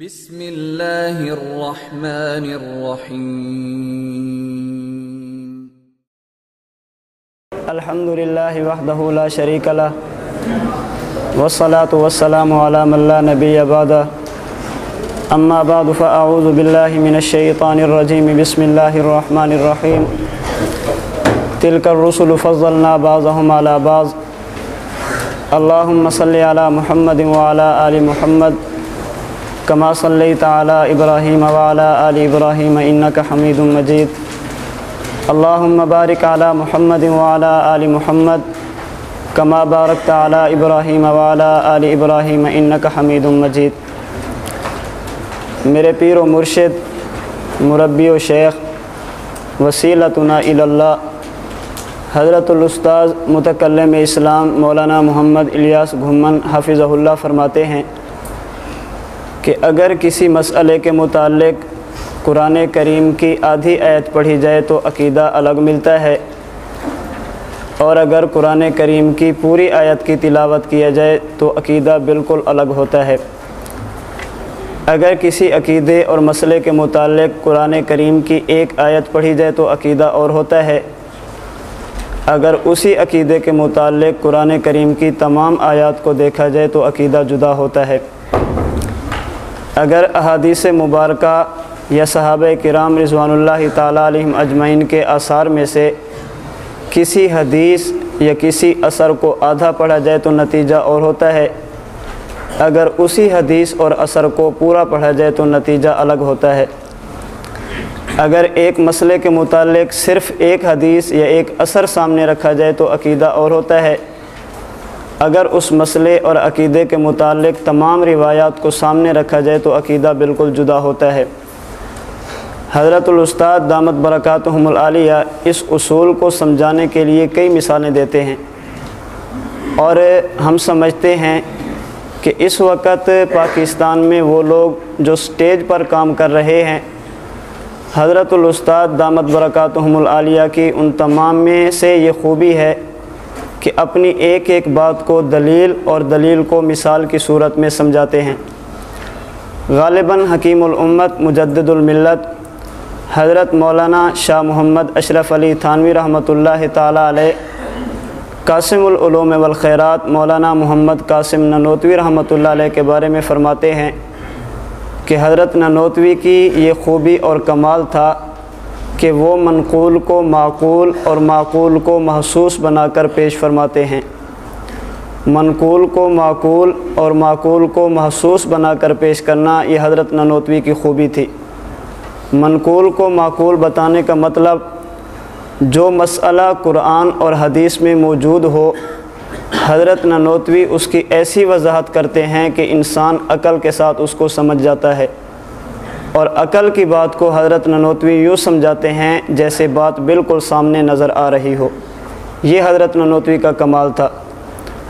بسم اللہ الرحمن الرحیم۔ الحمد للہ وحدہ لا شریک لہ۔ والصلاة والسلام على من لا نبی بعد اما بعد فاعوذ باللہ من الشیطان الرجیم۔ بسم اللہ الرحمن الرحیم۔ تلك الرسل فضلنا بعضهم على بعض۔ اللهم صل على محمد وعلى آل محمد۔ كما صليت على إبراهيم وعلى آل إبراهيم إنك حميد مجيد. اللهم بارك على محمد وعلى آل محمد كما باركت على إبراهيم وعلى آل إبراهيم إنك حميد مجيد. میرے پیر و مرشد، مربی و شیخ، وسیلتنا اللہ، حضرت الاستاذ متکلم اسلام مولانا محمد الیاس گھمن حافظہ اللہ فرماتے ہیں کہ اگر کسی مسئلے کے متعلق قرآن کریم کی آدھی آیت پڑھی جائے تو عقیدہ الگ ملتا ہے۔ اور اگر قرآن کریم کی پوری آیت کی تلاوت کیا جائے تو عقیدہ بالکل الگ ہوتا ہے۔ اگر کسی عقیدے اور مسئلے کے متعلق قرآن کریم کی ایک آیت پڑھی جائے تو عقیدہ اور ہوتا ہے۔ اگر اسی عقیدے کے متعلق قرآن کریم کی تمام آیات کو دیکھا جائے تو عقیدہ جدا ہوتا ہے۔ اگر احادیث مبارکہ یا صحابہ کرام رضوان اللہ تعالیٰ علیہم اجمعین کے آثار میں سے کسی حدیث یا کسی اثر کو آدھا پڑھا جائے تو نتیجہ اور ہوتا ہے۔ اگر اسی حدیث اور اثر کو پورا پڑھا جائے تو نتیجہ الگ ہوتا ہے۔ اگر ایک مسئلے کے متعلق صرف ایک حدیث یا ایک اثر سامنے رکھا جائے تو عقیدہ اور ہوتا ہے۔ اگر اس مسئلے اور عقیدے کے متعلق تمام روایات کو سامنے رکھا جائے تو عقیدہ بالکل جدا ہوتا ہے۔ حضرت الاستاد دامت برکاتہم العالیہ اس اصول کو سمجھانے کے لیے کئی مثالیں دیتے ہیں۔ اور ہم سمجھتے ہیں کہ اس وقت پاکستان میں وہ لوگ جو سٹیج پر کام کر رہے ہیں، حضرت الاستاد دامت برکاتہم العالیہ کی ان تمام میں سے یہ خوبی ہے کہ اپنی ایک ایک بات کو دلیل اور دلیل کو مثال کی صورت میں سمجھاتے ہیں۔ غالباً حکیم الامت، مجدد الملت، حضرت مولانا شاہ محمد اشرف علی تھانوی رحمۃ اللہ تعالیٰ علیہ، قاسم العلوم والخیرات، مولانا محمد قاسم ننوتوی رحمۃ اللہ علیہ کے بارے میں فرماتے ہیں کہ حضرت ننوتوی کی یہ خوبی اور کمال تھا کہ وہ منقول کو معقول اور معقول کو محسوس بنا کر پیش فرماتے ہیں۔ منقول کو معقول اور معقول کو محسوس بنا کر پیش کرنا یہ حضرت ننوتوی کی خوبی تھی۔ منقول کو معقول بتانے کا مطلب جو مسئلہ قرآن اور حدیث میں موجود ہو، حضرت ننوتوی اس کی ایسی وضاحت کرتے ہیں کہ انسان عقل کے ساتھ اس کو سمجھ جاتا ہے۔ اور عقل کی بات کو حضرت ننوتوی یوں سمجھاتے ہیں جیسے بات بالکل سامنے نظر آ رہی ہو۔ یہ حضرت ننوتوی کا کمال تھا۔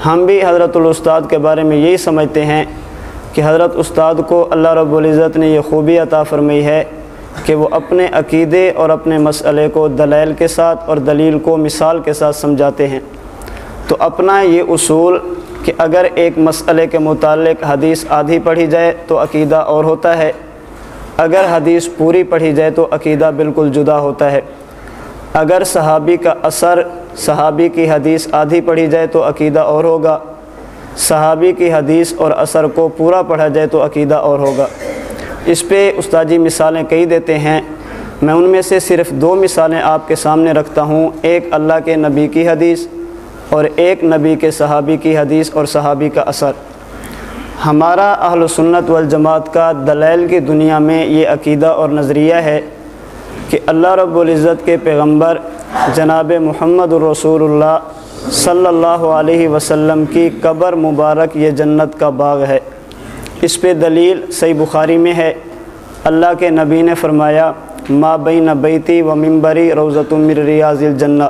ہم بھی حضرت الاستاد کے بارے میں یہی سمجھتے ہیں کہ حضرت استاد کو اللہ رب العزت نے یہ خوبی عطا فرمائی ہے کہ وہ اپنے عقیدے اور اپنے مسئلے کو دلیل کے ساتھ اور دلیل کو مثال کے ساتھ سمجھاتے ہیں۔ تو اپنا یہ اصول کہ اگر ایک مسئلے کے متعلق حدیث آدھی پڑھی جائے تو عقیدہ اور ہوتا ہے۔ اگر حدیث پوری پڑھی جائے تو عقیدہ بالکل جدا ہوتا ہے۔ اگر صحابی کا اثر صحابی کی حدیث آدھی پڑھی جائے تو عقیدہ اور ہوگا۔ صحابی کی حدیث اور اثر کو پورا پڑھا جائے تو عقیدہ اور ہوگا۔ اس پہ استاجی مثالیں کئی دیتے ہیں۔ میں ان میں سے صرف دو مثالیں آپ کے سامنے رکھتا ہوں۔ ایک اللہ کے نبی کی حدیث اور ایک نبی کے صحابی کی حدیث اور صحابی کا اثر۔ ہمارا اہل سنت والجماعت کا دلیل کی دنیا میں یہ عقیدہ اور نظریہ ہے کہ اللہ رب العزت کے پیغمبر جناب محمد الرسول اللہ صلی اللہ علیہ وسلم کی قبر مبارک یہ جنت کا باغ ہے۔ اس پہ دلیل صحیح بخاری میں ہے۔ اللہ کے نبی نے فرمایا، ما بین بیتی و ممبری روزت من ریاض الجنہ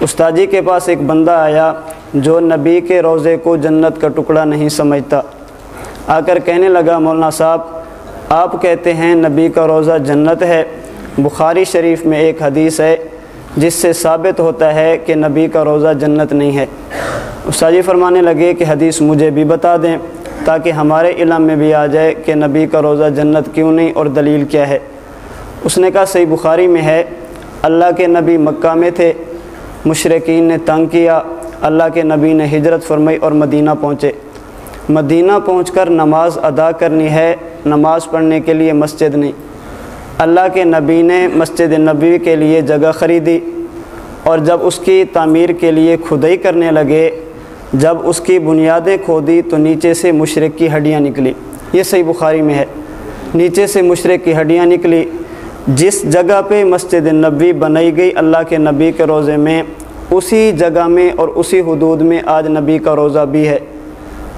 استاجی کے پاس ایک بندہ آیا جو نبی کے روزے کو جنت کا ٹکڑا نہیں سمجھتا۔ آ کر کہنے لگا، مولانا صاحب، آپ کہتے ہیں نبی کا روزہ جنت ہے۔ بخاری شریف میں ایک حدیث ہے، جس سے ثابت ہوتا ہے کہ نبی کا روزہ جنت نہیں ہے۔ استاجی فرمانے لگے کہ حدیث مجھے بھی بتا دیں، تاکہ ہمارے علم میں بھی آ جائے کہ نبی کا روزہ جنت کیوں نہیں اور دلیل کیا ہے۔ اس نے کہا، صحیح بخاری میں ہے، اللہ کے نبی مکہ میں تھے مشرقین نے تنگ کیا، اللہ کے نبی نے ہجرت فرمائی اور مدینہ پہنچے۔ مدینہ پہنچ کر نماز ادا کرنی ہے، نماز پڑھنے کے لیے مسجد نہیں۔ اللہ کے نبی نے مسجد نبی کے لیے جگہ خریدی اور جب اس کی تعمیر کے لیے کھدائی کرنے لگے، جب اس کی بنیادیں کھودی تو نیچے سے مشرق کی ہڈیاں نکلی۔ یہ صحیح بخاری میں ہے۔ نیچے سے مشرق کی ہڈیاں نکلی۔ جس جگہ پہ مسجد نبی بنائی گئی اللہ کے نبی کے روزے میں، اسی جگہ میں اور اسی حدود میں آج نبی کا روزہ بھی ہے۔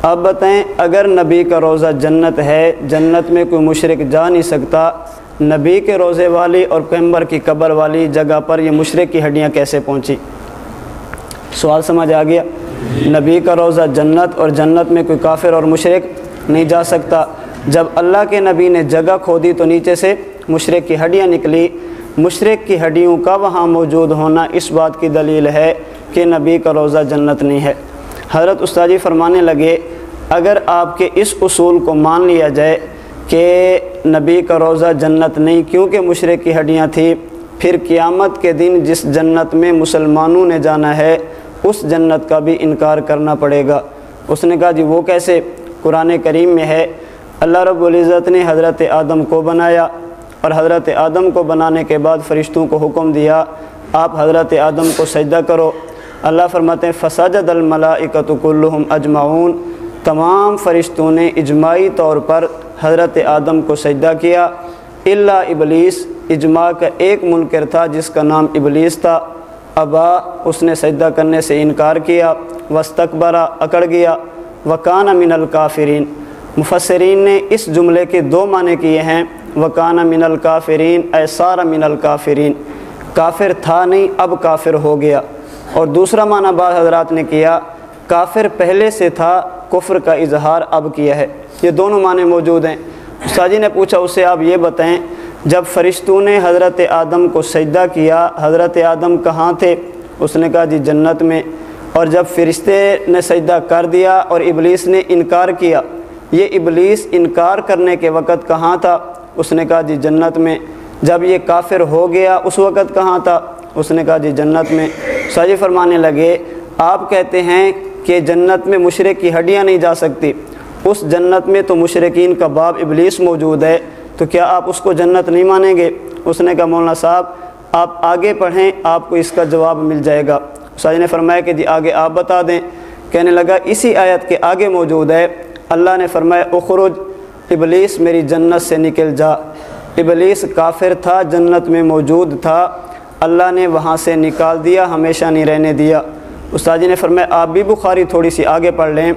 اب بتائیں، اگر نبی کا روزہ جنت ہے، جنت میں کوئی مشرق جا نہیں سکتا، نبی کے روزے والی اور پیمبر کی قبر والی جگہ پر یہ مشرق کی ہڈیاں کیسے پہنچی سوال سمجھ آ گیا؟ نبی کا روزہ جنت اور جنت میں کوئی کافر اور مشرق نہیں جا سکتا۔ جب اللہ کے نبی نے جگہ کھودی تو نیچے سے مشرق کی ہڈیاں نکلی۔ مشرق کی ہڈیوں کا وہاں موجود ہونا اس بات کی دلیل ہے کہ نبی کا روزہ جنت نہیں ہے۔ حضرت استاذی فرمانے لگے اگر آپ کے اس اصول کو مان لیا جائے کہ نبی کا روزہ جنت نہیں، کیونکہ مشرق کی ہڈیاں تھیں، پھر قیامت کے دن جس جنت میں مسلمانوں نے جانا ہے، اس جنت کا بھی انکار کرنا پڑے گا۔ اس نے کہا جی وہ کیسے؟ قرآن کریم میں ہے، اللہ رب العزت نے حضرت آدم کو بنایا اور حضرت آدم کو بنانے کے بعد فرشتوں کو حکم دیا، آپ حضرت آدم کو سجدہ کرو۔ اللہ فرماتے ہیں فساجد الملائکۃ کلہم اجمعون۔ تمام فرشتوں نے اجماعی طور پر حضرت آدم کو سجدہ کیا۔ اللہ ابلیس، اجماع کا ایک منکر تھا جس کا نام ابلیس تھا۔ ابا، اس نے سجدہ کرنے سے انکار کیا۔ وسطبرا اکڑ گیا۔ وکان من الکافرین۔ مفسرین نے اس جملے کے دو معنی کیے ہیں۔ وکان من الکافرین ایسار من الکافرین۔ کافر تھا نہیں، اب کافر ہو گیا۔ اور دوسرا معنی بعض حضرات نے کیا۔ کافر پہلے سے تھا کفر کا اظہار اب کیا ہے۔ یہ دونوں معنی موجود ہیں۔ استاجی نے پوچھا، اسے آپ یہ بتائیں، جب فرشتوں نے حضرت آدم کو سجدہ کیا، حضرت آدم کہاں تھے؟ اس نے کہا جی جنت میں۔ اور جب فرشتے نے سجدہ کر دیا اور ابلیس نے انکار کیا، یہ ابلیس انکار کرنے کے وقت کہاں تھا؟ اس نے کہا جی جنت میں۔ جب یہ کافر ہو گیا، اس وقت کہاں تھا؟ اس نے کہا جی جنت میں۔ ساجی فرمانے لگے، آپ کہتے ہیں کہ جنت میں مشرق کی ہڈیاں نہیں جا سکتی۔ اس جنت میں تو مشرقین کا باب ابلیس موجود ہے۔ تو کیا آپ اس کو جنت نہیں مانیں گے؟ اس نے کہا، مولانا صاحب، آپ آگے پڑھیں، آپ کو اس کا جواب مل جائے گا۔ ساجی نے فرمایا کہ جی آگے آپ بتا دیں۔ کہنے لگا، اسی آیت کے آگے موجود ہے۔ اللہ نے فرمایا، اخرج، ابلیس میری جنت سے نکل جا۔ ابلیس کافر تھا، جنت میں موجود تھا۔ اللہ نے وہاں سے نکال دیا، ہمیشہ نہیں رہنے دیا۔ استاذی جی نے فرمایا، آپ بھی بخاری تھوڑی سی آگے پڑھ لیں۔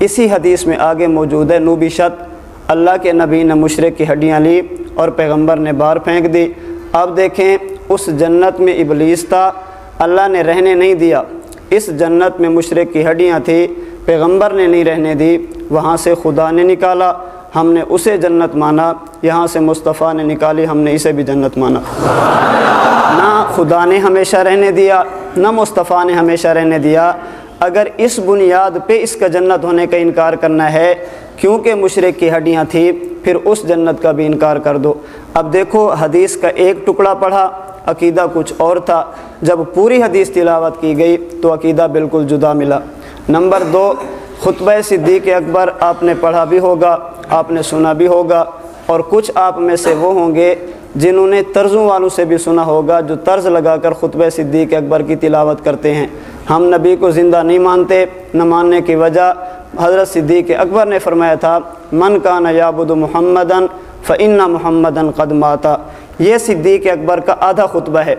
اسی حدیث میں آگے موجود ہے، نوبی شت، اللہ کے نبی نے مشرق کی ہڈیاں لی اور پیغمبر نے بار پھینک دی۔ اب دیکھیں، اس جنت میں ابلیس تھا، اللہ نے رہنے نہیں دیا۔ اس جنت میں مشرق کی ہڈیاں تھیں، پیغمبر نے نہیں رہنے دی، وہاں سے خدا نے نکالا۔ ہم نے اسے جنت مانا، یہاں سے مصطفیٰ نے نکالی، ہم نے اسے بھی جنت مانا۔ نہ خدا نے ہمیشہ رہنے دیا نہ مصطفیٰ نے ہمیشہ رہنے دیا۔ اگر اس بنیاد پہ اس کا جنت ہونے کا انکار کرنا ہے، کیونکہ مشرق کی ہڈیاں تھیں، پھر اس جنت کا بھی انکار کر دو۔ اب دیکھو، حدیث کا ایک ٹکڑا پڑھا، عقیدہ کچھ اور تھا۔ جب پوری حدیث تلاوت کی گئی، تو عقیدہ بالکل جدا ملا۔ نمبر دو، خطبہ صدیق اکبر آپ نے پڑھا بھی ہوگا، آپ نے سنا بھی ہوگا، اور کچھ آپ میں سے وہ ہوں گے جنہوں نے طرزوں والوں سے بھی سنا ہوگا جو طرز لگا کر خطبہ صدیق اکبر کی تلاوت کرتے ہیں۔ ہم نبی کو زندہ نہیں مانتے، نہ ماننے کی وجہ حضرت صدیق اکبر نے فرمایا تھا، من کا نہ محمدن فعن محمدن قدماتا یہ صدیق اکبر کا آدھا خطبہ ہے۔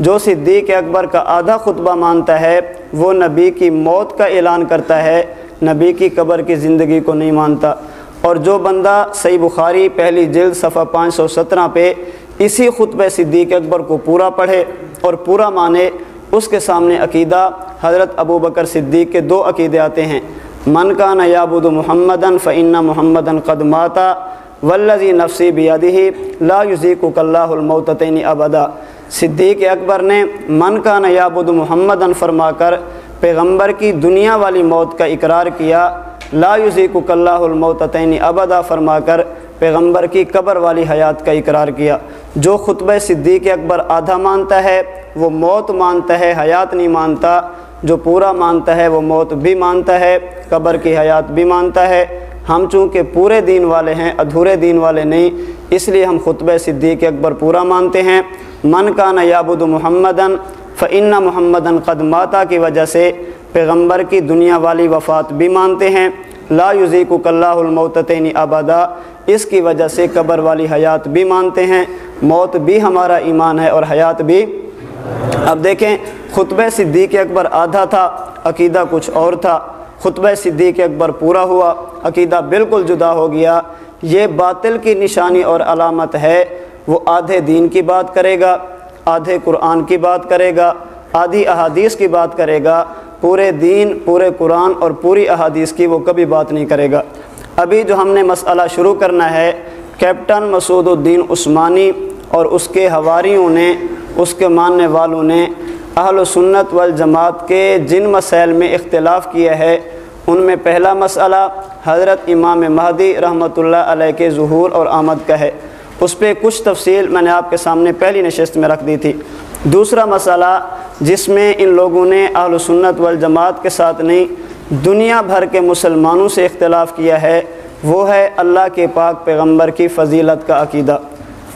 جو صدیق اکبر کا آدھا خطبہ مانتا ہے، وہ نبی کی موت کا اعلان کرتا ہے۔ نبی کی قبر کی زندگی کو نہیں مانتا۔ اور جو بندہ صحیح بخاری پہلی جلد صفحہ پانچ سو سترہ پہ اسی خطبہ صدیق اکبر کو پورا پڑھے اور پورا مانے، اس کے سامنے عقیدہ حضرت ابو بکر صدیق کے دو عقیدے آتے ہیں۔ من کا نہ یابود محمدن فعن محمدن قدماتا ولزی نفسی بیادی لا یزیق اللہ المعتین ابدا۔ صدیق اکبر نے من کا نہ یابود محمدن فرما کر پیغمبر کی دنیا والی موت کا اقرار کیا۔ لا یزیک اللہ الموتین ابدا فرما کر پیغمبر کی قبر والی حیات کا اقرار کیا۔ جو خطبہ صدیق اکبر آدھا مانتا ہے، وہ موت مانتا ہے، حیات نہیں مانتا۔ جو پورا مانتا ہے، وہ موت بھی مانتا ہے۔ قبر کی حیات بھی مانتا ہے۔ ہم چونکہ پورے دین والے ہیں، ادھورے دین والے نہیں، اس لیے ہم خطبہ صدیق اکبر پورا مانتے ہیں۔ من کا نہ محمدن فعن محمدن قدماتا کی وجہ سے پیغمبر کی دنیا والی وفات بھی مانتے ہیں۔ لا یزیک اللہ الموتین ابدا، اس کی وجہ سے قبر والی حیات بھی مانتے ہیں۔ موت بھی ہمارا ایمان ہے اور حیات بھی۔ اب دیکھیں، خطبہ صدیق اکبر آدھا تھا، عقیدہ کچھ اور تھا۔ خطبہ صدیق اکبر پورا ہوا، عقیدہ بالکل جدا ہو گیا۔ یہ باطل کی نشانی اور علامت ہے، وہ آدھے دین کی بات کرے گا، آدھے قرآن کی بات کرے گا، آدھی احادیث کی بات کرے گا۔ پورے دین، پورے قرآن اور پوری احادیث کی وہ کبھی بات نہیں کرے گا۔ ابھی جو ہم نے مسئلہ شروع کرنا ہے، کیپٹن مسعود الدین عثمانی اور اس کے حواریوں نے، اس کے ماننے والوں نے اہل و سنت والجماعت کے جن مسائل میں اختلاف کیا ہے، ان میں پہلا مسئلہ حضرت امام مہدی رحمۃ اللہ علیہ کے ظہور اور آمد کا ہے۔ اس پہ کچھ تفصیل میں نے آپ کے سامنے پہلی نشست میں رکھ دی تھی۔ دوسرا مسئلہ جس میں ان لوگوں نے اہل و سنت والجماعت کے ساتھ نہیں، دنیا بھر کے مسلمانوں سے اختلاف کیا ہے، وہ ہے اللہ کے پاک پیغمبر کی فضیلت کا عقیدہ۔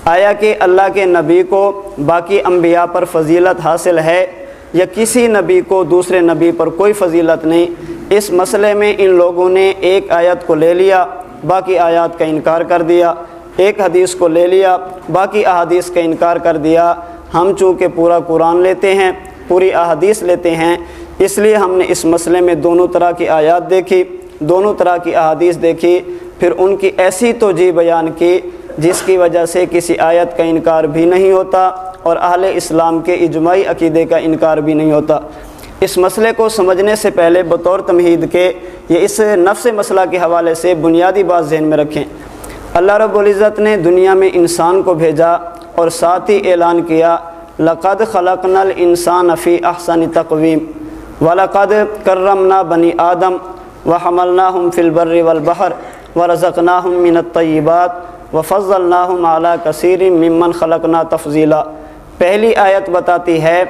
آیا کہ اللہ کے نبی کو باقی انبیاء پر فضیلت حاصل ہے یا کسی نبی کو دوسرے نبی پر کوئی فضیلت نہیں؟ اس مسئلے میں ان لوگوں نے ایک آیت کو لے لیا، باقی آیات کا انکار کر دیا۔ ایک حدیث کو لے لیا، باقی احادیث کا انکار کر دیا۔ ہم چونکہ پورا قرآن لیتے ہیں پوری احادیث لیتے ہیں۔ اس لیے ہم نے اس مسئلے میں دونوں طرح کی آیات دیکھی، دونوں طرح کی احادیث دیکھی، پھر ان کی ایسی توجہ بیان کی جس کی وجہ سے کسی آیت کا انکار بھی نہیں ہوتا اور اہل اسلام کے اجماعی عقیدے کا انکار بھی نہیں ہوتا۔ اس مسئلے کو سمجھنے سے پہلے بطور تمہید کے یہ اس نفس مسئلہ کے حوالے سے بنیادی بات ذہن میں رکھیں۔ اللہ رب العزت نے دنیا میں انسان کو بھیجا اور ساتھ ہی اعلان کیا لقد خلقنا الانسان فی احسن تقویم ولقد کرمنا بنی آدم وحملناہم فی البر والبحر ورزقناہم من الطیبات وفضلناہم علی کثیر ممن خلقنا تفضیلا۔ پہلی آیت بتاتی ہے،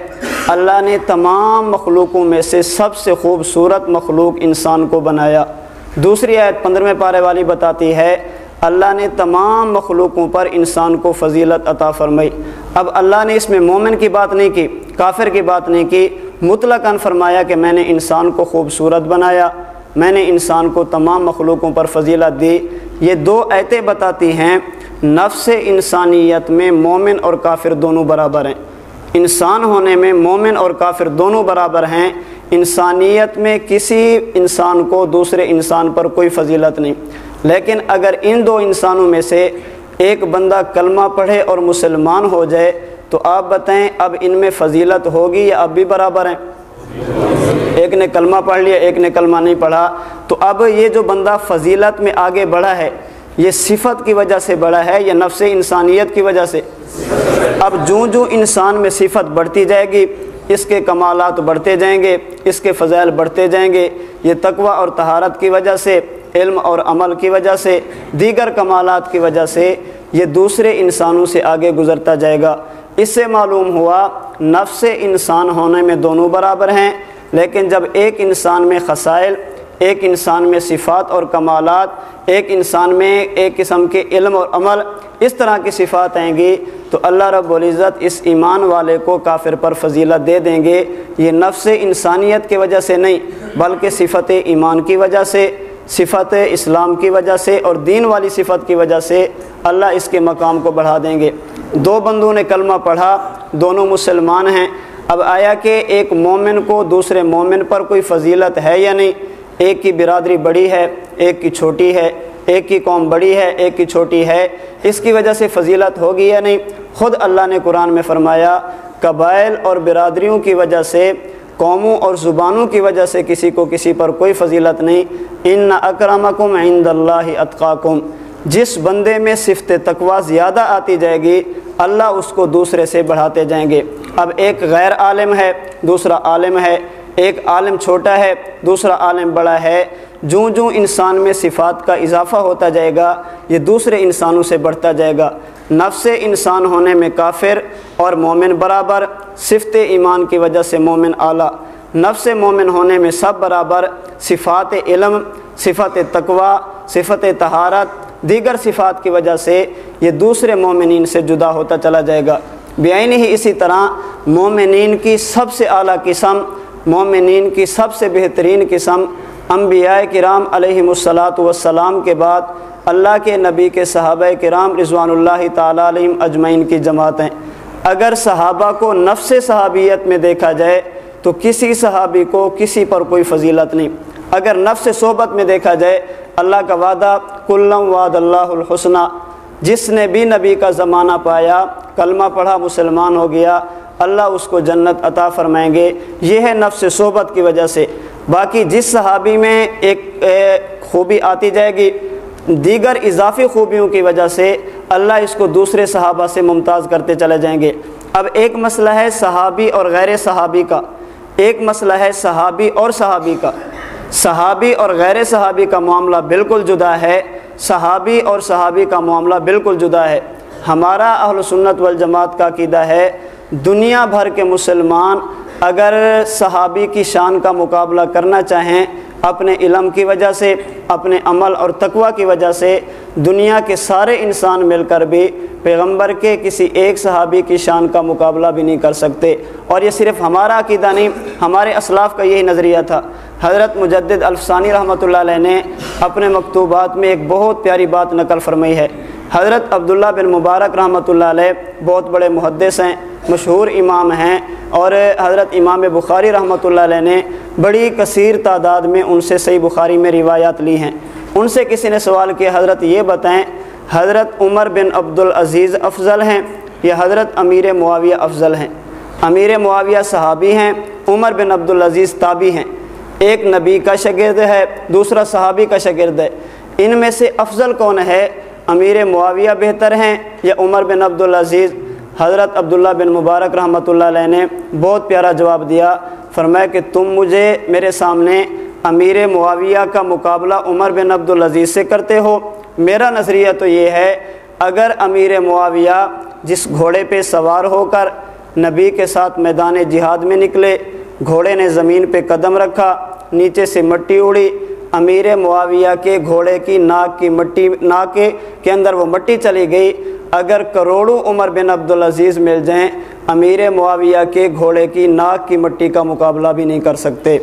اللہ نے تمام مخلوقوں میں سے سب سے خوبصورت مخلوق انسان کو بنایا۔ دوسری آیت پندرہویں پارے والی بتاتی ہے، اللہ نے تمام مخلوقوں پر انسان کو فضیلت عطا فرمائی۔ اب اللہ نے اس میں مومن کی بات نہیں کی، کافر کی بات نہیں کی۔ مطلق فرمایا کہ میں نے انسان کو خوبصورت بنایا، میں نے انسان کو تمام مخلوقوں پر فضیلت دی۔ یہ دو ایتیں بتاتی ہیں، نفس انسانیت میں مومن اور کافر دونوں برابر ہیں۔ انسان ہونے میں مومن اور کافر دونوں برابر ہیں، انسانیت میں کسی انسان کو دوسرے انسان پر کوئی فضیلت نہیں۔ لیکن اگر ان دو انسانوں میں سے ایک بندہ کلمہ پڑھے اور مسلمان ہو جائے، تو آپ بتائیں اب ان میں فضیلت ہوگی یا اب بھی برابر ہیں؟ ایک نے کلمہ پڑھ لیا، ایک نے کلمہ نہیں پڑھا۔ تو اب یہ جو بندہ فضیلت میں آگے بڑھا ہے، یہ صفت کی وجہ سے بڑھا ہے یا نفس انسانیت کی وجہ سے؟ اب جو جو انسان میں صفت بڑھتی جائے گی، اس کے کمالات بڑھتے جائیں گے، اس کے فضائل بڑھتے جائیں گے، یہ تقوی اور تہارت کی وجہ سے علم اور عمل کی وجہ سے، دیگر کمالات کی وجہ سے یہ دوسرے انسانوں سے آگے گزرتا جائے گا۔ اس سے معلوم ہوا، نفس انسان ہونے میں دونوں برابر ہیں، لیکن جب ایک انسان میں خسائل، ایک انسان میں صفات اور کمالات، ایک انسان میں ایک قسم کے علم اور عمل اس طرح کی صفات آئیں گی، تو اللہ رب العزت اس ایمان والے کو کافر پر فضیلت دے دیں گے۔ یہ نفس انسانیت کی وجہ سے نہیں، بلکہ صفت ایمان کی وجہ سے۔ صفت اسلام کی وجہ سے اور دین والی صفت کی وجہ سے اللہ اس کے مقام کو بڑھا دیں گے۔ دو بندوں نے کلمہ پڑھا، دونوں مسلمان ہیں۔ اب آیا کہ ایک مومن کو دوسرے مومن پر کوئی فضیلت ہے یا نہیں؟ ایک کی برادری بڑی ہے، ایک کی چھوٹی ہے۔ ایک کی قوم بڑی ہے، ایک کی چھوٹی ہے۔ اس کی وجہ سے فضیلت ہوگی یا نہیں؟ خود اللہ نے قرآن میں فرمایا، قبائل اور برادریوں کی وجہ سے قوموں اور زبانوں کی وجہ سے کسی کو کسی پر کوئی فضیلت نہیں۔ ان اکرمکم عند اللہ اتقاکم۔ جس بندے میں صفت تقوا زیادہ آتی جائے گی، اللہ اس کو دوسرے سے بڑھاتے جائیں گے۔ اب ایک غیر عالم ہے، دوسرا عالم ہے۔ ایک عالم چھوٹا ہے، دوسرا عالم بڑا ہے۔ جوں جوں انسان میں صفات کا اضافہ ہوتا جائے گا، یہ دوسرے انسانوں سے بڑھتا جائے گا۔ نفس انسان ہونے میں کافر اور مومن برابر، صفت ایمان کی وجہ سے مومن اعلیٰ۔ نفس مومن ہونے میں سب برابر، صفات علم صفت تقوا صفت تہارت دیگر صفات کی وجہ سے یہ دوسرے مومنین سے جدا ہوتا چلا جائے گا۔ بیائن ہی اسی طرح مومنین کی سب سے اعلیٰ قسم، مومنین کی سب سے بہترین قسم انبیاء کرام علیہ الصلاۃ والسلام کے بعد اللہ کے نبی کے صحابہ کرام رضوان اللہ تعالیٰ علیہم اجمعین کی جماعتیں اگر صحابہ کو نفس صحابیت میں دیکھا جائے تو کسی صحابی کو کسی پر کوئی فضیلت نہیں۔ اگر نفس صحبت میں دیکھا جائے، اللہ کا وعدہ کلم وعد اللہ الحسنہ۔ جس نے بھی نبی کا زمانہ پایا، کلمہ پڑھا، مسلمان ہو گیا، اللہ اس کو جنت عطا فرمائیں گے۔ یہ ہے نفس صحبت کی وجہ سے۔ باقی جس صحابی میں ایک خوبی آتی جائے گی دیگر اضافی خوبیوں کی وجہ سے اللہ اس کو دوسرے صحابہ سے ممتاز کرتے چلے جائیں گے۔ اب ایک مسئلہ ہے صحابی اور غیر صحابی کا۔ ایک مسئلہ ہے صحابی اور صحابی کا۔ صحابی اور غیر صحابی کا معاملہ بالکل جدا ہے۔ صحابی اور صحابی کا معاملہ بالکل جدا ہے۔ ہمارا اہل سنت والجماعت کا عقیدہ ہے، دنیا بھر کے مسلمان اگر صحابی کی شان کا مقابلہ کرنا چاہیں اپنے علم کی وجہ سے، اپنے عمل اور تقوی کی وجہ سے، دنیا کے سارے انسان مل کر بھی پیغمبر کے کسی ایک صحابی کی شان کا مقابلہ بھی نہیں کر سکتے۔ اور یہ صرف ہمارا عقیدہ نہیں، ہمارے اسلاف کا یہی نظریہ تھا۔ حضرت مجدد الفسانی رحمۃ اللہ علیہ نے اپنے مکتوبات میں ایک بہت پیاری بات نقل فرمائی ہے۔ حضرت عبداللہ بن مبارک رحمۃ اللہ علیہ بہت بڑے محدث ہیں، مشہور امام ہیں اور حضرت امام بخاری رحمۃ اللہ علیہ نے بڑی کثیر تعداد میں ان سے صحیح بخاری میں روایات لی ہیں۔ ان سے کسی نے سوال کیا، حضرت یہ بتائیں، حضرت عمر بن عبدالعزیز افضل ہیں یا حضرت امیر معاویہ افضل ہیں؟ امیر معاویہ صحابی ہیں، عمر بن عبدالعزیز تابی ہیں۔ ایک نبی کا شگرد ہے، دوسرا صحابی کا شگرد ہے۔ ان میں سے افضل کون ہے؟ امیر معاویہ بہتر ہیں یا عمر بن عبدالعزیز؟ حضرت عبداللہ بن مبارک رحمۃ اللہ علیہ نے بہت پیارا جواب دیا۔ فرمایا کہ تم مجھے میرے سامنے امیر معاویہ کا مقابلہ عمر بن عبدالعزیز سے کرتے ہو۔ میرا نظریہ تو یہ ہے، اگر امیر معاویہ جس گھوڑے پہ سوار ہو کر نبی کے ساتھ میدان جہاد میں نکلے گھوڑے نے زمین پہ قدم رکھا، نیچے سے مٹی اڑی۔ امیر معاویہ کے گھوڑے کی ناک کی مٹی، ناک کے اندر وہ مٹی چلی گئی۔ اگر کروڑوں عمر بن عبدالعزیز مل جائیں، امیر معاویہ کے گھوڑے کی ناک کی مٹی کا مقابلہ بھی نہیں کر سکتے۔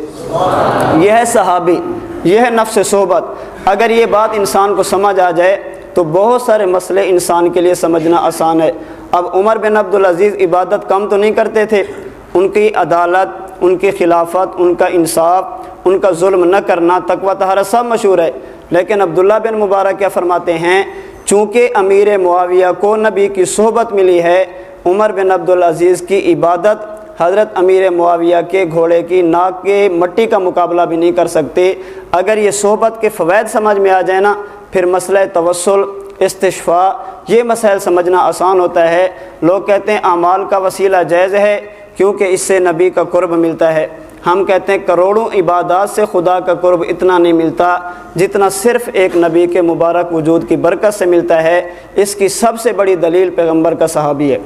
یہ ہے صحابی، یہ ہے نفس صحبت۔ اگر یہ بات انسان کو سمجھ آ جائے، تو بہت سارے مسئلے انسان کے لیے سمجھنا آسان ہے۔ اب عمر بن عبدالعزیز عبادت کم تو نہیں کرتے تھے، ان کی عدالت ان کی خلافت، ان کا انصاف، ان کا ظلم نہ کرنا تقوی تہارت سب مشہور ہے۔ لیکن عبداللہ بن مبارک کیا فرماتے ہیں؟ چونکہ امیر معاویہ کو نبی کی صحبت ملی ہے، عمر بن عبدالعزیز کی عبادت حضرت امیر معاویہ کے گھوڑے کی ناک کے مٹی کا مقابلہ بھی نہیں کر سکتے۔ اگر یہ صحبت کے فوائد سمجھ میں آ جائے نا، پھر مسئلہ توسل، استشفاء، یہ مسائل سمجھنا آسان ہوتا ہے۔ لوگ کہتے ہیں اعمال کا وسیلہ جائز ہے کیونکہ اس سے نبی کا قرب ملتا ہے۔ ہم کہتے ہیں کروڑوں عبادات سے خدا کا قرب اتنا نہیں ملتا جتنا صرف ایک نبی کے مبارک وجود کی برکت سے ملتا ہے۔ اس کی سب سے بڑی دلیل پیغمبر کا صحابی ہے۔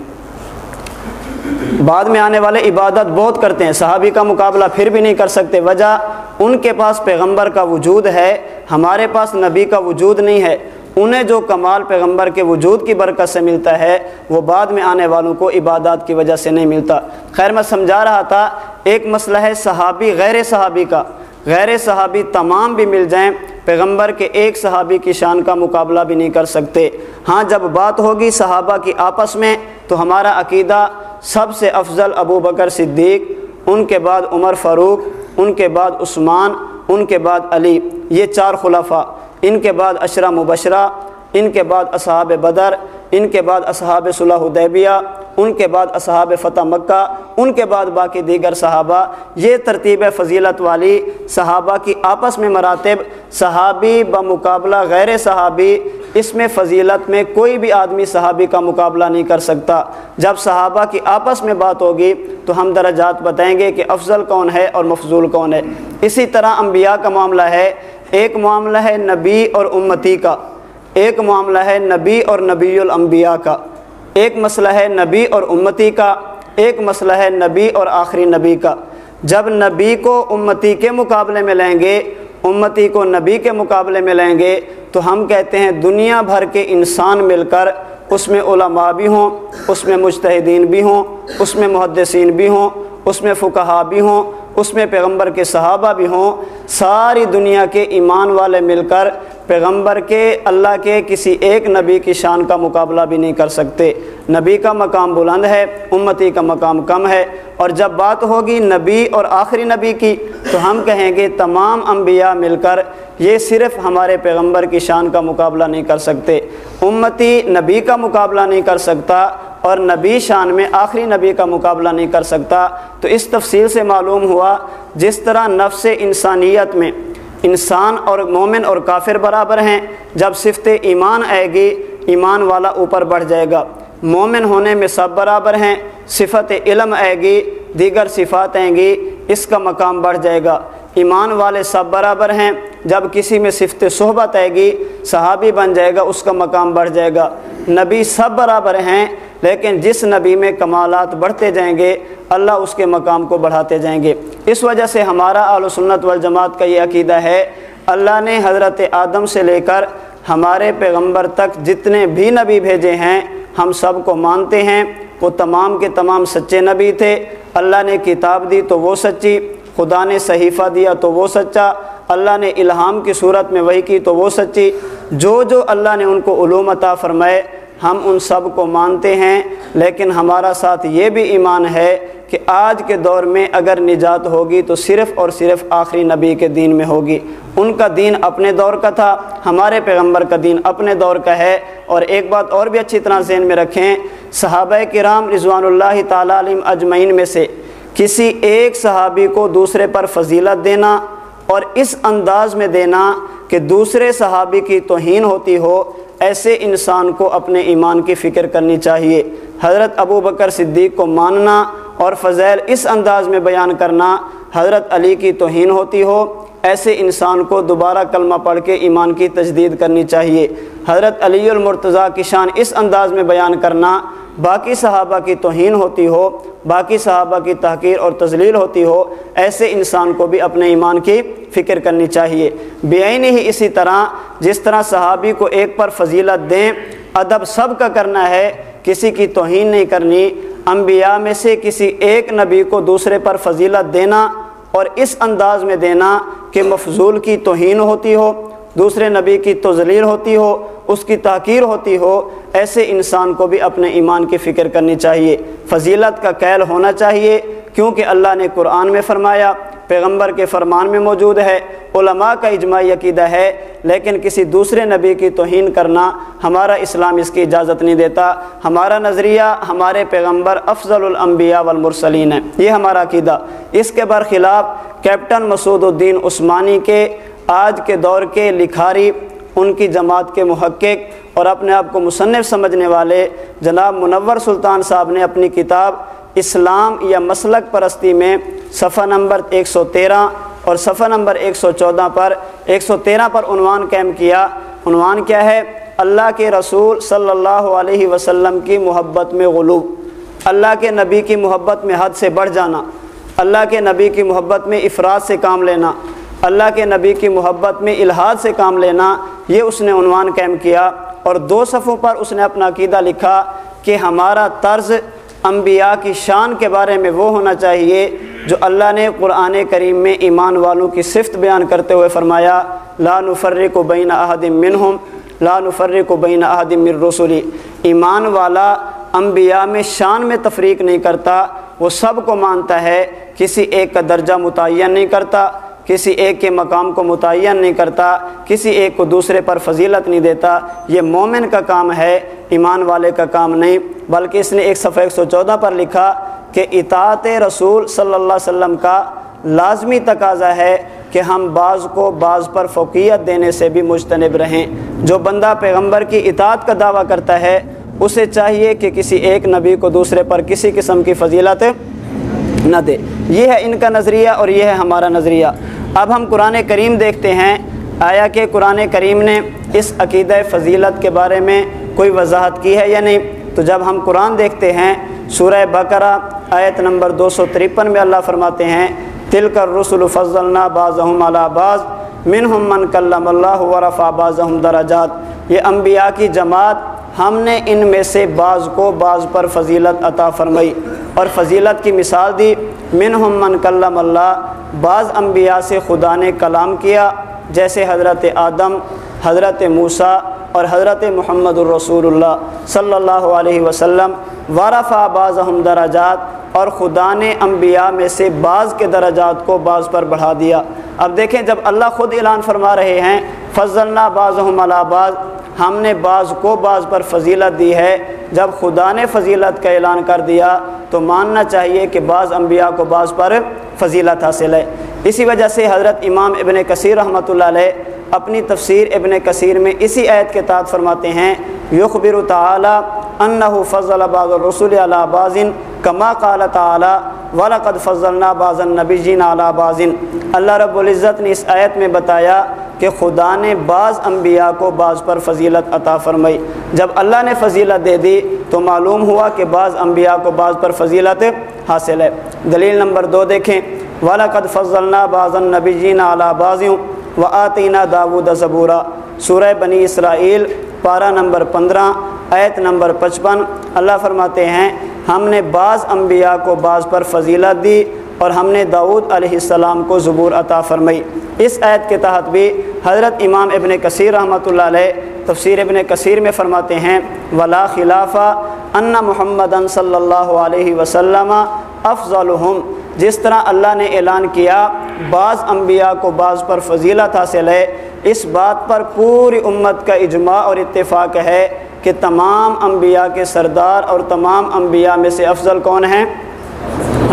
بعد میں آنے والے عبادت بہت کرتے ہیں۔ صحابی کا مقابلہ پھر بھی نہیں کر سکتے۔ وجہ ان کے پاس پیغمبر کا وجود ہے، ہمارے پاس نبی کا وجود نہیں ہے۔ انہیں جو کمال پیغمبر کے وجود کی برکت سے ملتا ہے، وہ بعد میں آنے والوں کو عبادات کی وجہ سے نہیں ملتا۔ خیر، میں سمجھا رہا تھا، ایک مسئلہ ہے صحابی غیر صحابی کا۔ غیر صحابی تمام بھی مل جائیں، پیغمبر کے ایک صحابی کی شان کا مقابلہ بھی نہیں کر سکتے۔ ہاں جب بات ہوگی صحابہ کی آپس میں، تو ہمارا عقیدہ سب سے افضل ابو بکر صدیق، ان کے بعد عمر فاروق، ان کے بعد عثمان، ان کے بعد علی، یہ چار خلافہ ان کے بعد اشرا مبشرہ، ان کے بعد اصحاب بدر، ان کے بعد اصحاب صلاح حدیبیہ، ان کے بعد اصحاب فتح مکہ، ان کے بعد باقی دیگر صحابہ۔ یہ ترتیب فضیلت والی صحابہ کی آپس میں مراتب، صحابی بمقابلہ غیر صحابی، اس میں فضیلت میں کوئی بھی آدمی صحابی کا مقابلہ نہیں کر سکتا۔ جب صحابہ کی آپس میں بات ہوگی تو ہم درجات بتائیں گے کہ افضل کون ہے اور مفضول کون ہے۔ اسی طرح انبیاء کا معاملہ ہے ایک معاملہ ہے نبی اور امتی کا، ایک معاملہ ہے نبی اور نبی الانبیاء کا، ایک مسئلہ ہے نبی اور امتی کا، ایک مسئلہ ہے نبی اور آخری نبی کا۔ جب نبی کو امتی کے مقابلے میں لیں گے، امتی کو نبی کے مقابلے میں لیں گے، تو ہم کہتے ہیں دنیا بھر کے انسان مل کر اس میں علماء بھی ہوں، اس میں مجتہدین بھی ہوں، اس میں محدثین بھی ہوں، اس میں فقہا بھی ہوں اس میں پیغمبر کے صحابہ بھی ہوں، ساری دنیا کے ایمان والے مل کر پیغمبر کے، اللہ کے کسی ایک نبی کی شان کا مقابلہ بھی نہیں کر سکتے۔ نبی کا مقام بلند ہے، امتی کا مقام کم ہے۔ اور جب بات ہوگی نبی اور آخری نبی کی، تو ہم کہیں گے تمام انبیاء مل کر یہ صرف ہمارے پیغمبر کی شان کا مقابلہ نہیں کر سکتے۔ امتی نبی کا مقابلہ نہیں کر سکتا اور نبی شان میں آخری نبی کا مقابلہ نہیں کر سکتا۔ تو اس تفصیل سے معلوم ہوا جس طرح نفس انسانیت میں انسان اور مومن اور کافر برابر ہیں، جب صفت ایمان آئے گی، ایمان والا اوپر بڑھ جائے گا۔ مومن ہونے میں سب برابر ہیں، صفت علم آئے گی، دیگر صفات آئیں گی، اس کا مقام بڑھ جائے گا۔ ایمان والے سب برابر ہیں۔ جب کسی میں صفت صحبت آئے گی، صحابی بن جائے گا، اس کا مقام بڑھ جائے گا۔ نبی سب برابر ہیں، لیکن جس نبی میں کمالات بڑھتے جائیں گے، اللہ اس کے مقام کو بڑھاتے جائیں گے۔ اس وجہ سے ہمارا آل و سنت والجماعت کا یہ عقیدہ ہے، اللہ نے حضرت آدم سے لے کر ہمارے پیغمبر تک جتنے بھی نبی بھیجے ہیں، ہم سب کو مانتے ہیں۔ وہ تمام کے تمام سچے نبی تھے۔ اللہ نے کتاب دی تو وہ سچی۔ خدا نے صحیفہ دیا تو وہ سچا، اللہ نے الہام کی صورت میں وہی کی تو وہ سچی۔ جو جو اللہ نے ان کو علوم عطا فرمائے، ہم ان سب کو مانتے ہیں۔ لیکن ہمارا ساتھ یہ بھی ایمان ہے کہ آج کے دور میں اگر نجات ہوگی تو صرف اور صرف آخری نبی کے دین میں ہوگی۔ ان کا دین اپنے دور کا تھا، ہمارے پیغمبر کا دین اپنے دور کا ہے۔ اور ایک بات اور بھی اچھی طرح ذہن میں رکھیں، صحابہ کرام رضوان اللہ تعالیٰ علم اجمعین میں سے کسی ایک صحابی کو دوسرے پر فضیلت دینا اور اس انداز میں دینا کہ دوسرے صحابی کی توہین ہوتی ہو، ایسے انسان کو اپنے ایمان کی فکر کرنی چاہیے۔ حضرت ابو بکر صدیق کو ماننا اور فضیل اس انداز میں بیان کرنا حضرت علی کی توہین ہوتی ہو۔ ایسے انسان کو دوبارہ کلمہ پڑھ کے ایمان کی تجدید کرنی چاہیے۔ حضرت علی المرتضیٰ کی شان اس انداز میں بیان کرنا، باقی صحابہ کی توہین ہوتی ہو، باقی صحابہ کی تحقیر اور تزلیل ہوتی ہو، ایسے انسان کو بھی اپنے ایمان کی فکر کرنی چاہیے۔ بے ہی اسی طرح جس طرح صحابی کو ایک پر فضیلت دیں، ادب سب کا کرنا ہے، کسی کی توہین نہیں کرنی۔ انبیاء میں سے کسی ایک نبی کو دوسرے پر فضیلت دینا اور اس انداز میں دینا کہ مفضول کی توہین ہوتی ہو دوسرے نبی کی تزلیل ہوتی ہو، اس کی تحقیر ہوتی ہو، ایسے انسان کو بھی اپنے ایمان کی فکر کرنی چاہیے۔ فضیلت کا کیل ہونا چاہیے، کیونکہ اللہ نے قرآن میں فرمایا، پیغمبر کے فرمان میں موجود ہے، علماء کا اجماعی عقیدہ ہے، لیکن کسی دوسرے نبی کی توہین کرنا ہمارا اسلام اس کی اجازت نہیں دیتا۔ ہمارا نظریہ، ہمارے پیغمبر افضل الانبیاء والمرسلین ہے یہ ہمارا عقیدہ۔ اس کے برخلاف کیپٹن مسعود الدین عثمانی کے آج کے دور کے لکھاری، ان کی جماعت کے محقق اور اپنے آپ کو مصنف سمجھنے والے جناب منور سلطان صاحب نے اپنی کتاب اسلام یا مسلک پرستی میں صفحہ نمبر ایک سو تیرہ اور صفحہ نمبر ایک سو چودہ پر، ایک سو تیرہ پر عنوان قائم کیا۔ عنوان کیا ہے؟ اللہ کے رسول صلی اللہ علیہ وسلم کی محبت میں غلوب اللہ کے نبی کی محبت میں حد سے بڑھ جانا۔ اللہ کے نبی کی محبت میں افراد سے کام لینا۔ اللہ کے نبی کی محبت میں الہاد سے کام لینا، یہ اس نے عنوان قائم کیا۔ اور دو صفوں پر اس نے اپنا عقیدہ لکھا کہ ہمارا طرز انبیاء کی شان کے بارے میں وہ ہونا چاہیے جو اللہ نے قرآن کریم میں ایمان والوں کی صفت بیان کرتے ہوئے فرمایا، لا نفرق و بین احدم منہم، لا نفرق و بین احدم من رسولی ایمان والا انبیاء میں شان میں تفریق نہیں کرتا، وہ سب کو مانتا ہے، کسی ایک کا درجہ متعین نہیں کرتا۔ کسی ایک کے مقام کو متعین نہیں کرتا، کسی ایک کو دوسرے پر فضیلت نہیں دیتا، یہ مومن کا کام ہے، ایمان والے کا کام نہیں۔ بلکہ اس نے ایک صفحہ ایک سو چودہ پر لکھا کہ اطاعت رسول صلی اللہ علیہ وسلم کا لازمی تقاضا ہے کہ ہم بعض کو بعض پر فوقیت دینے سے بھی مجتنب رہیں۔ جو بندہ پیغمبر کی اطاعت کا دعویٰ کرتا ہے، اسے چاہیے کہ کسی ایک نبی کو دوسرے پر کسی قسم کی فضیلت نہ دے۔ یہ ہے ان کا نظریہ اور یہ ہے ہمارا نظریہ۔ اب ہم قرآن کریم دیکھتے ہیں، آیا کہ قرآن کریم نے اس عقیدہ فضیلت کے بارے میں کوئی وضاحت کی ہے یا نہیں؟ تو جب ہم قرآن دیکھتے ہیں، سورہ بقرہ آیت نمبر دو سو ترپن میں اللہ فرماتے ہیں تل کر رسول فضل بعض علی بعض، منہم من کلم اللہ ورفع بعضهم درجات۔ یہ انبیاء کی جماعت ہم نے ان میں سے بعض کو بعض پر فضیلت عطا فرمائی اور فضیلت کی مثال دی۔ منہم من کلم اللہ، بعض انبیاء سے خدا نے کلام کیا، جیسے حضرت آدم، حضرت موسیٰ اور حضرت محمد الرسول اللہ صلی اللہ علیہ وسلم۔ وارفا بعض ہم دراجات اور خدا نے انبیاء میں سے بعض کے درجات کو بعض پر بڑھا دیا۔ اب دیکھیں جب اللہ خود اعلان فرما رہے ہیں، فضلنا بعض ہم بعض ہم نے بعض کو بعض پر فضیلت دی ہے۔ جب خدا نے فضیلت کا اعلان کر دیا، تو ماننا چاہیے کہ بعض انبیاء کو بعض پر فضیلت حاصل ہے۔ اسی وجہ سے حضرت امام ابن کثیر رحمۃ اللہ علیہ اپنی تفسیر ابن کثیر میں اسی عید کے تحت فرماتے ہیں یخبر تعالی انہ فضل بعض الرسول علی بازن کما قال تعالی، ولقد فضلنا بعض النبیین علی بازن اللہ رب العزت نے اس آیت میں بتایا کہ خدا نے بعض انبیاء کو بعض پر فضیلت عطا فرمائی۔ جب اللہ نے فضیلت دے دی تو معلوم ہوا کہ بعض انبیاء کو بعض پر فضیلت حاصل ہے۔ دلیل نمبر دو دیکھیں۔ ولاقد فضلنا بعض النبیین علی بازیوں و آتینہ داود زبورہ سورہ بنی اسرائیل، پارہ نمبر پندرہ ایت نمبر پچپن۔ اللہ فرماتے ہیں، ہم نے بعض انبیاء کو بعض پر فضیلت دی۔ اور ہم نے داود علیہ السلام کو زبور عطا فرمائی۔ اس عید کے تحت بھی حضرت امام ابن کثیر رحمۃ اللہ علیہ تفسیر ابن کثیر میں فرماتے ہیں، ولا خلافہ ان محمد صلی اللہ علیہ وسلم افضلہم جس طرح اللہ نے اعلان کیا، بعض انبیاء کو بعض پر فضیلت حاصل ہے۔ اس بات پر پوری امت کا اجماع اور اتفاق ہے کہ تمام انبیاء کے سردار اور تمام انبیاء میں سے افضل کون ہیں؟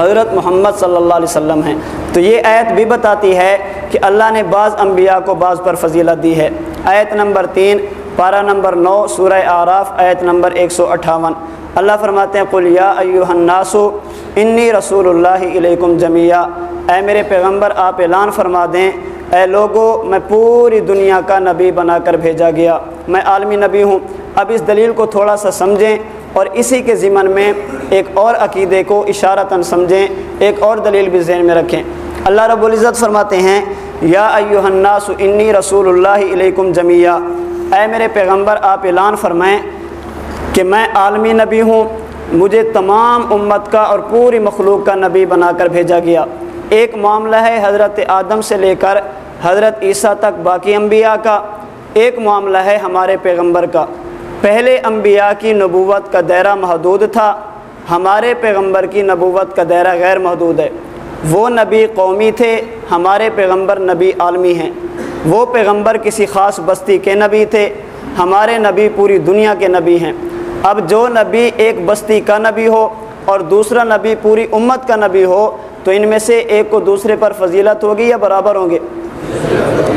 حضرت محمد صلی اللہ علیہ وسلم ہیں۔ تو یہ آیت بھی بتاتی ہے کہ اللہ نے بعض انبیاء کو بعض پر فضیلت دی ہے۔ آیت نمبر تین، پارہ نمبر نو، سورہ آراف آیت نمبر ایک سو اٹھاون۔ اللہ فرماتے ہیں، قل یا ایوہ الناس، انی رسول اللہ علیکم جمیہ اے میرے پیغمبر، آپ اعلان فرما دیں، اے لوگو، میں پوری دنیا کا نبی بنا کر بھیجا گیا۔ میں عالمی نبی ہوں۔ اب اس دلیل کو تھوڑا سا سمجھیں۔ اور اسی کے ضمن میں ایک اور عقیدے کو اشارتاً سمجھیں، ایک اور دلیل بھی ذہن میں رکھیں۔ اللہ رب العزت فرماتے ہیں، یا ایوہ الناس انی رسول اللہ علیکم جمیہ اے میرے پیغمبر، آپ اعلان فرمائیں کہ میں عالمی نبی ہوں، مجھے تمام امت کا اور پوری مخلوق کا نبی بنا کر بھیجا گیا۔ ایک معاملہ ہے حضرت آدم سے لے کر حضرت عیسیٰ تک باقی انبیاء کا، ایک معاملہ ہے ہمارے پیغمبر کا۔ پہلے انبیاء کی نبوت کا دائرہ محدود تھا، ہمارے پیغمبر کی نبوت کا دائرہ غیر محدود ہے۔ وہ نبی قومی تھے، ہمارے پیغمبر نبی عالمی ہیں۔ وہ پیغمبر کسی خاص بستی کے نبی تھے، ہمارے نبی پوری دنیا کے نبی ہیں۔ اب جو نبی ایک بستی کا نبی ہو اور دوسرا نبی پوری امت کا نبی ہو، تو ان میں سے ایک کو دوسرے پر فضیلت ہوگی یا برابر ہوں گے؟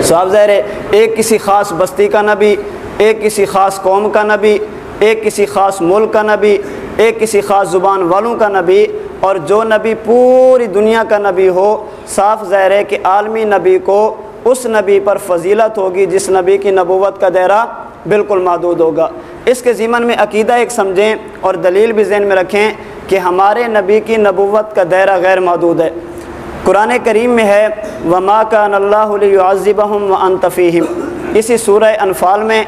صاحب ظاہر ہے، ایک کسی خاص بستی کا نبی ایک کسی خاص قوم کا نبی، ایک کسی خاص ملک کا نبی، ایک کسی خاص زبان والوں کا نبی اور جو نبی پوری دنیا کا نبی ہو، صاف ظاہر ہے کہ عالمی نبی کو اس نبی پر فضیلت ہوگی جس نبی کی نبوت کا دائرہ بالکل محدود ہوگا۔ اس کے ضمن میں عقیدہ ایک سمجھیں اور دلیل بھی ذہن میں رکھیں کہ ہمارے نبی کی نبوت کا دائرہ غیر محدود ہے۔ قرآن کریم میں ہے، وما کا اللہ علیہ عظبہم و انطفیم اسی سورہ انفال میں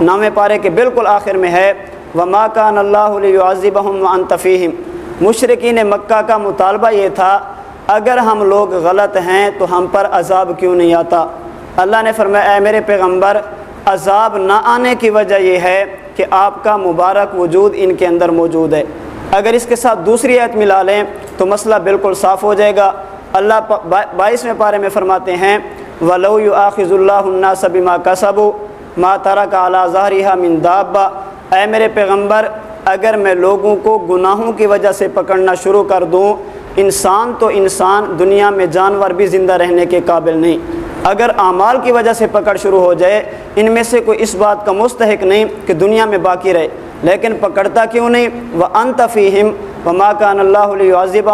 نام پارے کے بالکل آخر میں ہے، وما کا اللہ علیہ عظبہم انطفیم مشرقین مکہ کا مطالبہ یہ تھا، اگر ہم لوگ غلط ہیں تو ہم پر عذاب کیوں نہیں آتا؟ اللہ نے فرمایا، اے میرے پیغمبر، عذاب نہ آنے کی وجہ یہ ہے کہ آپ کا مبارک وجود ان کے اندر موجود ہے۔ اگر اس کے ساتھ دوسری عیت ملا لیں تو مسئلہ بالکل صاف ہو جائے گا۔ اللہ بائیسویں پارے میں فرماتے ہیں، ولو آخذ اللہ الناس بما کسبوا ما ترک علی ظہریہ من اے میرے پیغمبر، اگر میں لوگوں کو گناہوں کی وجہ سے پکڑنا شروع کر دوں، انسان تو انسان، دنیا میں جانور بھی زندہ رہنے کے قابل نہیں۔ اگر اعمال کی وجہ سے پکڑ شروع ہو جائے، ان میں سے کوئی اس بات کا مستحق نہیں کہ دنیا میں باقی رہے۔ لیکن پکڑتا کیوں نہیں؟ وہ انتفیم و ماکان اللہ علیہ واضب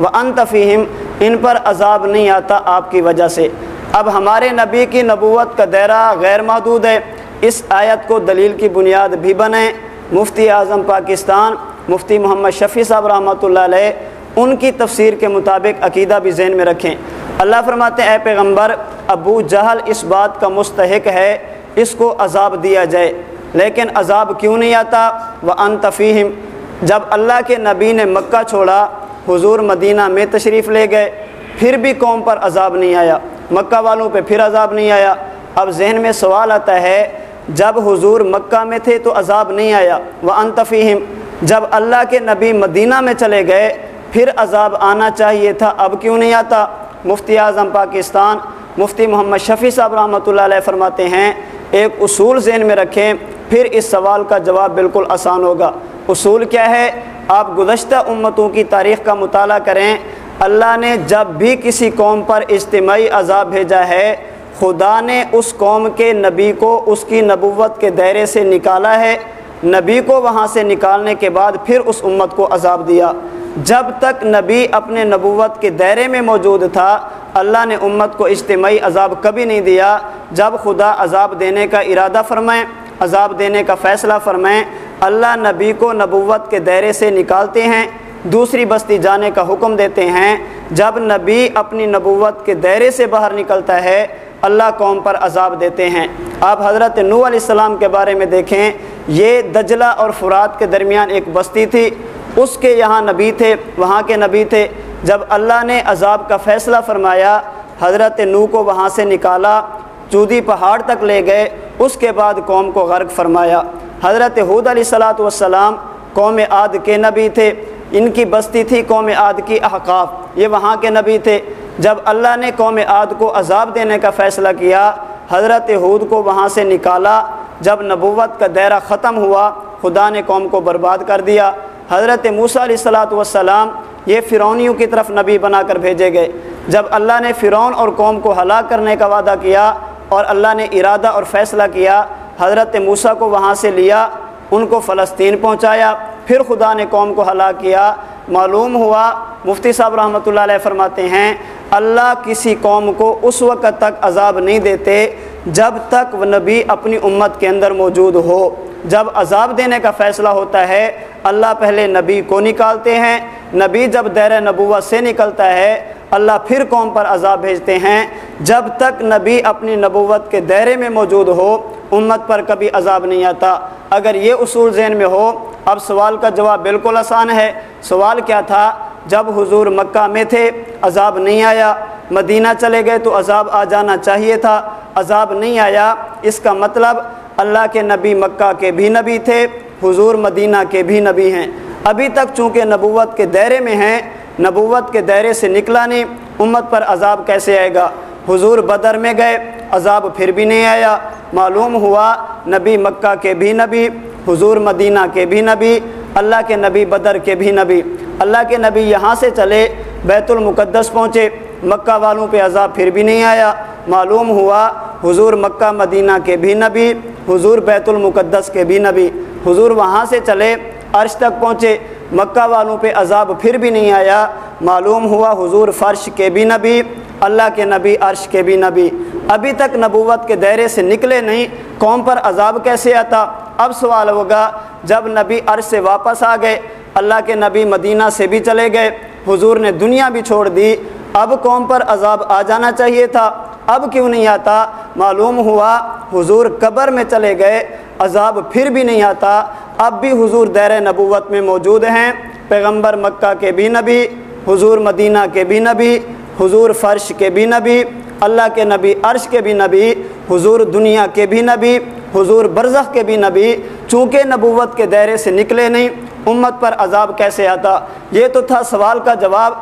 و ان تفیم ان پر عذاب نہیں آتا آپ کی وجہ سے۔ اب ہمارے نبی کی نبوت کا دائرہ غیر محدود ہے۔ اس آیت کو دلیل کی بنیاد بھی بنیں مفتی اعظم پاکستان، مفتی محمد شفیع صاحب رحمۃ اللہ علیہ، ان کی تفسیر کے مطابق عقیدہ بھی ذہن میں رکھیں۔ اللہ فرماتے ہیں، اے پیغمبر، ابو جہل اس بات کا مستحق ہے، اس کو عذاب دیا جائے۔ لیکن عذاب کیوں نہیں آتا؟ وہ انتفیم جب اللہ کے نبی نے مکہ چھوڑا، حضور مدینہ میں تشریف لے گئے، پھر بھی قوم پر عذاب نہیں آیا۔ مکہ والوں پہ پھر عذاب نہیں آیا۔ اب ذہن میں سوال آتا ہے، جب حضور مکہ میں تھے تو عذاب نہیں آیا۔ وہ انتفیم جب اللہ کے نبی مدینہ میں چلے گئے، پھر عذاب آنا چاہیے تھا۔ اب کیوں نہیں آتا؟ مفتی اعظم پاکستان، مفتی محمد شفیع صاحب رحمۃ اللہ علیہ فرماتے ہیں، ایک اصول ذہن میں رکھیں، پھر اس سوال کا جواب بالکل آسان ہوگا۔ اصول کیا ہے؟ آپ گزشتہ امتوں کی تاریخ کا مطالعہ کریں۔ اللہ نے جب بھی کسی قوم پر اجتماعی عذاب بھیجا ہے، خدا نے اس قوم کے نبی کو اس کی نبوت کے دائرے سے نکالا ہے۔ نبی کو وہاں سے نکالنے کے بعد پھر اس امت کو عذاب دیا۔ جب تک نبی اپنے نبوت کے دائرے میں موجود تھا، اللہ نے امت کو اجتماعی عذاب کبھی نہیں دیا۔ جب خدا عذاب دینے کا ارادہ فرمائیں عذاب دینے کا فیصلہ فرمائیں اللہ نبی کو نبوت کے دائرے سے نکالتے ہیں۔ دوسری بستی جانے کا حکم دیتے ہیں۔ جب نبی اپنی نبوت کے دائرے سے باہر نکلتا ہے، اللہ قوم پر عذاب دیتے ہیں۔ آپ حضرت نو علیہ السلام کے بارے میں دیکھیں۔ یہ دجلہ اور فرات کے درمیان ایک بستی تھی۔ اس کے یہاں نبی تھے، وہاں کے نبی تھے۔ جب اللہ نے عذاب کا فیصلہ فرمایا، حضرت نو کو وہاں سے نکالا، چودی پہاڑ تک لے گئے۔ اس کے بعد قوم کو غرق فرمایا۔ حضرت حود علیہ السلاۃ والسلام قوم عاد کے نبی تھے۔ ان کی بستی تھی قوم عاد کی احقاف۔ یہ وہاں کے نبی تھے۔ جب اللہ نے قوم عاد کو عذاب دینے کا فیصلہ کیا، حضرت حود کو وہاں سے نکالا۔ جب نبوت کا دائرہ ختم ہوا، خدا نے قوم کو برباد کر دیا۔ حضرت موسیٰ علیہ السلاۃ والسلام یہ فرونیوں کی طرف نبی بنا کر بھیجے گئے۔ جب اللہ نے فرعون اور قوم کو ہلاک کرنے کا وعدہ کیا اور اللہ نے ارادہ اور فیصلہ کیا، حضرت موسیٰ کو وہاں سے لیا، ان کو فلسطین پہنچایا۔ پھر خدا نے قوم کو ہلاک کیا۔ معلوم ہوا، مفتی صاحب رحمۃ اللہ علیہ فرماتے ہیں، اللہ کسی قوم کو اس وقت تک عذاب نہیں دیتے جب تک وہ نبی اپنی امت کے اندر موجود ہو۔ جب عذاب دینے کا فیصلہ ہوتا ہے، اللہ پہلے نبی کو نکالتے ہیں۔ نبی جب دیر نبوت سے نکلتا ہے، اللہ پھر قوم پر عذاب بھیجتے ہیں۔ جب تک نبی اپنی نبوت کے دائرے میں موجود ہو، امت پر کبھی عذاب نہیں آتا۔ اگر یہ اصول ذہن میں ہو اب سوال کا جواب بالکل آسان ہے۔ سوال کیا تھا؟ جب حضور مکہ میں تھے، عذاب نہیں آیا۔ مدینہ چلے گئے تو عذاب آ جانا چاہیے تھا۔ عذاب نہیں آیا۔ اس کا مطلب اللہ کے نبی مکہ کے بھی نبی تھے، حضور مدینہ کے بھی نبی ہیں۔ ابھی تک چونکہ نبوت کے دائرے میں ہیں، نبوت کے دائرے سے نکلا نہیں، امت پر عذاب کیسے آئے گا؟ حضور بدر میں گئے، عذاب پھر بھی نہیں آیا۔ معلوم ہوا نبی مکہ کے بھی نبی حضور مدینہ کے بھی نبی، اللہ کے نبی بدر کے بھی نبی، اللہ کے نبی یہاں سے چلے، بیت المقدس پہنچے، مکہ والوں پہ عذاب پھر بھی نہیں آیا۔ معلوم ہوا حضور مکہ، مدینہ کے بھی نبی، حضور بیت المقدس کے بھی نبی۔ حضور وہاں سے چلے، عرش تک پہنچے، مکہ والوں پہ عذاب پھر بھی نہیں آیا۔ معلوم ہوا حضور فرش کے بھی نبی اللہ کے نبی، عرش کے بھی نبی۔ ابھی تک نبوت کے دائرے سے نکلے نہیں، قوم پر عذاب کیسے آتا؟ اب سوال ہوگا، جب نبی عرش سے واپس آ گئے، اللہ کے نبی مدینہ سے بھی چلے گئے، حضور نے دنیا بھی چھوڑ دی، اب قوم پر عذاب آ جانا چاہیے تھا۔ اب کیوں نہیں آتا؟ معلوم ہوا، حضور قبر میں چلے گئے، عذاب پھر بھی نہیں آتا۔ اب بھی حضور دیر نبوت میں موجود ہیں، پیغمبر مکہ کے بھی نبی، حضور مدینہ کے بھی نبی حضور فرش کے بھی نبی، اللہ کے نبی، عرش کے بھی نبی، حضور دنیا کے بھی نبی، حضور برزخ کے بھی نبی، چونکہ نبوت کے دائرے سے نکلے نہیں، امت پر عذاب کیسے آتا؟ یہ تو تھا سوال کا جواب۔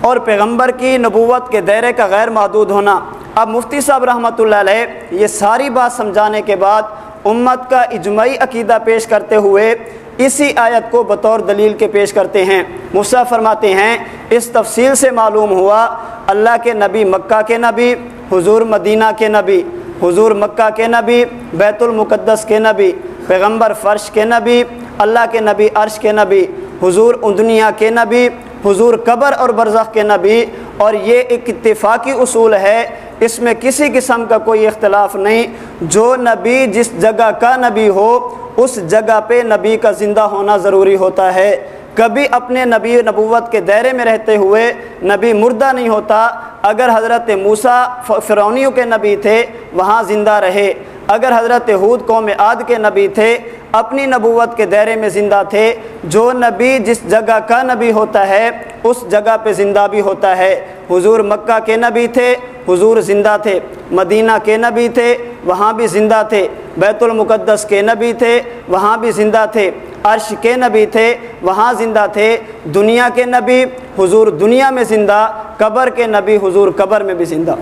اور پیغمبر کی نبوت کے دائرے کا غیر محدود ہونا۔ اب مفتی صاحب رحمۃ اللہ علیہ، یہ ساری بات سمجھانے کے بعد امت کا اجماعی عقیدہ پیش کرتے ہوئے اسی آیت کو بطور دلیل کے پیش کرتے ہیں۔ مصع فرماتے ہیں، اس تفصیل سے معلوم ہوا، اللہ کے نبی مکہ کے نبی، حضور مدینہ کے نبی، حضور مکہ کے نبی، بیت المقدس کے نبی، پیغمبر فرش کے نبی، اللہ کے نبی عرش کے نبی، حضور دنیا کے نبی، حضور قبر اور برزخ کے نبی، اور یہ ایک اتفاقی اصول ہے اس میں کسی قسم کا کوئی اختلاف نہیں۔ جو نبی جس جگہ کا نبی ہو، اس جگہ پہ نبی کا زندہ ہونا ضروری ہوتا ہے۔ کبھی اپنے نبی نبوت کے دائرے میں رہتے ہوئے نبی مردہ نہیں ہوتا۔ اگر حضرت موسیٰ فرونیوں کے نبی تھے، وہاں زندہ رہے۔ اگر حضرت حود قوم عاد کے نبی تھے اپنی نبوت کے دائرے میں زندہ تھے۔ جو نبی جس جگہ کا نبی ہوتا ہے، اس جگہ پہ زندہ بھی ہوتا ہے۔ حضور مکہ کے نبی تھے، حضور زندہ تھے۔ مدینہ کے نبی تھے، وہاں بھی زندہ تھے۔ بیت المقدس کے نبی تھے، وہاں بھی زندہ تھے۔ عرش کے نبی تھے، وہاں زندہ تھے۔ دنیا کے نبی، حضور دنیا میں زندہ۔ قبر کے نبی، حضور قبر میں بھی زندہ۔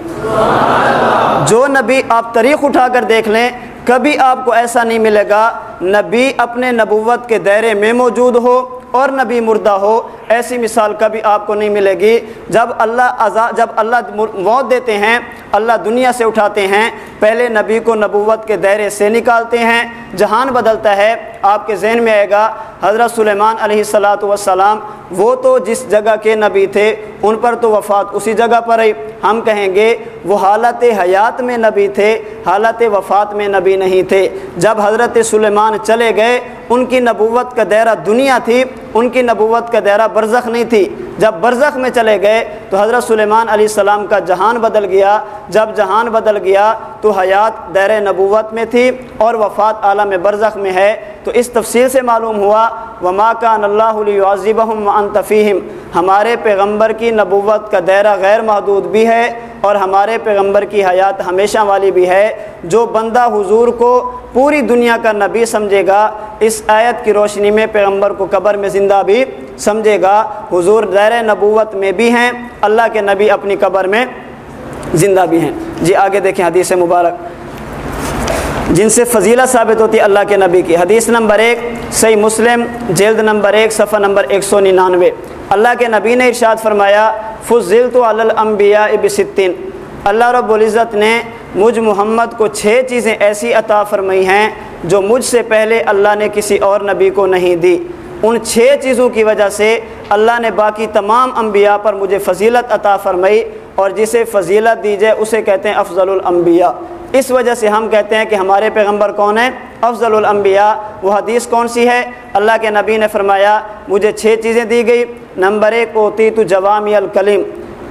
جو نبی آپ تاریخ اٹھا کر دیکھ لیں، کبھی آپ کو ایسا نہیں ملے گا نبی اپنے نبوت کے دائرے میں موجود ہو اور نبی مردہ ہو ایسی مثال کبھی آپ کو نہیں ملے گی۔ جب اللہ جب اللہ موت دیتے ہیں، اللہ دنیا سے اٹھاتے ہیں، پہلے نبی کو نبوت کے دائرے سے نکالتے ہیں، جہان بدلتا ہے، آپ کے ذہن میں آئے گا، حضرت سلیمان علیہ السلاۃ والسلام، وہ تو جس جگہ کے نبی تھے، ان پر تو وفات اسی جگہ پر ہی ہم کہیں گے، وہ حالت حیات میں نبی تھے، حالت وفات میں نبی نہیں تھے۔ جب حضرت سلیمان چلے گئے، ان کی نبوت کا دائرہ دنیا تھی ان کی نبوت کا دائرہ برزخ نہیں تھی۔ جب برزخ میں چلے گئے تو حضرت سلیمان علیہ السلام کا جہان بدل گیا۔ جب جہان بدل گیا تو حیات دیر نبوت میں تھی اور وفات عالم برزخ میں ہے۔ تو اس تفصیل سے معلوم ہوا، وما کان اللہ علیہم و انتفیم ہمارے پیغمبر کی نبوت کا دائرہ غیر محدود بھی ہے اور ہمارے پیغمبر کی حیات ہمیشہ والی بھی ہے۔ جو بندہ حضور کو پوری دنیا کا نبی سمجھے گا، اس آیت کی روشنی میں پیغمبر کو قبر میں زندہ بھی سمجھے گا۔ حضور دیر نبوت میں بھی ہیں، اللہ کے نبی اپنی قبر میں زندہ بھی ہیں۔ جی آگے دیکھیں حدیث مبارک۔ جن سے فضیلہ ثابت ہوتی ہے اللہ کے نبی کی۔ حدیث نمبر ایک، صحیح مسلم، جلد نمبر ایک، صفحہ نمبر ایک سو ننانوے۔ اللہ کے نبی نے ارشاد فرمایا فضل تو الانبیاء بستین۔ اللہ رب العزت نے مجھ محمد کو چھ چیزیں ایسی عطا فرمائی ہیں جو مجھ سے پہلے اللہ نے کسی اور نبی کو نہیں دی۔ ان چھ چیزوں کی وجہ سے اللہ نے باقی تمام انبیاء پر مجھے فضیلت عطا فرمائی اور جسے فضیلت دی جائے اسے کہتے ہیں افضل الانبیاء۔ اس وجہ سے ہم کہتے ہیں کہ ہمارے پیغمبر کون ہیں؟ افضل الانبیاء۔ وہ حدیث کون سی ہے؟ اللہ کے نبی نے فرمایا، مجھے چھ چیزیں دی گئی۔ نمبر ایک اوتی تو جوامی الکلیم۔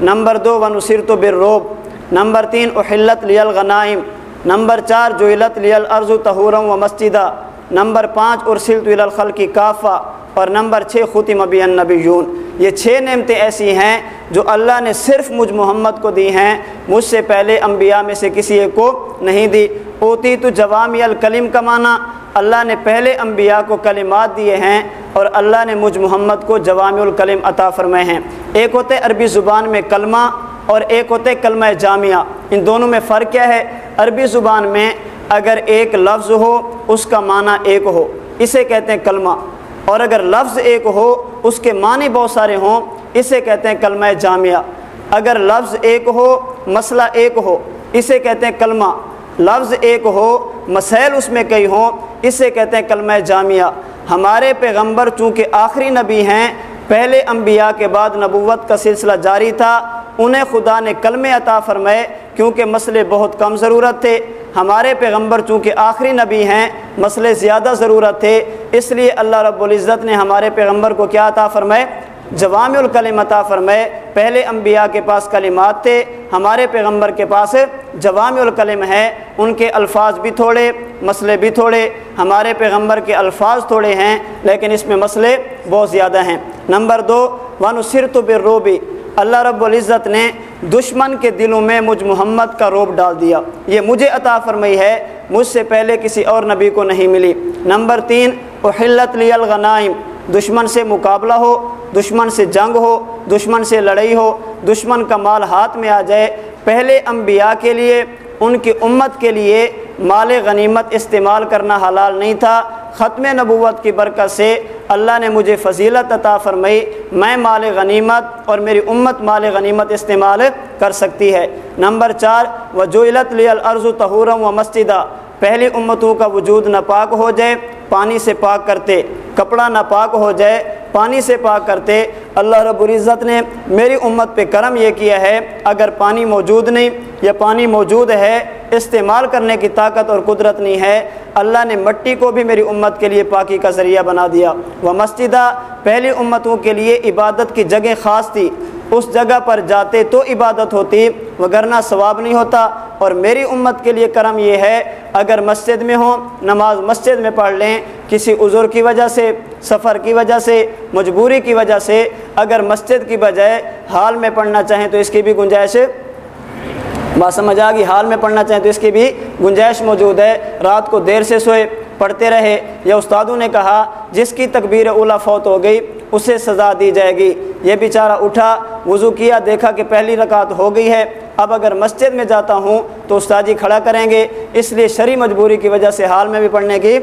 نمبر دو ونصر تو برروب نمبر تین، احلت لی الغنائم نمبر چار جو علت لی الارض تہورم و مسجدہ نمبر پانچ ارسل تو الخل کی کافہ، اور نمبر چھ خطی مبی النبیون۔ یہ چھ نعمتیں ایسی ہیں جو اللہ نے صرف مجھ محمد کو دی ہیں، مجھ سے پہلے انبیاء میں سے کسی ایک کو نہیں دی۔ اوتی تو جوامی الکلم کا معنی، اللہ نے پہلے انبیاء کو کلمات دیے ہیں اور اللہ نے مجھ محمد کو جوام الکلم عطا فرمائے ہیں۔ ایک ہوتے عربی زبان میں کلمہ اور ایک ہوتے کلمہ جامعہ۔ ان دونوں میں فرق کیا ہے؟ عربی زبان میں اگر ایک لفظ ہو، اس کا معنی ایک ہو۔ اسے کہتے ہیں کلمہ۔ اور اگر لفظ ایک ہو، اس کے معنی بہت سارے ہوں۔ اسے کہتے ہیں کلمہ جامعہ۔ اگر لفظ ایک ہو، مسئلہ ایک ہو، اسے کہتے ہیں کلمہ۔ لفظ ایک ہو، مسائل اس میں کئی ہوں۔ اسے کہتے ہیں کلمہ جامعہ۔ ہمارے پیغمبر چونکہ آخری نبی ہیں، پہلے انبیاء کے بعد نبوت کا سلسلہ جاری تھا، انہیں خدا نے کلم عطا فرمائے کیونکہ مسئلے بہت کم ضرورت تھے۔ ہمارے پیغمبر چونکہ آخری نبی ہیں، مسئلے زیادہ ضرورت تھے، اس لیے اللہ رب العزت نے ہمارے پیغمبر کو کیا عطا فرمائے؟ جوام الکلم عطا فرمائے۔ پہلے انبیاء کے پاس کلمات تھے، ہمارے پیغمبر کے پاس جوام الکلم ہے ان کے الفاظ بھی تھوڑے، مسئلے بھی تھوڑے، ہمارے پیغمبر کے الفاظ تھوڑے ہیں، لیکن اس میں مسئلے بہت زیادہ ہیں۔ نمبر دو ون سرت بالروبی اللہ رب العزت نے دشمن کے دلوں میں مجھ محمد کا روب ڈال دیا۔ یہ مجھے عطا فرمائی ہے، مجھ سے پہلے کسی اور نبی کو نہیں ملی۔ نمبر تین، احلت لی الغنائم۔ دشمن سے مقابلہ ہو، دشمن سے جنگ ہو، دشمن سے لڑائی ہو، دشمن کا مال ہاتھ میں آ جائے۔ پہلے انبیاء کے لیے، ان کی امت کے لیے مال غنیمت استعمال کرنا حلال نہیں تھا۔ ختم نبوت کی برکت سے اللہ نے مجھے فضیلت عطا فرمائی، میں مال غنیمت اور میری امت مال غنیمت استعمال کر سکتی ہے۔ نمبر چار وجوہلت لی الارض تہورم و مسجدہ پہلی امتوں کا وجود ناپاک ہو جائے، پانی سے پاک کرتے۔ کپڑا ناپاک ہو جائے، پانی سے پاک کرتے۔ اللہ رب العزت نے میری امت پہ کرم یہ کیا ہے، اگر پانی موجود نہیں یا پانی موجود ہے استعمال کرنے کی طاقت اور قدرت نہیں ہے۔ اللہ نے مٹی کو بھی میری امت کے لیے پاکی کا ذریعہ بنا دیا۔ وہ مسجدہ، پہلی امتوں کے لیے عبادت کی جگہ خاص تھی۔ اس جگہ پر جاتے تو عبادت ہوتی وگرنہ ثواب نہیں ہوتا۔ اور میری امت کے لیے کرم یہ ہے، اگر مسجد میں ہوں، نماز مسجد میں پڑھ لیں، کسی عذر کی وجہ سے، سفر کی وجہ سے، مجبوری کی وجہ سے، اگر مسجد کی بجائے حال میں پڑھنا چاہیں تو اس کی بھی گنجائش بات سمجھ آ گئی، حال میں پڑھنا چاہیں تو اس کی بھی گنجائش موجود ہے۔ رات کو دیر سے سوئے، پڑھتے رہے۔ یا استادوں نے کہا، جس کی تکبیر اولا فوت ہو گئی، اسے سزا دی جائے گی۔ یہ بیچارہ اٹھا، وضو کیا، دیکھا کہ پہلی رکعت ہو گئی ہے۔ اب اگر مسجد میں جاتا ہوں تو استاجی کھڑا کریں گے۔ اس لیے شرع مجبوری کی وجہ سے حال میں بھی پڑھنے کی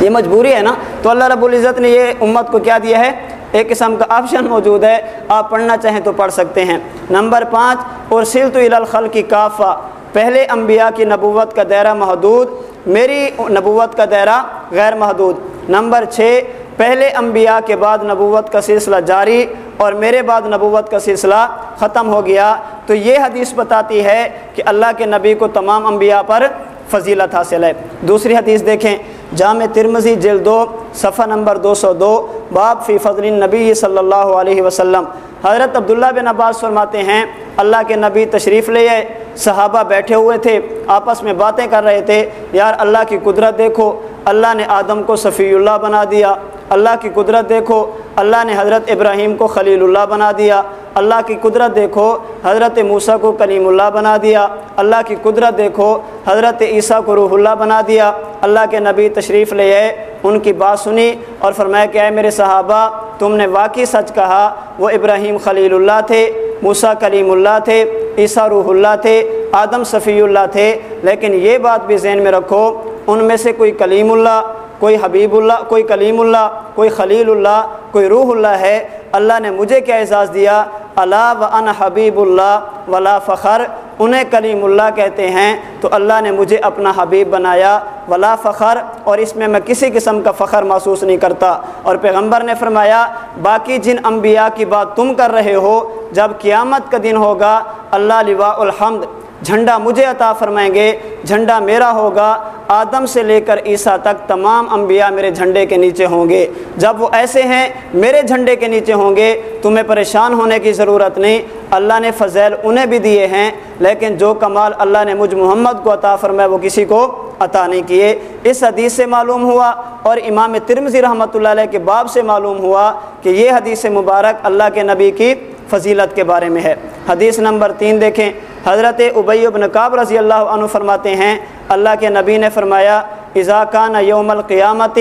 یہ مجبوری ہے نا؟ تو اللہ رب العزت نے یہ امت کو کیا دیا ہے؟ ایک قسم کا آپشن موجود ہے، آپ پڑھنا چاہیں تو پڑھ سکتے ہیں۔ نمبر پانچ اور سلط الخل کی کافہ پہلے انبیاء کی نبوت کا دائرہ محدود، میری نبوت کا دائرہ غیر محدود۔ نمبر چھ، پہلے انبیاء کے بعد نبوت کا سلسلہ جاری اور میرے بعد نبوت کا سلسلہ ختم ہو گیا۔ تو یہ حدیث بتاتی ہے کہ اللہ کے نبی کو تمام انبیاء پر فضیلت حاصل ہے۔ دوسری حدیث دیکھیں۔ جامع ترمزی جلد دو، صفحہ نمبر دو سو دو، باب فی فضل نبی صلی اللہ علیہ وسلم۔ حضرت عبداللہ بن عباس فرماتے ہیں، اللہ کے نبی تشریف لے آئے، صحابہ بیٹھے ہوئے تھے، آپس میں باتیں کر رہے تھے، یار اللہ کی قدرت دیکھو، اللہ نے آدم کو صفی اللہ بنا دیا، اللہ کی قدرت دیکھو، اللہ نے حضرت ابراہیم کو خلیل اللہ بنا دیا، اللہ کی قدرت دیکھو، حضرت موسیٰ کو کلیم اللہ بنا دیا، اللہ کی قدرت دیکھو، حضرت عیسیٰ کو روح اللہ بنا دیا اللہ کے نبی تشریف لے آئے، ان کی بات سنی اور فرمایا کہ اے میرے صحابہ، تم نے واقعی سچ کہا، وہ ابراہیم خلیل اللہ تھے، موسیٰ کلیم اللہ تھے، عیسیٰ روح اللہ تھے، آدم صفی اللہ تھے۔ لیکن یہ بات بھی ذہن میں رکھو، ان میں سے کوئی کلیم اللہ، کوئی حبیب اللہ، کوئی کلیم اللہ، کوئی خلیل اللہ، کوئی روح اللہ ہے۔ اللہ نے مجھے کیا اعزاز دیا؟ اللہ و ان حبیب اللہ، ولا فخر۔ انہیں کلیم اللہ کہتے ہیں، تو اللہ نے مجھے اپنا حبیب بنایا، ولا فخر، اور اس میں میں کسی قسم کا فخر محسوس نہیں کرتا۔ اور پیغمبر نے فرمایا، باقی جن انبیاء کی بات تم کر رہے ہو، جب قیامت کا دن ہوگا، اللہ لواء الحمد جھنڈا مجھے عطا فرمائیں گے، جھنڈا میرا ہوگا۔ آدم سے لے کر عیسیٰ تک تمام انبیاء میرے جھنڈے کے نیچے ہوں گے۔ جب وہ ایسے ہیں، میرے جھنڈے کے نیچے ہوں گے، تمہیں پریشان ہونے کی ضرورت نہیں۔ اللہ نے فضیل انہیں بھی دیے ہیں، لیکن جو کمال اللہ نے مجھ محمد کو عطا فرمایا، وہ کسی کو عطا نہیں کیے۔ اس حدیث سے معلوم ہوا اور امام ترمزی رحمۃ اللہ علیہ کے باب سے معلوم ہوا کہ یہ حدیث مبارک اللہ کے نبی کی فضیلت کے بارے میں ہے۔ حدیث نمبر تین دیکھیں۔ حضرت ابی بن قاب رضی اللہ عنہ فرماتے ہیں، اللہ کے نبی نے فرمایا اضاکان یوم القیامت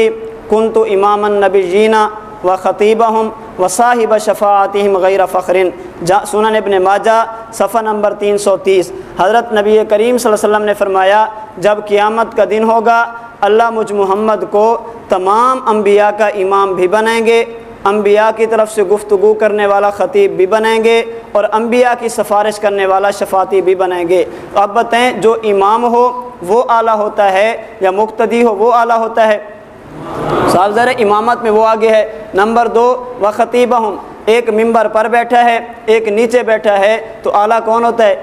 کن تو امام النبی جینا و خطیبہ ہم و صاحب شفاعتہم غیر فخرن جا سنن ابن ماجہ، صفحہ نمبر تین سو تیس۔ حضرت نبی کریم صلی اللہ علیہ وسلم نے فرمایا، جب قیامت کا دن ہوگا، اللہ مجھ محمد کو تمام انبیاء کا امام بھی بنائیں گے۔ انبیاء کی طرف سے گفتگو کرنے والا خطیب بھی بنائیں گے اور انبیاء کی سفارش کرنے والا شفاتی بھی بنائیں گے۔ تو اب بتائیں جو امام ہو وہ اعلیٰ ہوتا ہے یا مقتدی ہو وہ اعلیٰ ہوتا ہے؟ صاحب ذرا امامت میں وہ آگے ہے۔ نمبر دو، و خطیبہ ہوں ایک ممبر پر بیٹھا ہے، ایک نیچے بیٹھا ہے، تو اعلیٰ کون ہوتا ہے؟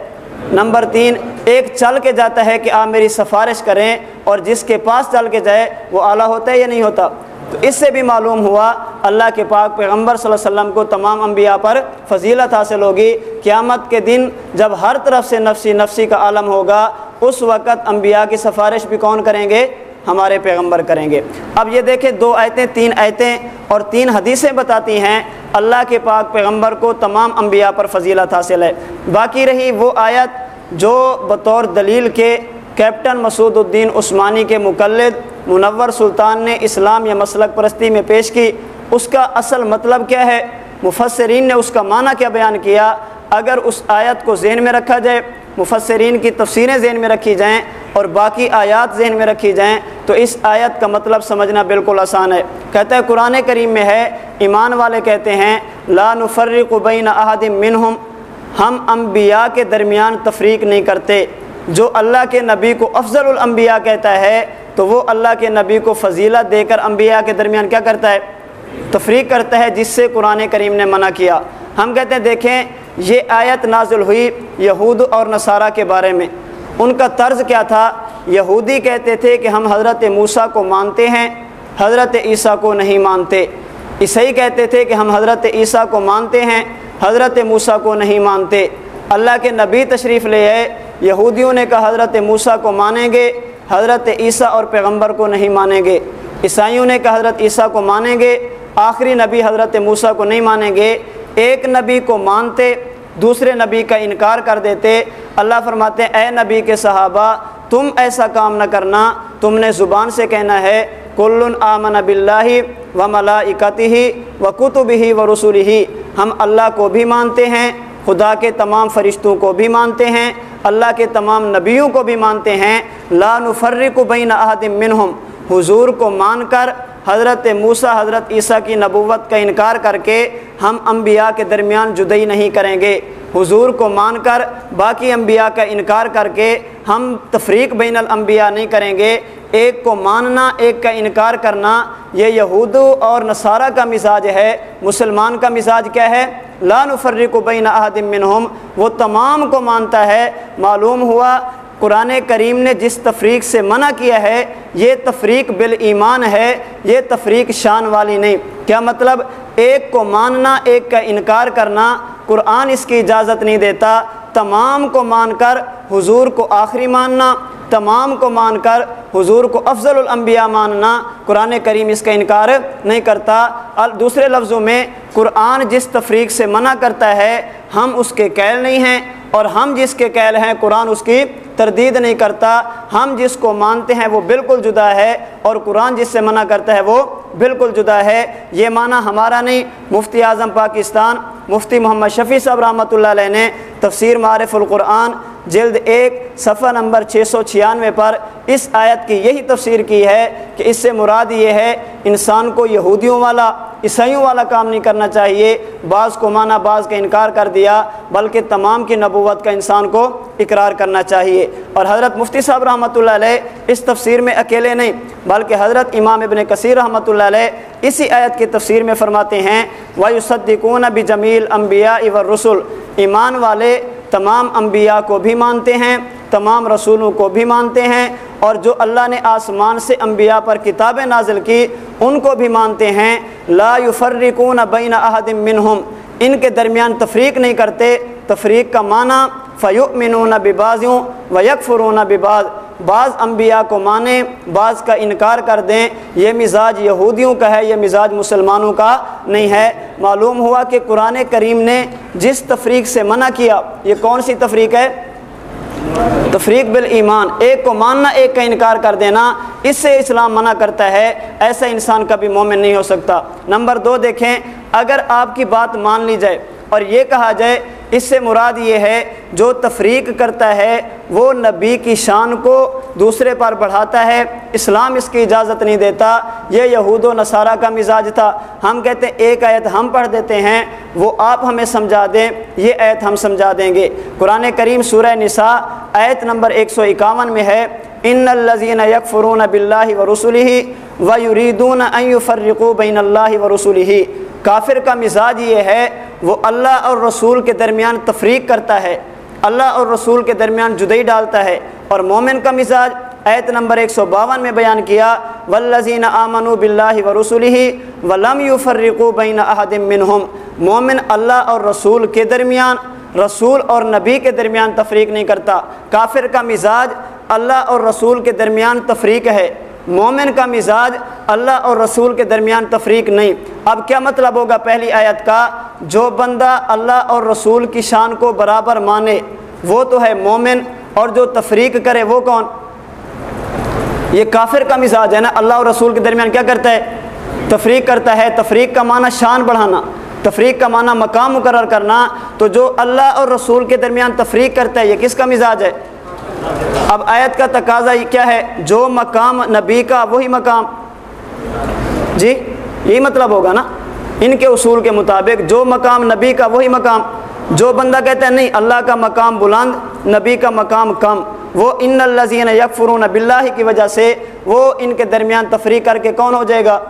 نمبر تین، ایک چل کے جاتا ہے کہ آپ میری سفارش کریں اور جس کے پاس چل کے جائے وہ اعلیٰ ہوتا ہے یا نہیں ہوتا؟ تو اس سے بھی معلوم ہوا اللہ کے پاک پیغمبر صلی اللہ علیہ وسلم کو تمام انبیاء پر فضیلت حاصل ہوگی۔ قیامت کے دن جب ہر طرف سے نفسی نفسی کا عالم ہوگا، اس وقت انبیاء کی سفارش بھی کون کریں گے؟ ہمارے پیغمبر کریں گے۔ اب یہ دیکھیں، دو آیتیں، تین آیتیں اور تین حدیثیں بتاتی ہیں۔ اللہ کے پاک پیغمبر کو تمام انبیاء پر فضیلت حاصل ہے۔ باقی رہی وہ آیت جو بطور دلیل کے کیپٹن مسعود الدین عثمانی کے مقلد منور سلطان نے اسلام یا مسلک پرستی میں پیش کی۔ اس کا اصل مطلب کیا ہے؟ مفسرین نے اس کا معنی کیا بیان کیا؟ اگر اس آیت کو ذہن میں رکھا جائے، مفسرین کی تفسیریں ذہن میں رکھی جائیں اور باقی آیات ذہن میں رکھی جائیں، تو اس آیت کا مطلب سمجھنا بالکل آسان ہے۔ کہتا ہے قرآن کریم میں ہے، ایمان والے کہتے ہیں، لا نفرق بین احد منہم، ہم انبیاء کے درمیان تفریق نہیں کرتے۔ جو اللہ کے نبی کو افضل الانبیاء کہتا ہے، تو وہ اللہ کے نبی کو فضیلت دے کر انبیاء کے درمیان کیا کرتا ہے؟ تفریق کرتا ہے، جس سے قرآن کریم نے منع کیا۔ ہم کہتے ہیں، دیکھیں، یہ آیت نازل ہوئی یہود اور نصارہ کے بارے میں۔ ان کا طرز کیا تھا؟ یہودی کہتے تھے کہ ہم حضرت موسیٰ کو مانتے ہیں، حضرت عیسیٰ کو نہیں مانتے۔ عیسائی کہتے تھے کہ ہم حضرت عیسیٰ کو مانتے ہیں، حضرت موسیٰ کو نہیں مانتے۔ اللہ کے نبی تشریف لے آئے یہودیوں نے کہا، حضرت موسیٰ کو مانیں گے، حضرت عیسیٰ اور پیغمبر کو نہیں مانیں گے۔ عیسائیوں نے کہا، حضرت عیسیٰ کو مانیں گے، آخری نبی حضرت موسیٰ کو نہیں مانیں گے۔ ایک نبی کو مانتے، دوسرے نبی کا انکار کر دیتے۔ اللہ فرماتے ہیں، اے نبی کے صحابہ، تم ایسا کام نہ کرنا۔ تم نے زبان سے کہنا ہے کل آمن بلّہ و ملاکتی ہی و کتب ہی و رسول ہی ہم اللہ کو بھی مانتے ہیں، خدا کے تمام فرشتوں کو بھی مانتے ہیں۔ اللہ کے تمام نبیوں کو بھی مانتے ہیں، لا نفرق بین احد منہم۔ حضور کو مان کر حضرت موسیٰ، حضرت عیسیٰ کی نبوت کا انکار کر کے ہم انبیاء کے درمیان جدئی نہیں کریں گے۔ حضور کو مان کر باقی انبیاء کا انکار کر کے ہم تفریق بین الانبیاء نہیں کریں گے۔ ایک کو ماننا، ایک کا انکار کرنا، یہ یہود اور نصارہ کا مزاج ہے۔ مسلمان کا مزاج کیا ہے؟ لا نفرق بین احد منہم، وہ تمام کو مانتا ہے۔ معلوم ہوا، قرآن کریم نے جس تفریق سے منع کیا ہے، یہ تفریق بالایمان ہے، یہ تفریق شان والی نہیں۔ کیا مطلب؟ ایک کو ماننا، ایک کا انکار کرنا، قرآن اس کی اجازت نہیں دیتا۔ تمام کو مان کر حضور کو آخری ماننا، تمام کو مان کر حضور کو افضل الانبیاء ماننا، قرآن کریم اس کا انکار نہیں کرتا۔ دوسرے لفظوں میں، قرآن جس تفریق سے منع کرتا ہے، ہم اس کے قیل نہیں ہیں۔ اور ہم جس کے قیل ہیں، قرآن اس کی تردید نہیں کرتا۔ ہم جس کو مانتے ہیں، وہ بالکل جدا ہے۔ اور قرآن جس سے منع کرتا ہے، وہ بالکل جدا ہے۔ یہ معنی ہمارا نہیں، مفتی اعظم پاکستان، مفتی محمد شفیع صاحب رحمۃ اللہ علیہ نے تفسیر معرف القرآن جلد ایک، صفحہ نمبر چھ سو چھیانوے پر اس آیت کی یہی تفسیر کی ہے کہ اس سے مراد یہ ہے، انسان کو یہودیوں والا عیسائیوں والا کام نہیں کرنا چاہیے۔ بعض کو مانا بعض کا انکار کر دیا، بلکہ تمام کی نبوت کا انسان کو اقرار کرنا چاہیے۔ اور حضرت مفتی صاحب رحمۃ اللہ علیہ اس تفسیر میں اکیلے نہیں، بلکہ حضرت امام ابن کثیر رحمۃ اللہ علیہ اسی آیت کی تفسیر میں فرماتے ہیں وایو صدقون اب جمیل امبیا اب رسول ایمان والے تمام انبیاء کو بھی مانتے ہیں۔ تمام رسولوں کو بھی مانتے ہیں اور جو اللہ نے آسمان سے انبیاء پر کتابیں نازل کی، ان کو بھی مانتے ہیں۔ لا یفرقون بین احد منہم۔ ان کے درمیان تفریق نہیں کرتے۔ تفریق کا معنی فیؤمنون ببازیوں و یکفرون بباز بعض انبیاء کو مانیں، بعض کا انکار کر دیں۔ یہ مزاج یہودیوں کا ہے، یہ مزاج مسلمانوں کا نہیں ہے۔ معلوم ہوا کہ قرآن کریم نے جس تفریق سے منع کیا، یہ کون سی تفریق ہے؟ تفریق بالایمان، ایک کو ماننا، ایک کا انکار کر دینا، اس سے اسلام منع کرتا ہے، ایسا انسان کبھی مومن نہیں ہو سکتا۔ نمبر دو دیکھیں، اگر آپ کی بات مان لی جائے اور یہ کہا جائے، اس سے مراد یہ ہے، جو تفریق کرتا ہے وہ نبی کی شان کو دوسرے پر بڑھاتا ہے، اسلام اس کی اجازت نہیں دیتا۔ یہ یہود و نصارہ کا مزاج تھا۔ ہم کہتے ہیں، ایک آیت ہم پڑھ دیتے ہیں، وہ آپ ہمیں سمجھا دیں۔ یہ آیت ہم سمجھا دیں گے۔ قرآن کریم سورہ نساء آیت نمبر ایک سو اکاون میں ہے، ان الزین یکفرون بلّہ و رسول ہی و یریدون فرقو بین اللہ و رسول ہی کافر کا مزاج یہ ہے، وہ اللہ اور رسول کے درمیان تفریق کرتا ہے۔ اللہ اور رسول کے درمیان جدئی ڈالتا ہے اور مومن کا مزاج ایت نمبر ایک سو باون میں بیان کیا ولزین آمن و بلّہ و رسول ہی ولم یو فرقو بین احدم منہم مومن اللہ اور رسول کے درمیان، رسول اور نبی کے درمیان تفریق نہیں کرتا۔ کافر کا مزاج اللہ اور رسول کے درمیان تفریق ہے۔ مومن کا مزاج اللہ اور رسول کے درمیان تفریق نہیں۔ اب کیا مطلب ہوگا پہلی آیت کا؟ جو بندہ اللہ اور رسول کی شان کو برابر مانے، وہ تو ہے مومن اور جو تفریق کرے وہ کون؟ یہ کافر کا مزاج ہے نا۔ اللہ اور رسول کے درمیان کیا کرتا ہے؟ تفریق کرتا ہے۔ تفریق کا معنی شان بڑھانا، تفریق کا معنی مقام مقرر کرنا۔ تو جو اللہ اور رسول کے درمیان تفریق کرتا ہے، یہ کس کا مزاج ہے؟ اب آیت کا تقاضا یہ کیا ہے؟ جو مقام نبی کا، وہی مقام۔ جی یہی مطلب ہوگا نا؟ ان کے اصول کے مطابق جو مقام نبی کا، وہی مقام۔ جو بندہ کہتا ہے، نہیں، اللہ کا مقام بلند، نبی کا مقام کم۔ وہ ان الزین یکفرون باللہ کی وجہ سے، وہ ان کے درمیان تفریح کر کے کون ہو جائے گا؟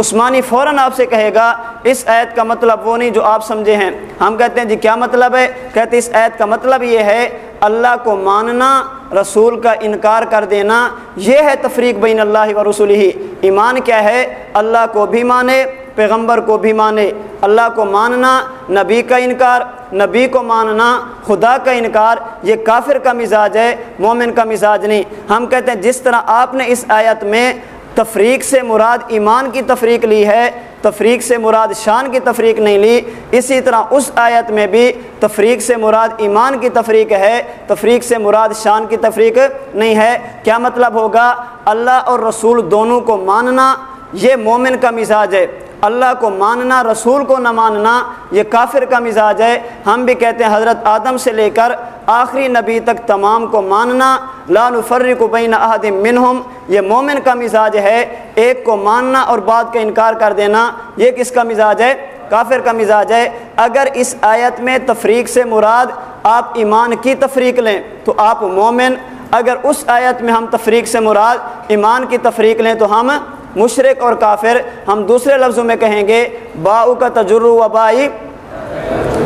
عثمانی فوراً آپ سے کہے گا، اس عید کا مطلب وہ نہیں جو آپ سمجھے ہیں۔ ہم کہتے ہیں جی کیا مطلب ہے؟ کہتے اس عید کا مطلب یہ ہے، اللہ کو ماننا، رسول کا انکار کر دینا، یہ ہے تفریق بین اللہ و رسول ہی ایمان کیا ہے؟ اللہ کو بھی مانے، پیغمبر کو بھی مانے۔ اللہ کو ماننا، نبی کا انکار، نبی کو ماننا، خدا کا انکار، یہ کافر کا مزاج ہے، مومن کا مزاج نہیں۔ ہم کہتے ہیں، جس طرح آپ نے اس آیت میں تفریق سے مراد ایمان کی تفریق لی ہے، تفریق سے مراد شان کی تفریق نہیں لی۔ اسی طرح اس آیت میں بھی تفریق سے مراد ایمان کی تفریق ہے، تفریق سے مراد شان کی تفریق نہیں ہے۔ کیا مطلب ہوگا؟ اللہ اور رسول دونوں کو ماننا، یہ مومن کا مزاج ہے۔ اللہ کو ماننا، رسول کو نہ ماننا، یہ کافر کا مزاج ہے۔ ہم بھی کہتے ہیں حضرت آدم سے لے کر آخری نبی تک تمام کو ماننا۔ لا نفرق بین احد منہم۔ یہ مومن کا مزاج ہے ایک کو ماننا اور بعد کا انکار کر دینا، یہ کس کا مزاج ہے؟ کافر کا مزاج ہے۔ اگر اس آیت میں تفریق سے مراد آپ ایمان کی تفریق لیں تو آپ مومن، اگر اس آیت میں ہم تفریق سے مراد ایمان کی تفریق لیں تو ہم مشرق اور کافر۔ ہم دوسرے لفظوں میں کہیں گے باؤ کا تجرو و بائی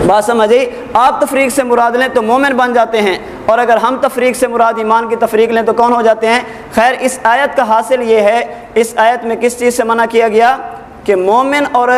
بات سمجھی آپ تفریق سے مراد لیں تو مومن بن جاتے ہیں، اور اگر ہم تفریق سے مراد ایمان کی تفریق لیں تو کون ہو جاتے ہیں؟ خیر، اس آیت کا حاصل یہ ہے، اس آیت میں کس چیز سے منع کیا گیا؟ کہ مومن اور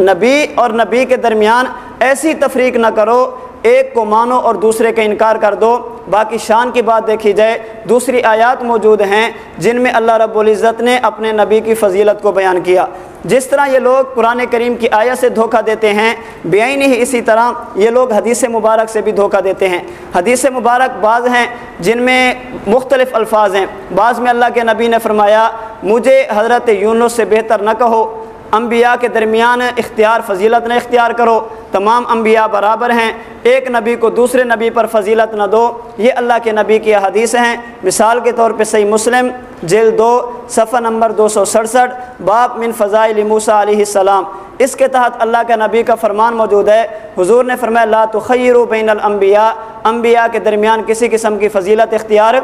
نبی اور نبی کے درمیان ایسی تفریق نہ کرو ایک کو مانو اور دوسرے کا انکار کر دو۔ باقی شان کی بات دیکھی جائے، دوسری آیات موجود ہیں جن میں اللہ رب العزت نے اپنے نبی کی فضیلت کو بیان کیا۔ جس طرح یہ لوگ قرآن کریم کی آیت سے دھوکہ دیتے ہیں بےآنی ہی اسی طرح یہ لوگ حدیث مبارک سے بھی دھوکہ دیتے ہیں۔ حدیث مبارک بعض ہیں جن میں مختلف الفاظ ہیں۔ بعض میں اللہ کے نبی نے فرمایا، مجھے حضرت یونس سے بہتر نہ کہو۔ انبیاء کے درمیان اختیار فضیلت نہ اختیار کرو۔ تمام انبیاء برابر ہیں۔ ایک نبی کو دوسرے نبی پر فضیلت نہ دو۔ یہ اللہ کے نبی کی حدیث ہیں۔ مثال کے طور پہ صحیح مسلم جلد دو، صفحہ نمبر دو سو سڑسٹھ باپ من فضائل موسیٰ علیہ السلام۔ اس کے تحت اللہ کے نبی کا فرمان موجود ہے۔ حضور نے فرمایا، لا تخیر بین الانبیاء۔ انبیاء کے درمیان کسی قسم کی فضیلت اختیار۔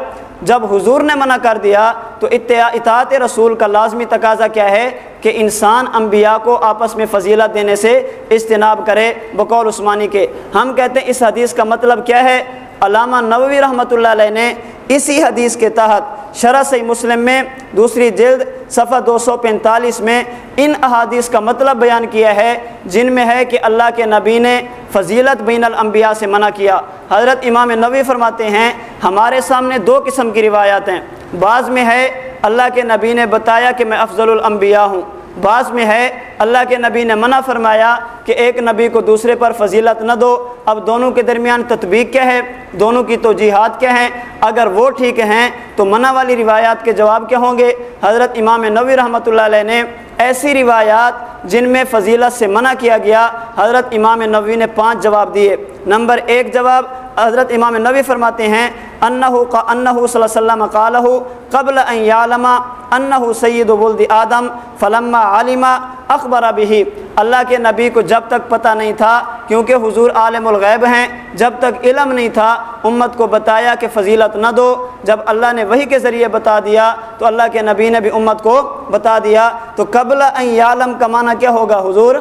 جب حضور نے منع کر دیا، تو اطاعت رسول کا لازمی تقاضا کیا ہے کہ انسان انبیاء کو آپس میں فضیلت دینے سے اجتناب کرے، بقول عثمانی کے۔ ہم کہتے ہیں، اس حدیث کا مطلب کیا ہے؟ علامہ نووی رحمۃ اللہ علیہ نے اسی حدیث کے تحت شرح صحیح مسلم میں دوسری جلد صفحہ دو سو پینتالیس میں ان احادیث کا مطلب بیان کیا ہے، جن میں ہے کہ اللہ کے نبی نے فضیلت بین الانبیاء سے منع کیا۔ حضرت امام نبی فرماتے ہیں، ہمارے سامنے دو قسم کی روایات ہیں۔ بعض میں ہے، اللہ کے نبی نے بتایا کہ میں افضل الانبیاء ہوں۔ بعض میں ہے، اللہ کے نبی نے منع فرمایا کہ ایک نبی کو دوسرے پر فضیلت نہ دو۔ اب دونوں کے درمیان تطبیق کیا ہے؟ دونوں کی توجیحات کیا ہیں؟ اگر وہ ٹھیک ہیں، تو منع والی روایات کے جواب کیا ہوں گے؟ حضرت امام نبی رحمۃ اللہ علیہ نے ایسی روایات جن میں فضیلت سے منع کیا گیا، حضرت امام نبی نے پانچ جواب دیے۔ نمبر ایک جواب حضرت امام نبی فرماتے ہیں، انہو کا انہو صلی اللہ علیہ وسلم قالہو، قبل ان یعلم انہو سید ولد آدم، فلما علما اخبر بھی اللہ کے نبی کو جب تک پتہ نہیں تھا، کیونکہ حضور عالم الغیب ہیں، جب تک علم نہیں تھا، امت کو بتایا کہ فضیلت نہ دو۔ جب اللہ نے وہی کے ذریعے بتا دیا، تو اللہ کے نبی نے بھی امت کو بتا دیا۔ تو قبل ان یعلم کا معنی کیا ہوگا حضور؟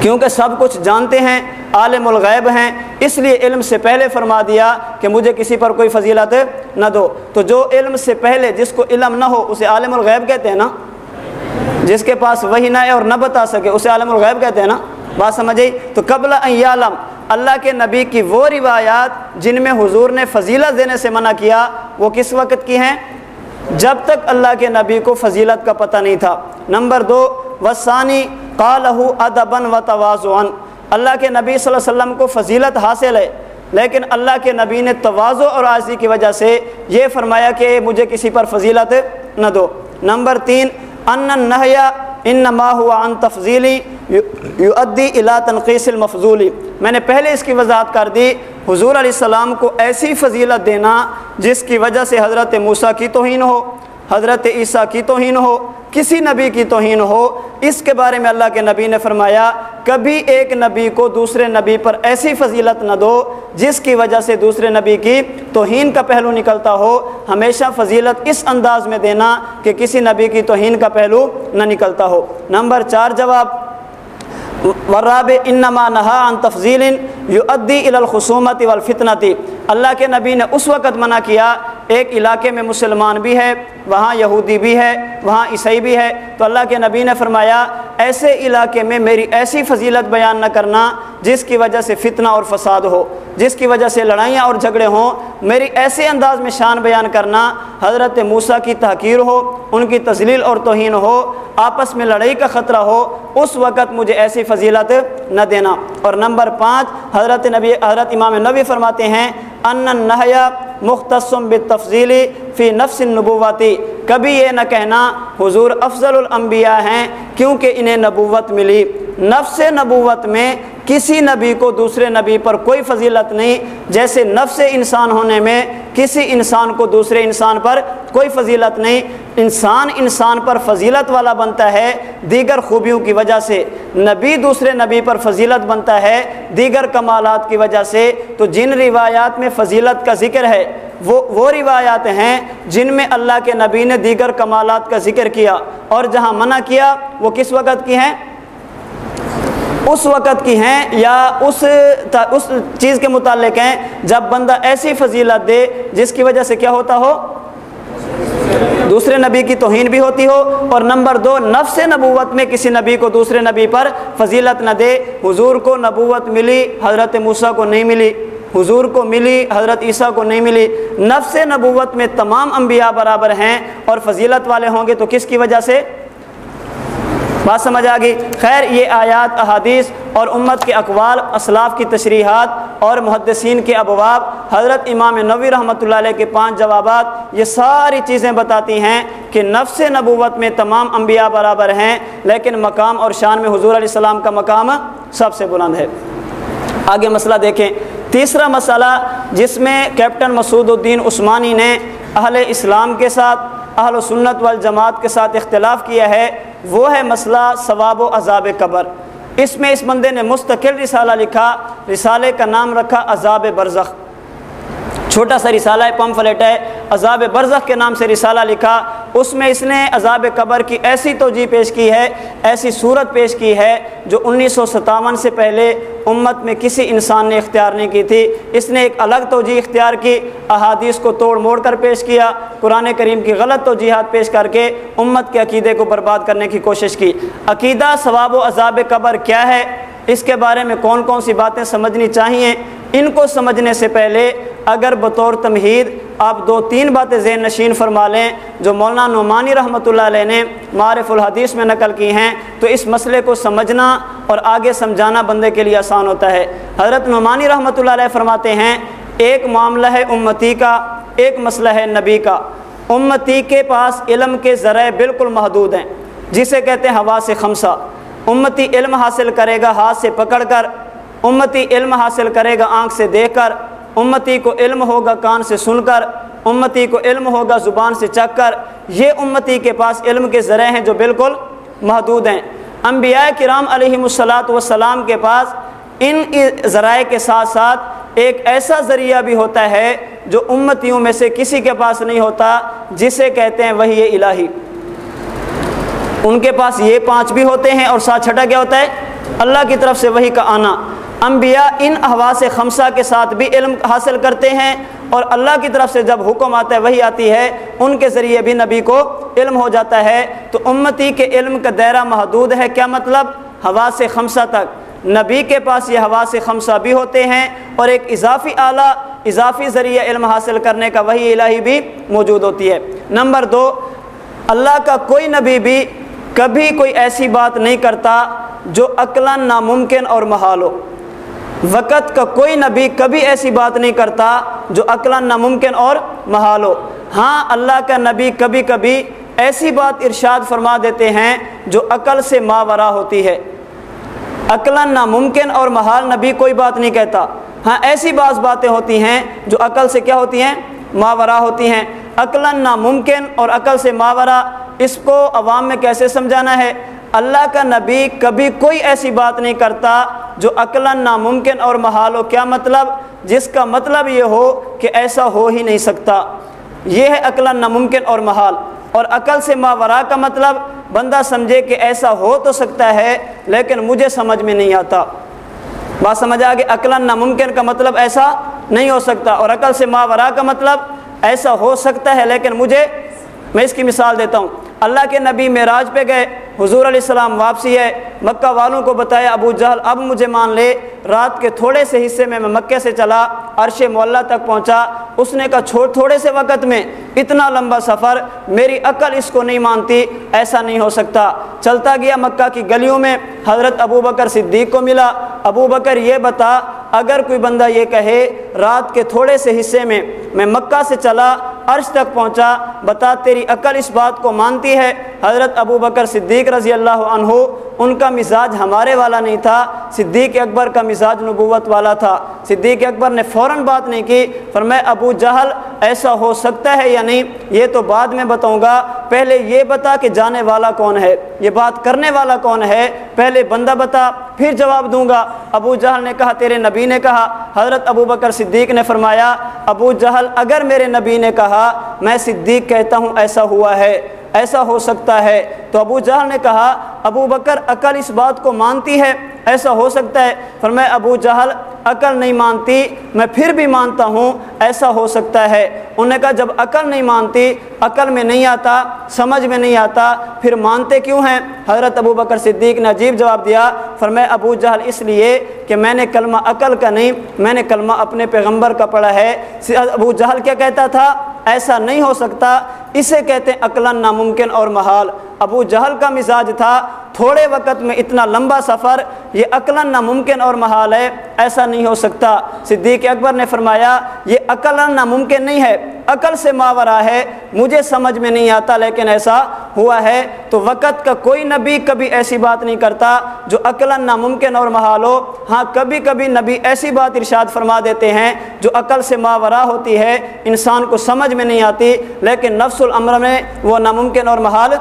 کیونکہ سب کچھ جانتے ہیں، عالم الغیب ہیں اس لیے علم سے پہلے فرما دیا کہ مجھے کسی پر کوئی فضیلت نہ دو۔ تو جو علم سے پہلے جس کو علم نہ ہو، اسے عالم الغیب کہتے ہیں نا؟ جس کے پاس وہی نہ ہے اور نہ بتا سکے، اسے عالم الغیب کہتے ہیں نا؟ بات سمجھ تو قبل عالم اللہ کے نبی کی وہ روایات جن میں حضور نے فضیلت دینے سے منع کیا، وہ کس وقت کی ہیں؟ جب تک اللہ کے نبی کو فضیلت کا پتہ نہیں تھا۔ نمبر دو وسانی قالہ ادبن و توازن اللہ کے نبی صلی اللہ علیہ وسلم کو فضیلت حاصل ہے، لیکن اللہ کے نبی نے توازو اور عاضی کی وجہ سے یہ فرمایا کہ مجھے کسی پر فضیلت نہ دو۔ نمبر تین، ان نہیا انما ہوا عن تفضیلی یؤدی الا تنقیس المفضولی میں نے پہلے اس کی وضاحت کر دی، حضور علیہ السلام کو ایسی فضیلت دینا جس کی وجہ سے حضرت موسیٰ کی توہین ہو، حضرت عیسیٰ کی توہین ہو کسی نبی کی توہین ہو، اس کے بارے میں اللہ کے نبی نے فرمایا، کبھی ایک نبی کو دوسرے نبی پر ایسی فضیلت نہ دو جس کی وجہ سے دوسرے نبی کی توہین کا پہلو نکلتا ہو۔ ہمیشہ فضیلت اس انداز میں دینا کہ کسی نبی کی توہین کا پہلو نہ نکلتا ہو۔ نمبر چار جواب وراب انما نہا عن تفضیل یؤدی الى الخصومت والفتنتی اللہ کے نبی نے اس وقت منع کیا ایک علاقے میں مسلمان بھی ہے، وہاں یہودی بھی ہے، وہاں عیسائی بھی ہے۔ تو اللہ کے نبی نے فرمایا، ایسے علاقے میں میری ایسی فضیلت بیان نہ کرنا جس کی وجہ سے فتنہ اور فساد ہو، جس کی وجہ سے لڑائیاں اور جھگڑے ہوں۔ میری ایسے انداز میں شان بیان کرنا حضرت موسیٰ کی تحقیر ہو، ان کی تزلیل اور توہین ہو، آپس میں لڑائی کا خطرہ ہو، اس وقت مجھے ایسی فضیلت نہ دینا۔ اور نمبر پانچ، حضرت نبی، حضرت امام نبی فرماتے ہیں، ان نہیا مختصم بالتفضیلی فی نفس النبوتی کبھی یہ نہ کہنا حضور افضل الانبیاء ہیں کیونکہ انہیں نبوت ملی۔ نفس نبوت میں کسی نبی کو دوسرے نبی پر کوئی فضیلت نہیں، جیسے نفس انسان ہونے میں کسی انسان کو دوسرے انسان پر کوئی فضیلت نہیں۔ انسان انسان پر فضیلت والا بنتا ہے دیگر خوبیوں کی وجہ سے۔ نبی دوسرے نبی پر فضیلت بنتا ہے دیگر کمالات کی وجہ سے۔ تو جن روایات میں فضیلت کا ذکر ہے، وہ وہ روایات ہیں جن میں اللہ کے نبی نے دیگر کمالات کا ذکر کیا اور جہاں منع کیا، وہ کس وقت کی ہیں؟ اس وقت کی ہیں یا اس اس چیز کے متعلق ہیں جب بندہ ایسی فضیلت دے جس کی وجہ سے کیا ہوتا ہو؟ دوسرے نبی کی توہین بھی ہوتی ہو اور نمبر دو، نفس نبوت میں کسی نبی کو دوسرے نبی پر فضیلت نہ دے۔ حضور کو نبوت ملی، حضرت موسیٰ کو نہیں ملی۔ حضور کو ملی، حضرت عیسیٰ کو نہیں ملی۔ نفس نبوت میں تمام انبیاء برابر ہیں اور فضیلت والے ہوں گے تو کس کی وجہ سے؟ بات سمجھ آ گئی۔ خیر، یہ آیات، احادیث اور امت کے اقوال، اسلاف کی تشریحات اور محدثین کے ابواب، حضرت امام نوی رحمۃ اللہ علیہ کے پانچ جوابات، یہ ساری چیزیں بتاتی ہیں کہ نفس نبوت میں تمام انبیاء برابر ہیں، لیکن مقام اور شان میں حضور علیہ السلام کا مقام سب سے بلند ہے۔ آگے مسئلہ دیکھیں۔ تیسرا مسئلہ، جس میں کیپٹن مسعود الدین عثمانی نے اہل اسلام کے ساتھ، اہل و سنت والجماعت کے ساتھ اختلاف کیا ہے وہ ہے مسئلہ ثواب و عذاب قبر۔ اس میں اس بندے نے مستقل رسالہ لکھا، رسالے کا نام رکھا عذاب برزخ۔ چھوٹا سا رسالہ ہے، پمفلیٹ ہے، عذاب برزخ کے نام سے رسالہ لکھا۔ اس میں اس نے عذاب قبر کی ایسی توجہ پیش کی ہے، ایسی صورت پیش کی ہے جو انیس سو ستاون سے پہلے امت میں کسی انسان نے اختیار نہیں کی تھی۔ اس نے ایک الگ توجہ اختیار کی، احادیث کو توڑ موڑ کر پیش کیا، قرآن کریم کی غلط توجیحات پیش کر کے امت کے عقیدے کو برباد کرنے کی کوشش کی۔ عقیدہ ثواب و عذاب قبر کیا ہے؟ اس کے بارے میں کون کون سی باتیں سمجھنی چاہیے؟ ان کو سمجھنے سے پہلے اگر بطور تمہید آپ دو تین باتیں ذہن نشین فرما لیں جو مولانا نعمانی رحمۃ اللہ علیہ نے معرف الحدیث میں نقل کی ہیں، تو اس مسئلے کو سمجھنا اور آگے سمجھانا بندے کے لیے آسان ہوتا ہے۔ حضرت نعمانی رحمۃ اللہ علیہ فرماتے ہیں، ایک معاملہ ہے امتی کا، ایک مسئلہ ہے نبی کا۔ امتی کے پاس علم کے ذرائع بالکل محدود ہیں، جسے کہتے ہیں ہوا سے خمسہ۔ امتی علم حاصل کرے گا، ہاتھ سے پکڑ کر امتی علم حاصل کرے گا آنکھ سے دیکھ کر، امتی کو علم ہوگا کان سے سن کر، امتی کو علم ہوگا زبان سے چک کر۔ یہ امتی کے پاس علم کے ذرائع ہیں جو بالکل محدود ہیں۔ انبیاء کرام علیہ الصلاۃ والسلام کے پاس ان ذرائع کے ساتھ ساتھ ایک ایسا ذریعہ بھی ہوتا ہے جو امتیوں میں سے کسی کے پاس نہیں ہوتا، جسے کہتے ہیں وہی الہی۔ ان کے پاس یہ پانچ بھی ہوتے ہیں اور ساتھ چھٹا کیا ہوتا ہے؟ اللہ کی طرف سے وہی کا آنا۔ انبیاء ان حواس خمسہ کے ساتھ بھی علم حاصل کرتے ہیں اور اللہ کی طرف سے جب حکم آتا ہے وہی آتی ہے، ان کے ذریعے بھی نبی کو علم ہو جاتا ہے۔ تو امتی کے علم کا دائرہ محدود ہے۔ کیا مطلب؟ حواس خمسہ تک۔ نبی کے پاس یہ حواس خمسہ بھی ہوتے ہیں اور ایک اضافی اعلیٰ، اضافی ذریعہ علم حاصل کرنے کا وہی الہی بھی موجود ہوتی ہے۔ نمبر دو، اللہ کا کوئی نبی بھی کبھی کوئی ایسی بات نہیں کرتا جو عقلاً ناممکن اور محال ہو۔ وقت کا کوئی نبی کبھی ایسی بات نہیں کرتا جو عقلاً ناممکن اور محال ہو۔ ہاں اللہ کا نبی کبھی کبھی ایسی بات ارشاد فرما دیتے ہیں جو عقل سے ماورا ہوتی ہے۔ عقلاً ناممکن اور محال نبی کوئی بات نہیں کہتا۔ ہاں ایسی بعض باتیں ہوتی ہیں جو عقل سے کیا ہوتی ہیں؟ ماورا ہوتی ہیں۔ عقلاً ناممکن اور عقل سے ماورا اس کو عوام میں کیسے سمجھانا ہے؟ اللہ کا نبی کبھی کوئی ایسی بات نہیں کرتا جو عقلاً ناممکن اور محال ہو. کیا مطلب؟ جس کا مطلب یہ ہو کہ ایسا ہو ہی نہیں سکتا. یہ ہے عقلاً ناممکن اور محال. اور عقل سے ماورا کا مطلب بندہ سمجھے کہ ایسا ہو تو سکتا ہے، لیکن مجھے سمجھ میں نہیں آتا. بات سمجھ آ کہ عقلاً ناممکن کا مطلب ایسا نہیں ہو سکتا. اور عقل سے ماورا کا مطلب ایسا ہو سکتا ہے، لیکن مجھے، میں اس کی مثال دیتا ہوں. اللہ کے نبی معراج پہ گئے. حضور علیہ السلام واپسی ہے مکہ والوں کو بتایا، ابو جہل، اب مجھے مان لے، رات کے تھوڑے سے حصے میں میں مکے سے چلا، عرش مولا تک پہنچا۔ اس نے کہا، چھوڑ تھوڑے سے وقت میں، اتنا لمبا سفر، میری عقل اس کو نہیں مانتی، ایسا نہیں ہو سکتا۔ چلتا گیا مکہ کی گلیوں میں، حضرت ابو بکر صدیق کو ملا۔ ابو بکر یہ بتا، اگر کوئی بندہ یہ کہے، رات کے تھوڑے سے حصے میں میں مکہ سے چلا، عرش تک پہنچا، بتا تیری عقل اس بات کو مانتی ہے۔ حضرت ابو بکر صدیق رضی اللہ عنہ، ان کا مزاج ہمارے والا نہیں تھا، صدیق اکبر کا مزاج نبوت والا تھا۔ صدیق اکبر نے فوراً بات نہیں کی فرمائے ابو جہل، ایسا ہو سکتا ہے یا نہیں؟ یہ تو بعد میں بتاؤں گا۔ پہلے یہ بتا کہ جانے والا کون ہے۔ یہ بات کرنے والا کون ہے؟ پہلے بندہ بتا، پھر جواب دوں گا۔ ابو جہل نے کہا، تیرے نبی نے کہا۔ حضرت ابو بکر صدیق نے فرمایا، ابو جہل، اگر میرے نبی نے کہا، میں صدیق کہتا ہوں، ایسا ہوا ہے۔ ایسا ہو سکتا ہے۔ تو ابو جہل نے کہا، ابو بکر عقل اس بات کو مانتی ہے۔ ایسا ہو سکتا ہے۔ پر میں ابو جہل عقل نہیں مانتی، میں پھر بھی مانتا ہوں۔ ایسا ہو سکتا ہے۔ انہوں نے کہا، جب عقل نہیں مانتی، عقل میں نہیں آتا، سمجھ میں نہیں آتا، پھر مانتے کیوں ہیں؟ حضرت ابو بکر صدیق نے عجیب جواب دیا۔ فرمائے ابو جہل اس لیے کہ میں نے کلمہ عقل کا نہیں، میں نے کلمہ اپنے پیغمبر کا پڑھا ہے۔ ابو جہل کیا کہتا تھا؟ ایسا نہیں ہو سکتا اسے کہتے ہیں عقلاً ناممکن اور محال۔ ابو جہل کا مزاج تھا، تھوڑے وقت میں اتنا لمبا سفر، یہ عقلاً ناممکن اور محال ہے، ایسا نہیں ہو سکتا۔ صدیق اکبر نے فرمایا، یہ عقلاً ناممکن نہیں ہے، عقل سے ماورا ہے، مجھے سمجھ میں نہیں آتا، لیکن ایسا ہوا ہے۔ تو وقت کا کوئی نبی کبھی ایسی بات نہیں کرتا جو عقلاً ناممکن اور محال ہو۔ ہاں کبھی کبھی نبی ایسی بات ارشاد فرما دیتے ہیں جو عقل سے ماورا ہوتی ہے، انسان کو سمجھ میں نہیں آتی، لیکن نفس العمر میں وہ ناممکن اور محال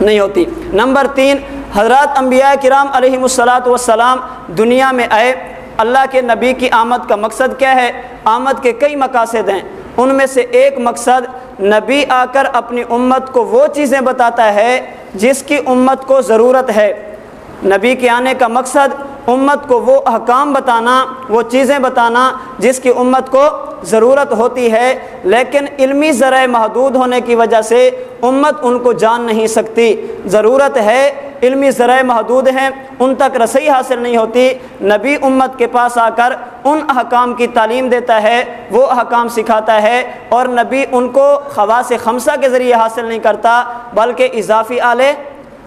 نہیں ہوتی۔ نمبر تین، حضرات انبیاء کرام علیہ السلاۃ والسلام دنیا میں آئے۔ اللہ کے نبی کی آمد کا مقصد کیا ہے؟ آمد کے کئی مقاصد ہیں۔ ان میں سے ایک مقصد نبی آ کر اپنی امت کو وہ چیزیں بتاتا ہے جس کی امت کو ضرورت ہے۔ نبی کے آنے کا مقصد امت کو وہ احکام بتانا، وہ چیزیں بتانا جس کی امت کو ضرورت ہوتی ہے، لیکن علمی ذرائع محدود ہونے کی وجہ سے امت ان کو جان نہیں سکتی۔ ضرورت ہے، علمی ذرائع محدود ہیں، ان تک رسائی حاصل نہیں ہوتی۔ نبی امت کے پاس آ کر ان احکام کی تعلیم دیتا ہے، وہ احکام سکھاتا ہے اور نبی ان کو خواص خمسہ کے ذریعے حاصل نہیں کرتا، بلکہ اضافی آلے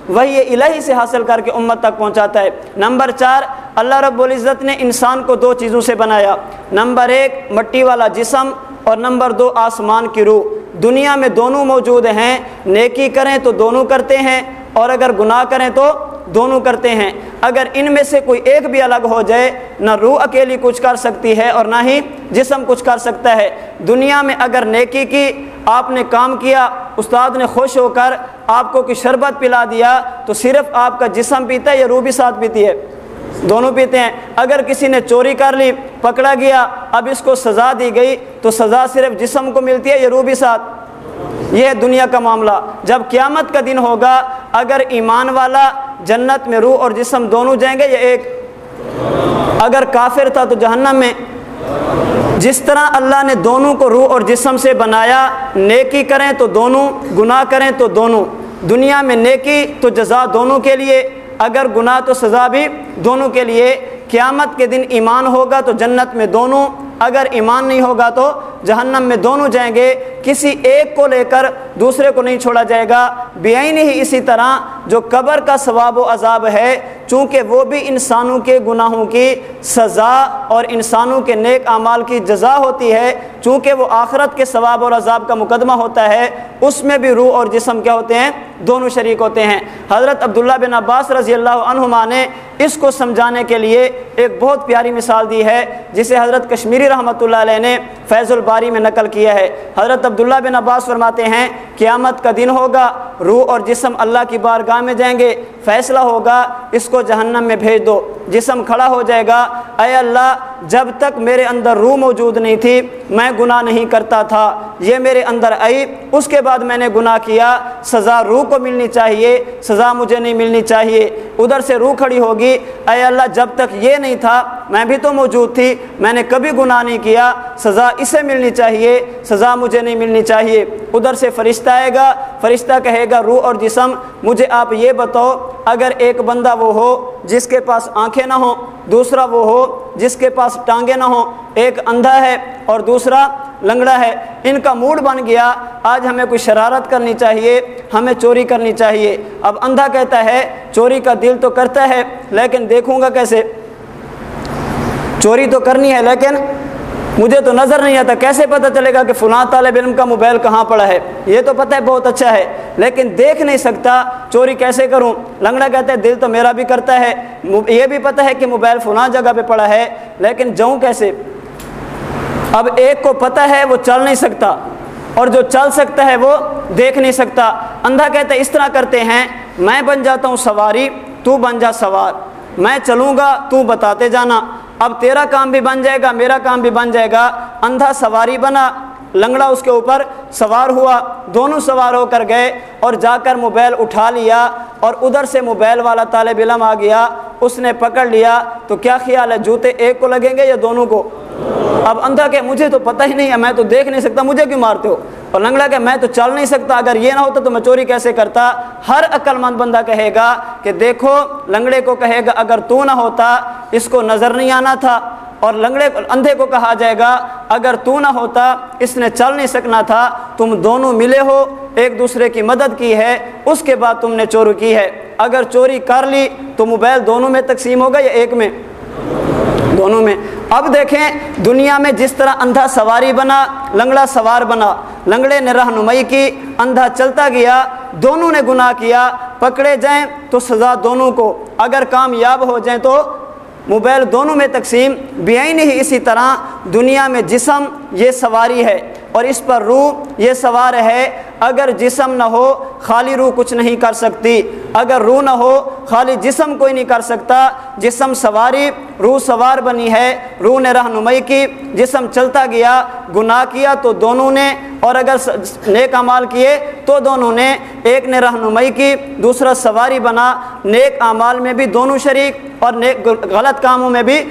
وہی الہی سے حاصل کر کے امت تک پہنچاتا ہے۔ نمبر چار، اللہ رب العزت نے انسان کو دو چیزوں سے بنایا۔ نمبر ایک، مٹی والا جسم، اور نمبر دو، آسمان کی روح۔ دنیا میں دونوں موجود ہیں، نیکی کریں تو دونوں کرتے ہیں، اور اگر گناہ کریں تو دونوں کرتے ہیں۔ اگر ان میں سے کوئی ایک بھی الگ ہو جائے، نہ روح اکیلی کچھ کر سکتی ہے اور نہ ہی جسم کچھ کر سکتا ہے۔ دنیا میں اگر نیکی کی آپ نے کام کیا، استاد نے خوش ہو کر آپ کو کوئی شربت پلا دیا، تو صرف آپ کا جسم پیتا ہے یا روح بھی ساتھ پیتی ہے؟ دونوں پیتے ہیں۔ اگر کسی نے چوری کر لی، پکڑا گیا، اب اس کو سزا دی گئی، تو سزا صرف جسم کو ملتی ہے یا روح بھی ساتھ؟ یہ دنیا کا معاملہ۔ جب قیامت کا دن ہوگا، اگر ایمان والا جنت میں روح اور جسم دونوں جائیں گے یا ایک؟ اگر کافر تھا تو جہنم میں۔ جس طرح اللہ نے دونوں کو روح اور جسم سے بنایا، نیکی کریں تو دونوں، گناہ کریں تو دونوں۔ دنیا میں نیکی تو جزا دونوں کے لیے، اگر گناہ تو سزا بھی دونوں کے لیے۔ قیامت کے دن ایمان ہوگا تو جنت میں دونوں۔ اگر ایمان نہیں ہوگا تو جہنم میں دونوں جائیں گے، کسی ایک کو لے کر دوسرے کو نہیں چھوڑا جائے گا۔ بےآئی ہی اسی طرح جو قبر کا ثواب و عذاب ہے، چونکہ وہ بھی انسانوں کے گناہوں کی سزا اور انسانوں کے نیک اعمال کی جزا ہوتی ہے۔ چونکہ وہ آخرت کے ثواب اور عذاب کا مقدمہ ہوتا ہے، اس میں بھی روح اور جسم کیا ہوتے ہیں؟ دونوں شریک ہوتے ہیں۔ حضرت عبداللہ بن عباس رضی اللہ عنہما نے اس کو سمجھانے کے لیے ایک بہت پیاری مثال دی ہے، جسے حضرت کشمیری رحمۃ اللہ علیہ نے فیض الباری میں نقل کیا ہے۔ حضرت عبداللہ بن عباس فرماتے ہیں، قیامت کا دن ہوگا، روح اور جسم اللہ کی بارگاہ میں جائیں گے، فیصلہ ہوگا، اس کو جہنم میں بھیج دو، جسم کھڑا ہو جائے گا۔ اے اللہ، جب تک میرے اندر روح موجود نہیں تھی، میں گناہ نہیں کرتا تھا۔ یہ میرے اندر آئی، اس کے بعد میں نے گناہ کیا۔ سزا روح کو ملنی چاہیے، سزا مجھے نہیں ملنی چاہیے۔ ادھر سے روح کھڑی ہوگی۔ اے اللہ، جب تک یہ نہیں تھا، میں بھی تو موجود تھی، میں نے کبھی گناہ نہیں کیا، سزا اسے ملنی چاہیے، سزا مجھے نہیں ملنی چاہیے۔ ادھر سے فرشتہ آئے گا، فرشتہ کہے گا، روح اور جسم، مجھے آپ یہ بتاؤ، اگر ایک بندہ وہ ہو جس کے پاس آنکھیں نہ ہوں، دوسرا وہ ہو جس کے پاس ٹانگیں نہ ہوں، ایک اندھا ہے اور دوسرا لنگڑا ہے، ان کا موڈ بن گیا، آج ہمیں کوئی شرارت کرنی چاہیے، ہمیں چوری کرنی چاہیے۔ اب اندھا کہتا ہے، چوری کا دل تو کرتا ہے، لیکن دیکھوں گا کیسے؟ چوری تو کرنی ہے، لیکن مجھے تو نظر نہیں آتا، کیسے پتہ چلے گا کہ فلاں طالب علم کا موبائل کہاں پڑا ہے؟ یہ تو پتہ ہے، بہت اچھا ہے، لیکن دیکھ نہیں سکتا چوری کیسے کروں؟ لنگڑا کہتا ہے، دل تو میرا بھی کرتا ہے یہ بھی پتہ ہے کہ موبائل فلاں جگہ پہ پڑا ہے، لیکن جاؤں کیسے؟ اب ایک کو پتہ ہے، وہ چل نہیں سکتا، اور جو چل سکتا ہے، وہ دیکھ نہیں سکتا۔ اندھا کہتا ہے، اس طرح کرتے ہیں، میں بن جاتا ہوں سواری، تو بن جا سوار، میں چلوں گا، تو بتاتے جانا۔ اب تیرا کام بھی بن جائے گا، میرا کام بھی بن جائے گا، اندھا سواری بنا لنگڑا اس کے اوپر سوار ہوا، دونوں سوار ہو کر گئے اور جا کر موبائل اٹھا لیا اور ادھر سے موبائل والا طالب علم آ گیا، اس نے پکڑ لیا۔ تو کیا خیال ہے، جوتے ایک کو لگیں گے یا دونوں کو؟ اب اندھا کہ مجھے تو پتہ ہی نہیں ہے، میں تو دیکھ نہیں سکتا، مجھے کیوں مارتے ہو؟ اور لنگڑا کہ میں تو چل نہیں سکتا، اگر یہ نہ ہوتا تو میں چوری کیسے کرتا؟ ہر عقل مند بندہ کہے گا کہ دیکھو، لنگڑے کو کہے گا، اگر تو نہ ہوتا، اس کو نظر نہیں آنا تھا۔ اور لنگڑے اندھے کو کہا جائے گا، اگر تو نہ ہوتا، اس نے چل نہیں سکنا تھا، تم دونوں ملے ہو، ایک دوسرے کی مدد کی ہے، اس کے بعد تم نے چوری کی ہے۔ اگر چوری کر لی، تو موبائل دونوں میں تقسیم ہوگا یا ایک میں؟ دونوں میں۔ اب دیکھیں، دنیا میں جس طرح اندھا سواری بنا، لنگڑا سوار بنا، لنگڑے نے رہنمائی کی، اندھا چلتا گیا، دونوں نے گناہ کیا، پکڑے جائیں تو سزا دونوں کو۔ اگر کامیاب ہو جائیں تو موبائل دونوں میں تقسیم بیائی ہی اسی طرح دنیا میں جسم یہ سواری ہے۔ اور اس پر روح یہ سوار ہے، اگر جسم نہ ہو، خالی روح کچھ نہیں کر سکتی۔ اگر روح نہ ہو، خالی جسم کوئی نہیں کر سکتا۔ جسم سواری، روح سوار بنی ہے۔ روح نے رہنمائی کی، جسم چلتا گیا، گناہ کیا تو دونوں نے۔ اور اگر نیک اعمال کیے تو دونوں نے۔ ایک نے رہنمائی کی، دوسرا سواری بنا۔ نیک اعمال میں بھی دونوں شریک اور نیک غلط کاموں میں بھی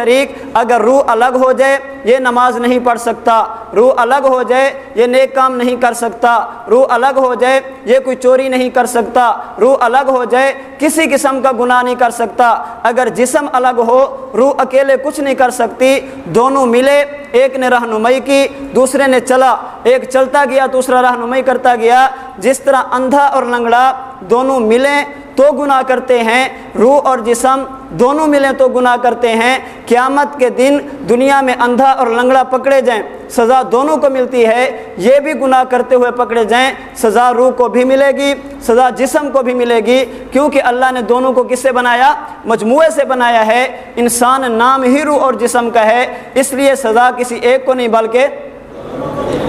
شریک اگر روح الگ ہو جائے، یہ نماز نہیں پڑھ سکتا۔ روح الگ ہو جائے، یہ نیک کام نہیں کر سکتا۔ روح الگ ہو جائے، یہ کوئی چوری نہیں کر سکتا۔ روح الگ ہو جائے، کسی قسم کا گناہ نہیں کر سکتا۔ اگر جسم الگ ہو، روح اکیلے کچھ نہیں کر سکتی۔ دونوں ملے، ایک نے رہنمائی کی، دوسرے نے چلا۔ ایک چلتا گیا، دوسرا رہنمائی کرتا گیا۔ جس طرح اندھا اور لنگڑا دونوں ملیں تو گناہ کرتے ہیں، روح اور جسم دونوں ملیں تو گناہ کرتے ہیں۔ قیامت کے دن دنیا میں اندھا اور لنگڑا پکڑے جائیں، سزا دونوں کو ملتی ہے۔ یہ بھی گناہ کرتے ہوئے پکڑے جائیں، سزا روح کو بھی ملے گی، سزا جسم کو بھی ملے گی۔ کیونکہ اللہ نے دونوں کو کس سے بنایا؟ مجموعے سے بنایا ہے۔ انسان نام ہی روح اور جسم کا ہے، اس لیے سزا کسی ایک کو نہیں، بلکہ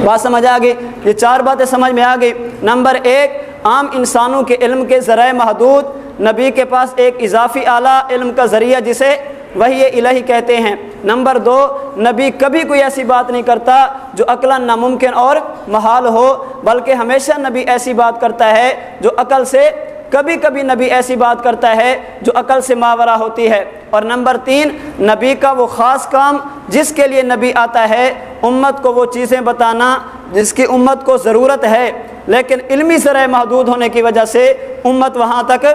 بات سمجھ آ گئی۔ یہ چار باتیں سمجھ میں آ گئی۔ نمبر ایک عام انسانوں کے علم کے ذرائع محدود، نبی کے پاس ایک اضافی اعلیٰ علم کا ذریعہ جسے وہی الہی کہتے ہیں۔ نمبر دو، نبی کبھی کوئی ایسی بات نہیں کرتا جو عقلا ناممکن اور محال ہو، بلکہ ہمیشہ نبی ایسی بات کرتا ہے جو عقل سے کبھی کبھی نبی ایسی بات کرتا ہے جو عقل سے ماورہ ہوتی ہے۔ اور نمبر تین، نبی کا وہ خاص کام جس کے لیے نبی آتا ہے، امت کو وہ چیزیں بتانا جس کی امت کو ضرورت ہے۔ لیکن علمی سرائے محدود ہونے کی وجہ سے امت وہاں تک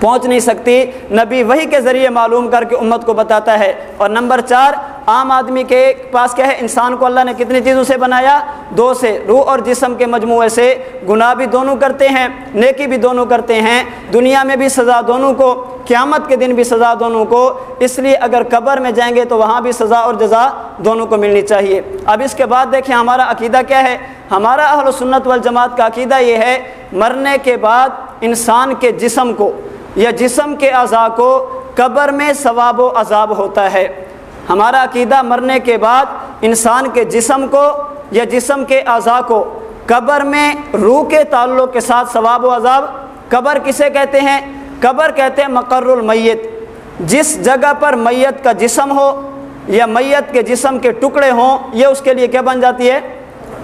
پہنچ نہیں سکتی۔ نبی وہی کے ذریعے معلوم کر کے امت کو بتاتا ہے۔ اور نمبر چار عام آدمی کے پاس کیا ہے؟ انسان کو اللہ نے کتنی چیزوں سے بنایا؟ دو سے، روح اور جسم کے مجموعے سے۔ گناہ بھی دونوں کرتے ہیں، نیکی بھی دونوں کرتے ہیں۔ دنیا میں بھی سزا دونوں کو، قیامت کے دن بھی سزا دونوں کو۔ اس لیے اگر قبر میں جائیں گے تو وہاں بھی سزا اور جزا دونوں کو ملنی چاہیے۔ اب اس کے بعد دیکھیں ہمارا عقیدہ کیا ہے؟ ہمارا اہل و سنت والجماعت کا عقیدہ یہ ہے، مرنے کے بعد انسان کے جسم کو یا جسم کے اعضاء کو قبر میں ثواب و عذاب ہوتا ہے۔ ہمارا عقیدہ مرنے کے بعد انسان کے جسم کو یا جسم کے اعضاء کو قبر میں روح کے تعلق کے ساتھ ثواب و عذاب، قبر کسے کہتے ہیں؟ قبر کہتے ہیں مقر المیت۔ جس جگہ پر میت کا جسم ہو یا میت کے جسم کے ٹکڑے ہوں، یہ اس کے لیے کیا بن جاتی ہے؟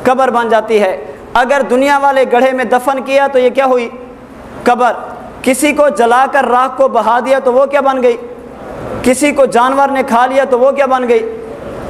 قبر بن جاتی ہے۔ اگر دنیا والے گڑھے میں دفن کیا تو یہ کیا ہوئی؟ قبر۔ کسی کو جلا کر راکھ کو بہا دیا تو وہ کیا بن گئی؟ کسی کو جانور نے کھا لیا تو وہ کیا بن گئی؟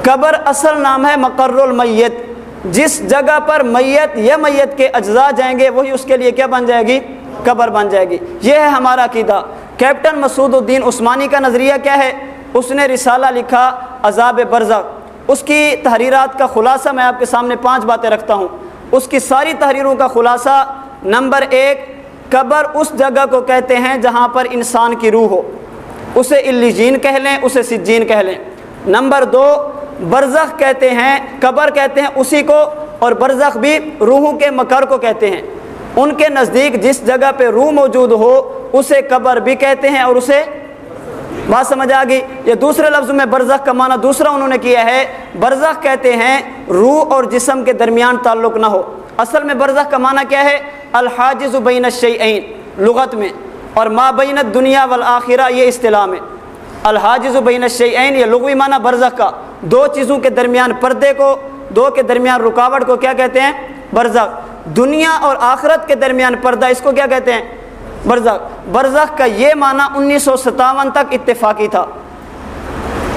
قبر اصل نام ہے مقر المیت۔ جس جگہ پر میت یا میت کے اجزاء جائیں گے، وہی اس کے لیے کیا بن جائے گی؟ قبر بن جائے گی۔ یہ ہے ہمارا عقیدہ۔ کیپٹن مسعود الدین عثمانی کا نظریہ کیا ہے؟ اس نے رسالہ لکھا، عذاب برزق اس کی تحریرات کا خلاصہ میں آپ کے سامنے پانچ باتیں رکھتا ہوں۔ اس کی ساری تحریروں کا خلاصہ نمبر ایک، قبر اس جگہ کو کہتے ہیں جہاں پر انسان کی روح ہو۔ اسے الجین کہہ لیں، اسے سجین کہہ لیں۔ نمبر دو، برزخ کہتے ہیں، قبر کہتے ہیں، اسی کو، اور برزخ بھی روحوں کے مکر کو کہتے ہیں۔ ان کے نزدیک جس جگہ پہ روح موجود ہو، اسے قبر بھی کہتے ہیں اور اسے بات سمجھ آ گئی۔ یہ دوسرے لفظ میں برزخ کا معنی دوسرا انہوں نے کیا ہے۔ برزخ کہتے ہیں، روح اور جسم کے درمیان تعلق نہ ہو۔ اصل میں برزخ کا معنی کیا ہے؟ الحاجز بین الشیئین، لغت میں۔ اور ما بین الدنیا والآخرہ یہ اصطلاح میں الحاجز بین الشیئین، یہ لغوی معنی برزخ کا۔ دو چیزوں کے درمیان پردے کو، دو کے درمیان رکاوٹ کو کیا کہتے ہیں؟ برزخ۔ دنیا اور آخرت کے درمیان پردہ اس کو کیا کہتے ہیں؟ برزخ۔ برزخ کا یہ معنی انیس سو ستاون تک اتفاقی تھا۔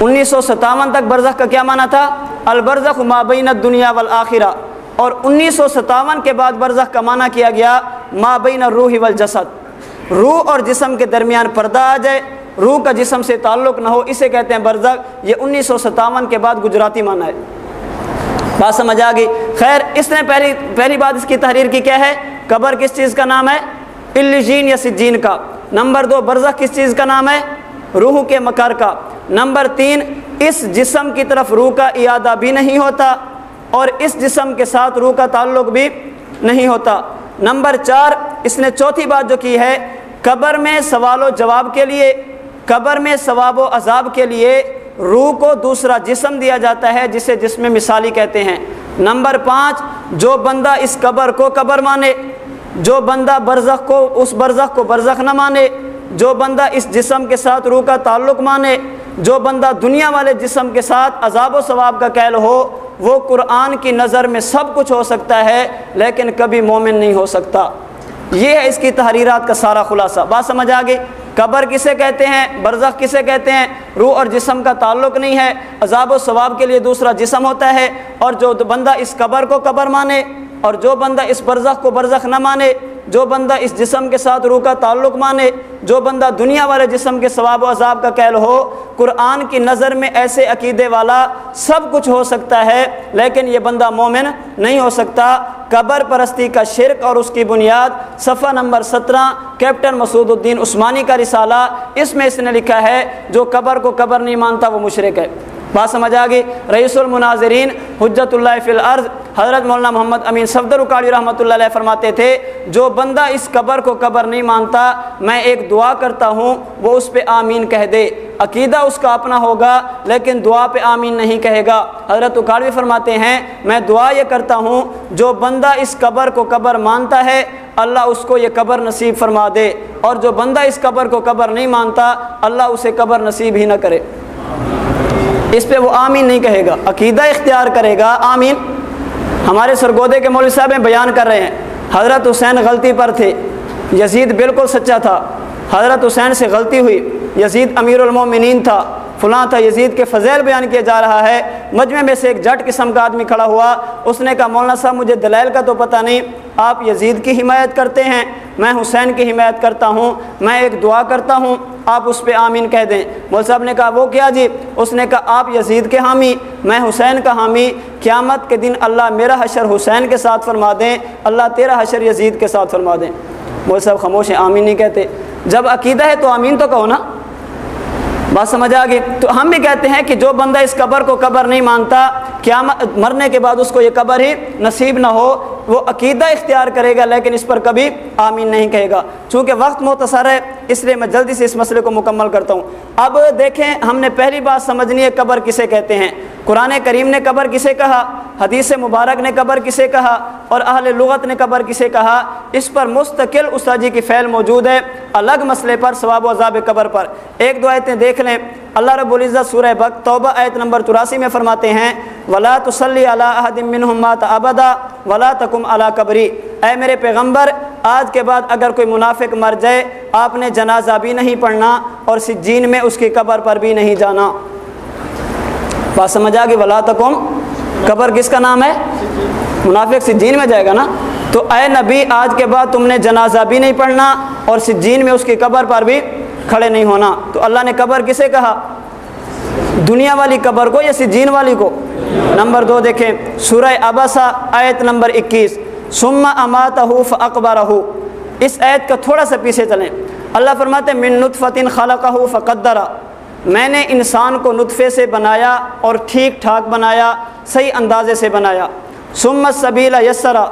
انیس سو ستاون تک برزخ کا کیا معنی تھا؟ البرزخ مابین الدنیا والآخرہ۔ اور انیس سو ستاون کے بعد برزخ کا معنی کیا گیا؟ مابین الروح والجسد۔ روح اور جسم کے درمیان پردہ آ جائے، روح کا جسم سے تعلق نہ ہو، اسے کہتے ہیں برزخ، یہ انیس سو ستاون کے بعد گجراتی معنی ہے۔ بات سمجھ آ گئی؟ خیر، اس نے پہلی پہلی بات اس کی تحریر کی کیا ہے؟ قبر کس چیز کا نام ہے؟ الجین یا سجین کا۔ نمبر دو، برزخ کس چیز کا نام ہے؟ روح کے مکر کا۔ نمبر تین، اس جسم کی طرف روح کا اعادہ بھی نہیں ہوتا اور اس جسم کے ساتھ روح کا تعلق بھی نہیں ہوتا۔ نمبر چار، اس نے چوتھی بات جو کی ہے قبر میں سوال و جواب کے لیے، قبر میں ثواب و عذاب کے لیے روح کو دوسرا جسم دیا جاتا ہے، جسے جسم مثالی کہتے ہیں۔ نمبر پانچ، جو بندہ اس قبر کو قبر مانے، جو بندہ برزخ کو، اس برزخ کو برزخ نہ مانے، جو بندہ اس جسم کے ساتھ روح کا تعلق مانے، جو بندہ دنیا والے جسم کے ساتھ عذاب و ثواب کا کہل ہو، وہ قرآن کی نظر میں سب کچھ ہو سکتا ہے، لیکن کبھی مومن نہیں ہو سکتا۔ یہ ہے اس کی تحریرات کا سارا خلاصہ۔ بات سمجھ آ گئی؟ قبر کسے کہتے ہیں؟ برزخ کسے کہتے ہیں؟ روح اور جسم کا تعلق نہیں ہے۔ عذاب و ثواب کے لیے دوسرا جسم ہوتا ہے۔ اور جو بندہ اس قبر کو قبر مانے اور جو بندہ اس برزخ کو برزخ نہ مانے جو بندہ اس جسم کے ساتھ روح کا تعلق مانے، جو بندہ دنیا والے جسم کے ثواب و عذاب کا کہل ہو، قرآن کی نظر میں ایسے عقیدے والا سب کچھ ہو سکتا ہے، لیکن یہ بندہ مومن نہیں ہو سکتا۔ قبر پرستی کا شرک اور اس کی بنیاد صفحہ نمبر سترہ، کیپٹن مسعود الدین عثمانی کا رسالہ، اس میں اس نے لکھا ہے، جو قبر کو قبر نہیں مانتا وہ مشرق ہے۔ بات سمجھ آ گئی۔ رئیس المناظرین حجت اللہ فی الارض، حضرت مولانا محمد امین صفدر اکاڑی رحمۃ اللہ علیہ فرماتے تھے، جو بندہ اس قبر کو قبر نہیں مانتا، میں ایک دعا کرتا ہوں، وہ اس پہ آمین کہہ دے۔ عقیدہ اس کا اپنا ہوگا، لیکن دعا پہ آمین نہیں کہے گا۔ حضرت اکاڑوی فرماتے ہیں، میں دعا یہ کرتا ہوں، جو بندہ اس قبر کو قبر مانتا ہے، اللہ اس کو یہ قبر نصیب فرما دے۔ اور جو بندہ اس قبر کو قبر نہیں مانتا، اللہ اسے قبر نصیب ہی نہ کرے۔ اس پہ وہ آمین نہیں کہے گا، عقیدہ اختیار کرے گا، آمین۔ ہمارے سرگودے کے مولوی صاحب بیان کر رہے ہیں۔ حضرت حسین غلطی پر تھے، یزید بالکل سچا تھا۔ حضرت حسین سے غلطی ہوئی، یزید امیر المومنین تھا، فلاں تھا۔ یزید کے فضیل بیان کیا جا رہا ہے۔ مجمع میں سے ایک جٹ قسم کا آدمی کھڑا ہوا، اس نے کہا، مولانا صاحب، مجھے دلائل کا تو پتہ نہیں۔ آپ یزید کی حمایت کرتے ہیں، میں حسین کی حمایت کرتا ہوں، میں ایک دعا کرتا ہوں، آپ اس پہ آمین کہہ دیں۔ مول صاحب نے کہا، وہ کیا جی؟ اس نے کہا، آپ یزید کے حامی، میں حسین کا حامی۔ قیامت کے دن اللہ میرا حشر حسین کے ساتھ فرما دیں، اللہ تیرا حشر یزید کے ساتھ فرما دیں۔ مول صاحب خاموش ہیں، آمین نہیں کہتے۔ جب عقیدہ ہے تو آمین تو کہو نا۔ بات سمجھ آ گئی۔ تو ہم بھی کہتے ہیں کہ جو بندہ اس قبر کو قبر نہیں مانتا کیا مرنے کے بعد اس کو یہ قبر ہی نصیب نہ ہو۔ وہ عقیدہ اختیار کرے گا، لیکن اس پر کبھی آمین نہیں کہے گا۔ چونکہ وقت مختصر ہے، اس لیے میں جلدی سے اس مسئلے کو مکمل کرتا ہوں۔ اب دیکھیں، ہم نے پہلی بات سمجھنی ہے، قبر کسے کہتے ہیں؟ قرآن کریم نے قبر کسے کہا؟ حدیث مبارک نے قبر کسے کہا؟ اور اہل لغت نے قبر کسے کہا؟ اس پر مستقل استاجی کی فعل موجود ہے، الگ مسئلے پر، ثواب و عذاب قبر پر۔ ایک دو آیتیں دیکھ لیں۔ اللہ رب العزت سورہ بک توبہ آیت نمبر چوراسی میں فرماتے ہیں، ولا تسلی علی منہم ابدا ولا تکم علی قبری اے میرے پیغمبر، آج کے بعد اگر کوئی منافق مر جائے، آپ نے جنازہ بھی نہیں پڑھنا اور سجین میں اس کی قبر پر بھی نہیں جانا۔ بات سمجھ آ گئی ولا تکم قبر کس کا نام ہے؟ منافق سجین میں جائے گا نا؟ تو اے نبی، آج کے بعد تم نے جنازہ بھی نہیں پڑھنا اور سجین میں اس کی قبر پر بھی کھڑے نہیں ہونا۔ تو اللہ نے قبر کسے کہا؟ دنیا والی قبر کو یا سجین والی کو؟ نمبر دو دیکھیں، سورہ ابسا آیت نمبر اکیس۔ سما امات حوف اکبر اس آیت کا تھوڑا سا پیچھے چلیں۔ اللہ فرماتے من نطفتن خلق فقدرا میں نے انسان کو نطفے سے بنایا اور ٹھیک ٹھاک بنایا، صحیح اندازے سے بنایا۔ سمت سبیلا یسرا۔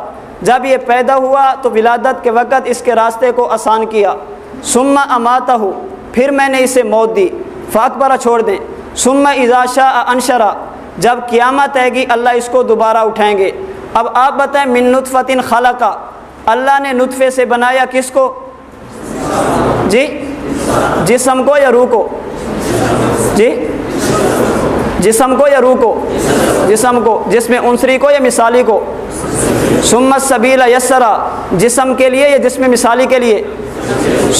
جب یہ پیدا ہوا تو ولادت کے وقت اس کے راستے کو آسان کیا۔ سما اماتا ہو پھر میں نے اسے موت دی۔ فاقبرہ چھوڑ دیں۔ سما اضاشا انشرا جب قیامت ہے گی، اللہ اس کو دوبارہ اٹھائیں گے۔ اب آپ بتائیں، من نطفتن خلقہ اللہ نے نطفے سے بنایا کس کو؟ جی؟ جسم کو یا روح کو؟ جی؟ جسم کو یا روح کو؟ جسم کو، جس میں عنصری کو یا مثالی کو؟ سمت سبیلا یسرا جسم کے لیے یا جس میں مثالی کے لیے؟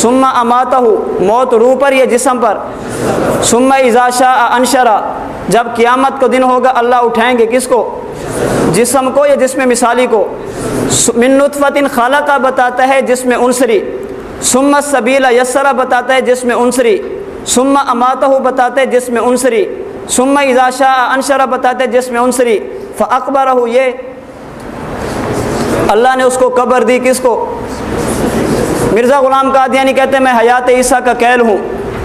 سما اماتا ہو موت روح پر یا جسم پر. سما اضاشا انشرا جب قیامت کو دن ہوگا، اللہ اٹھائیں گے کس کو؟ جسم کو یا جس میں مثالی کو؟ من نطفتن خالہ کا بتاتا ہے جس میں عنصری سمت سبیلا یسرا بتاتا ہے جس میں عنصری سما اماتا ہو بتاتے ہے جس میں عنصری سما اضاشا انشرا بتاتے جس میں عنصری فاقبر ہو یہ اللہ نے اس کو قبر دی کس کو؟ مرزا غلام قادیانی یعنی کہتے ہیں، میں حیات عیسیٰ کا کیل ہوں۔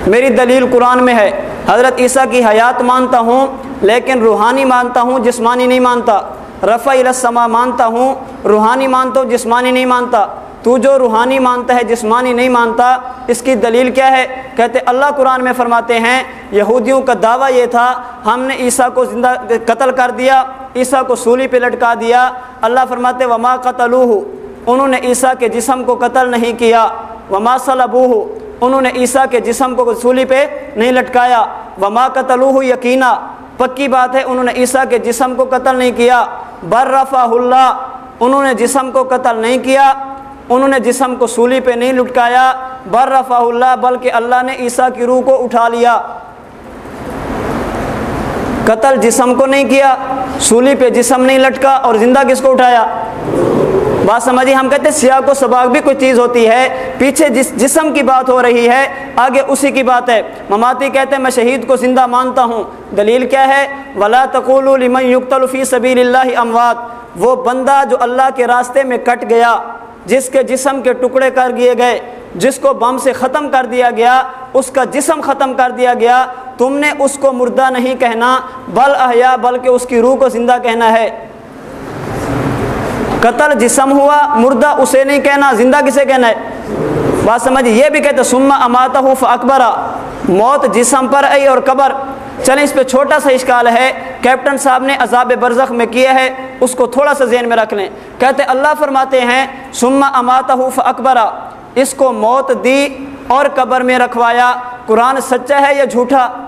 میری دلیل قرآن میں ہے۔ حضرت عیسیٰ کی حیات مانتا ہوں، لیکن روحانی مانتا ہوں، جسمانی نہیں مانتا۔ رفع السما مانتا ہوں، روحانی مانتا ہوں، جسمانی نہیں مانتا۔ تو جو روحانی مانتا ہے، جسمانی نہیں مانتا، اس کی دلیل کیا ہے؟ کہتے اللہ قرآن میں فرماتے ہیں، یہودیوں کا دعویٰ یہ تھا، ہم نے عیسیٰ کو زندہ قتل کر دیا، عیسیٰ کو سولی پہ لٹکا دیا۔ اللہ فرماتے وما قتل انہوں نے عیسیٰ کے جسم کو قتل نہیں کیا۔ وما صلبوہ انہوں نے عیسیٰ کے جسم کو سولی پہ نہیں لٹکایا۔ وما قتلوہ یقینا، پکی بات ہے، انہوں نے عیسیٰ کے جسم کو قتل نہیں کیا۔ بررفا اللہ انہوں نے جسم کو قتل نہیں کیا۔ انہوں نے جسم کو سولی پہ نہیں لٹکایا۔ بر رفع اللہ بلکہ اللہ نے عیسیٰ کی روح کو اٹھا لیا۔ قتل جسم کو نہیں کیا، سولی پہ جسم نہیں لٹکا اور زندہ کس کو اٹھایا؟ بات سمجھیے، ہم کہتے ہیں سیاہ کو سباق بھی کوئی چیز ہوتی ہے، پیچھے جس جسم کی بات ہو رہی ہے، آگے اسی کی بات ہے۔ مماتی کہتے ہیں، میں شہید کو زندہ مانتا ہوں۔ دلیل کیا ہے؟ ولا تقول لمن یقتل فی سبیل اللہ اموات وہ بندہ جو اللہ کے راستے میں کٹ گیا، جس کے جسم کے ٹکڑے کر دیے گئے، جس کو بم سے ختم کر دیا گیا، اس کا جسم ختم کر دیا گیا، تم نے اس کو مردہ نہیں کہنا، بل احیا، بلکہ اس کی روح کو زندہ کہنا ہے۔ قتل جسم ہوا، مردہ اسے نہیں کہنا، زندہ کسے کہنا ہے؟ بات سمجھ، یہ بھی کہتے سما اماتا ہو اکبرا موت جسم پر آئی اور قبر۔ چلیں، اس پہ چھوٹا سا اشکال ہے۔ کیپٹن صاحب نے عذاب برزخ میں کیا ہے، اس کو تھوڑا سا ذہن میں رکھ لیں۔ کہتے، اللہ فرماتے ہیں سما اماتا حف اکبرا اس کو موت دی اور قبر میں رکھوایا۔ قرآن سچا ہے یا جھوٹا؟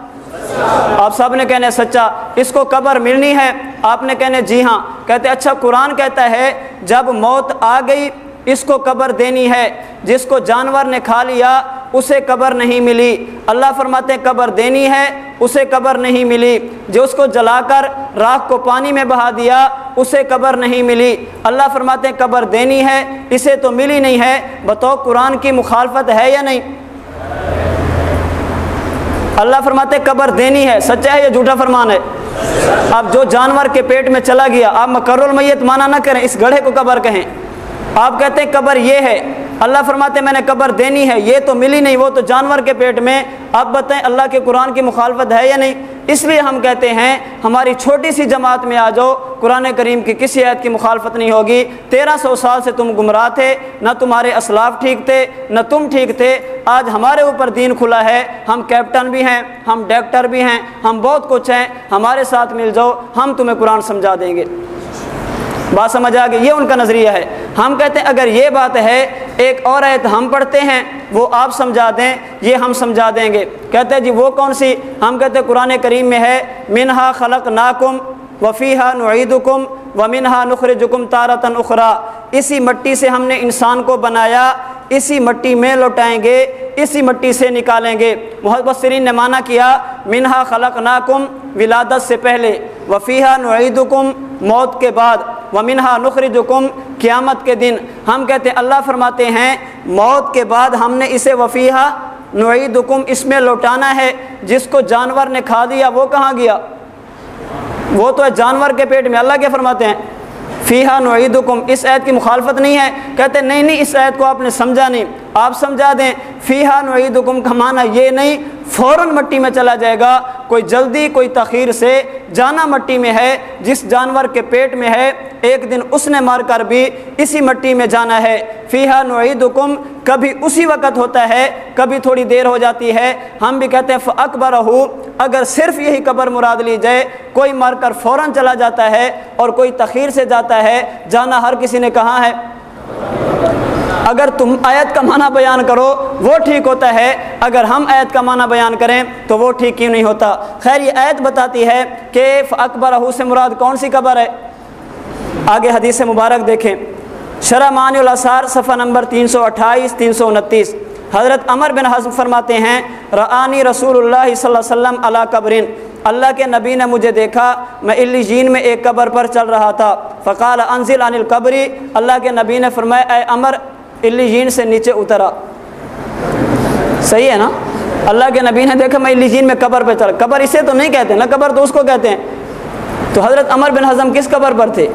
آپ سب نے کہنے، سچا، اس کو قبر ملنی ہے۔ آپ نے کہنے جی ہاں۔ کہتے اچھا قرآن کہتا ہے، جب موت آ گئی، اس کو قبر دینی ہے۔ جس کو جانور نے کھا لیا، اسے قبر نہیں ملی۔ اللہ فرماتے ہیں، قبر دینی ہے، اسے قبر نہیں ملی۔ جو اس کو جلا کر راکھ کو پانی میں بہا دیا، اسے قبر نہیں ملی۔ اللہ فرماتے ہیں، قبر دینی ہے، اسے تو ملی نہیں ہے۔ بتاؤ قرآن کی مخالفت ہے یا نہیں؟ اللہ فرماتے ہیں، قبر دینی ہے، سچا ہے یا جھوٹا فرمان ہے؟ اب جو جانور کے پیٹ میں چلا گیا، آپ مکر المیت مانا نہ کریں، اس گڑھے کو قبر کہیں۔ آپ کہتے ہیں قبر یہ ہے۔ اللہ فرماتے ہیں میں نے قبر دینی ہے، یہ تو ملی نہیں، وہ تو جانور کے پیٹ میں۔ آپ بتائیں اللہ کے قرآن کی مخالفت ہے یا نہیں؟ اس لیے ہم کہتے ہیں ہماری چھوٹی سی جماعت میں آ جاؤ، قرآن کریم کی کسی عید کی مخالفت نہیں ہوگی۔ تیرہ سو سال سے تم گمراہ تھے، نہ تمہارے اسلاف ٹھیک تھے، نہ تم ٹھیک تھے۔ آج ہمارے اوپر دین کھلا ہے، ہم کیپٹن بھی ہیں، ہم ڈائریکٹر بھی ہیں، ہم بہت کچھ ہیں۔ ہمارے ساتھ مل جاؤ، ہم تمہیں قرآن سمجھا دیں گے۔ بات سمجھ آ گئی، یہ ان کا نظریہ ہے۔ ہم کہتے ہیں، اگر یہ بات ہے، ایک اور آیت ہم پڑھتے ہیں، وہ آپ سمجھا دیں، یہ ہم سمجھا دیں گے۔ کہتے ہیں جی وہ کون سی؟ ہم کہتے ہیں، قرآن کریم میں ہے منہا خلق ناکم وفیحہ نعیدکم کم نخر جکم تارتن اخرا اسی مٹی سے ہم نے انسان کو بنایا، اسی مٹی میں لوٹائیں گے، اسی مٹی سے نکالیں گے۔ محبت سرین نے مانا کیا منہا خلق ناکم ولادت سے پہلے وفیحہ نعید موت کے بعد ومنہا نخرجکم قیامت کے دن۔ ہم کہتے ہیں، اللہ فرماتے ہیں، موت کے بعد ہم نے اسے وفیحہ نعیدکم اس میں لوٹانا ہے۔ جس کو جانور نے کھا دیا، وہ کہاں گیا؟ وہ تو ہے جانور کے پیٹ میں، اللہ کیا فرماتے ہیں؟ فیحہ نعیدکم، اس عید کی مخالفت نہیں ہے۔ کہتے ہیں، نہیں نہیں، اس عید کو آپ نے سمجھا نہیں۔ آپ سمجھا دیں فیحہ نعیدکم کا معنی یہ نہیں، فوراً مٹی میں چلا جائے گا۔ کوئی جلدی، کوئی تخیر سے جانا مٹی میں ہے، جس جانور کے پیٹ میں ہے ایک دن اس نے مار کر بھی اسی مٹی میں جانا ہے۔ فیحہ نعیدکم، کبھی اسی وقت ہوتا ہے، کبھی تھوڑی دیر ہو جاتی ہے۔ ہم بھی کہتے ہیں اکبر ہو اگر صرف یہی قبر مراد لی جائے، کوئی مار کر فوراً چلا جاتا ہے اور کوئی تخیر سے جاتا ہے۔ جانا ہر کسی نے کہاں ہے؟ اگر تم آیت کا معنی بیان کرو، وہ ٹھیک ہوتا ہے۔ اگر ہم آیت کا معنی بیان کریں، تو وہ ٹھیک کیوں نہیں ہوتا؟ خیر، یہ آیت بتاتی ہے کہ اکبر سے مراد کون سی قبر ہے؟ آگے حدیث مبارک دیکھیں۔ شرح معنی الاثار صفحہ نمبر تین سو اٹھائیس، تین سو انتیس۔ حضرت عمر بن حضم فرماتے ہیں رعانی رسول اللہ صلی اللہ علیہ وسلم علی قبرین۔ اللہ کے نبی نے مجھے دیکھا، میں علی جین میں ایک قبر پر چل رہا تھا۔ فقال، انزل عن القبری اللہ کے نبی نے فرمایا، اے عمر علی جین سے نیچے اترا۔ صحیح ہے نا؟ اللہ کے نبی نے دیکھا، میں علی جین میں قبر پہ چل قبر اسے تو نہیں کہتے نا، قبر تو اس کو کہتے ہیں۔ تو حضرت عمر بن حضم کس قبر پر تھے؟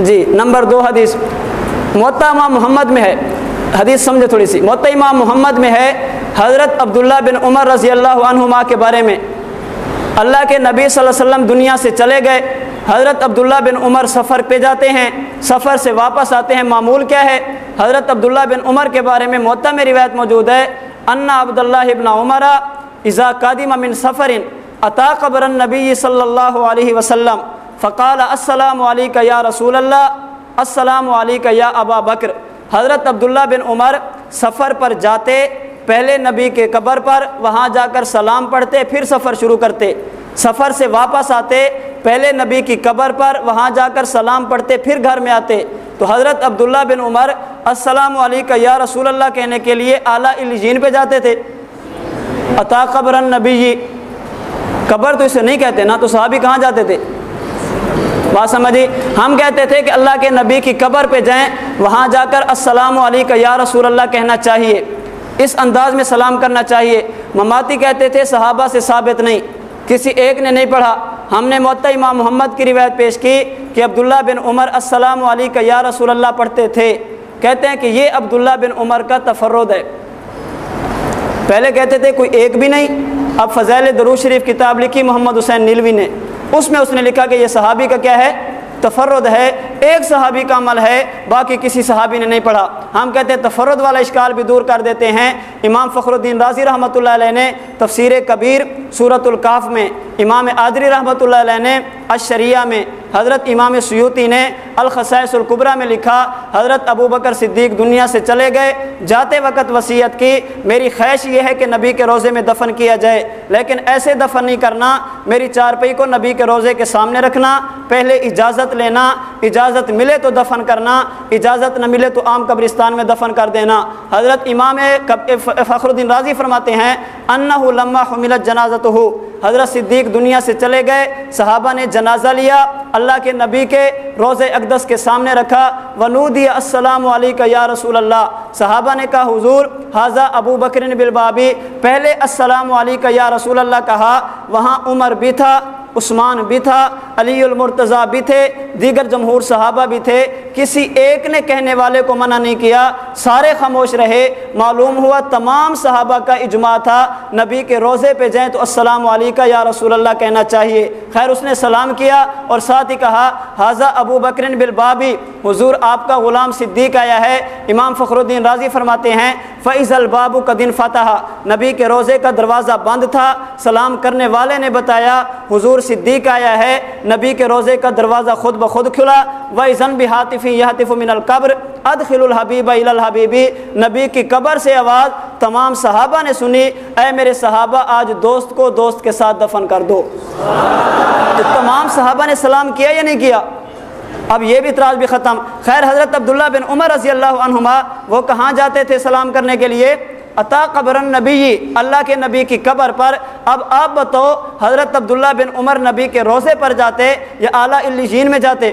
جی نمبر دو حدیث۔ معطا امام محمد میں ہے۔ حدیث سمجھے تھوڑی سی۔ معطا امام محمد میں ہے حضرت عبداللہ بن عمر رضی اللہ عنہما کے بارے میں۔ اللہ کے نبی صلی اللہ علیہ وسلم دنیا سے چلے گئے۔ حضرت عبداللہ بن عمر سفر پہ جاتے ہیں۔ سفر سے واپس آتے ہیں۔ معمول کیا ہے؟ حضرت عبداللہ بن عمر کے بارے میں معطا میں روایت موجود ہے۔ انا عبداللہ ابن عمر اذا قادم من سفر عطا قبر النبی صلی اللہ علیہ وسلم۔ فقال، السلام علیکہ یا رسول اللہ، السلام علیکہ یا ابا بکر۔ حضرت عبداللہ بن عمر سفر پر جاتے، پہلے نبی کے قبر پر، وہاں جا کر سلام پڑھتے، پھر سفر شروع کرتے۔ سفر سے واپس آتے، پہلے نبی کی قبر پر، وہاں جا کر سلام پڑھتے، پھر گھر میں آتے۔ تو حضرت عبداللہ بن عمر، السلام علیکہ یا رسول اللہ کہنے کے لیے اعلیٰ الجین پہ جاتے تھے۔ عطا قبر النبی قبر تو اسے نہیں کہتے نا تو صحابی کہاں جاتے تھے۔ بات سمجھی؟ ہم کہتے تھے کہ اللہ کے نبی کی قبر پہ جائیں، وہاں جا کر السلام علیکہ یا رسول اللہ کہنا چاہیے، اس انداز میں سلام کرنا چاہیے۔ مماتی کہتے تھے، صحابہ سے ثابت نہیں، کسی ایک نے نہیں پڑھا۔ ہم نے معطا امام محمد کی روایت پیش کی کہ عبداللہ بن عمر السلام علیکہ یا رسول اللہ پڑھتے تھے۔ کہتے ہیں کہ یہ عبداللہ بن عمر کا تفرد ہے۔ پہلے کہتے تھے، کوئی ایک بھی نہیں۔ اب فضیل درو شریف کتاب لکھی، محمد حسین نیلوی نے۔ اس میں اس نے لکھا کہ یہ صحابی کا کیا ہے؟ تفرد ہے۔ ایک صحابی کا عمل ہے، باقی کسی صحابی نے نہیں پڑھا۔ ہم کہتے ہیں تفرد والا اشکال بھی دور کر دیتے ہیں۔ امام فخر الدین رازی رحمۃ اللہ علیہ نے تفسیر کبیر صورت القاف میں، امام عادری رحمۃ اللہ علیہ نے اشریعہ میں حضرت امام سیوتی نے الخصائص القبرہ میں لکھا، حضرت ابو بکر صدیق دنیا سے چلے گئے، جاتے وقت وصیت کی، میری خواہش یہ ہے کہ نبی کے روزے میں دفن کیا جائے، لیکن ایسے دفن نہیں کرنا، میری چارپئی کو نبی کے روزے کے سامنے رکھنا، پہلے اجازت لینا، اجازت ملے تو دفن کرنا، اجازت نہ ملے تو عام قبرستان میں دفن کر دینا۔ حضرت امام فخر الدین راضی فرماتے ہیں انہ لمہ حملت جنازت ہو حضرت صدیق دنیا سے چلے گئے، صحابہ نے جنازہ لیا، اللہ کے نبی کے روز اقدس کے سامنے رکھا ونودی السلام علیکہ یا رسول اللہ۔ صحابہ نے کہا، حضور حاضہ ابو بکرن بالبابی پہلے السلام علیکہ یا رسول اللہ کہا، وہاں عمر بھی تھا۔ عثمان بھی تھا، علی المرتضیٰ بھی تھے، دیگر جمہور صحابہ بھی تھے۔ کسی ایک نے کہنے والے کو منع نہیں کیا، سارے خاموش رہے۔ معلوم ہوا تمام صحابہ کا اجماع تھا۔ نبی کے روزے پہ جائیں تو السلام علیکہ یا رسول اللہ کہنا چاہیے۔ خیر، اس نے سلام کیا اور ساتھ ہی کہا حاضہ ابو بکرن بالبابی۔ حضور آپ کا غلام صدیق آیا ہے۔ امام فخر الدین راضی فرماتے ہیں فیض البابو کا دن فتح نبی کے روزے کا دروازہ بند تھا۔ سلام کرنے والے نے بتایا، حضور صدیق آیا ہے۔ نبی کے روزے کا دروازہ خود بخود کھلا۔ وَإِذَنْ بِحَاتِفِ يَحْتِفُ مِنَ الْقَبْرِ۔ ادخل الحبیب الى الحبیبی نبی کی قبر سے آواز تمام صحابہ نے سنی۔ اے میرے صحابہ، آج دوست کو دوست کے ساتھ دفن کر دو۔ تمام صحابہ نے سلام کیا یا نہیں کیا؟ اب یہ بھی اعتراض بھی ختم۔ خیر، حضرت عبداللہ بن عمر رضی اللہ عنہما، وہ کہاں جاتے تھے سلام کرنے کے لیے؟ عطا قبر نبی اللہ کے نبی کی قبر پر۔ اب آپ بتاؤ، حضرت عبداللہ بن عمر نبی کے روزے پر جاتے یا اعلیٰ الجین میں جاتے؟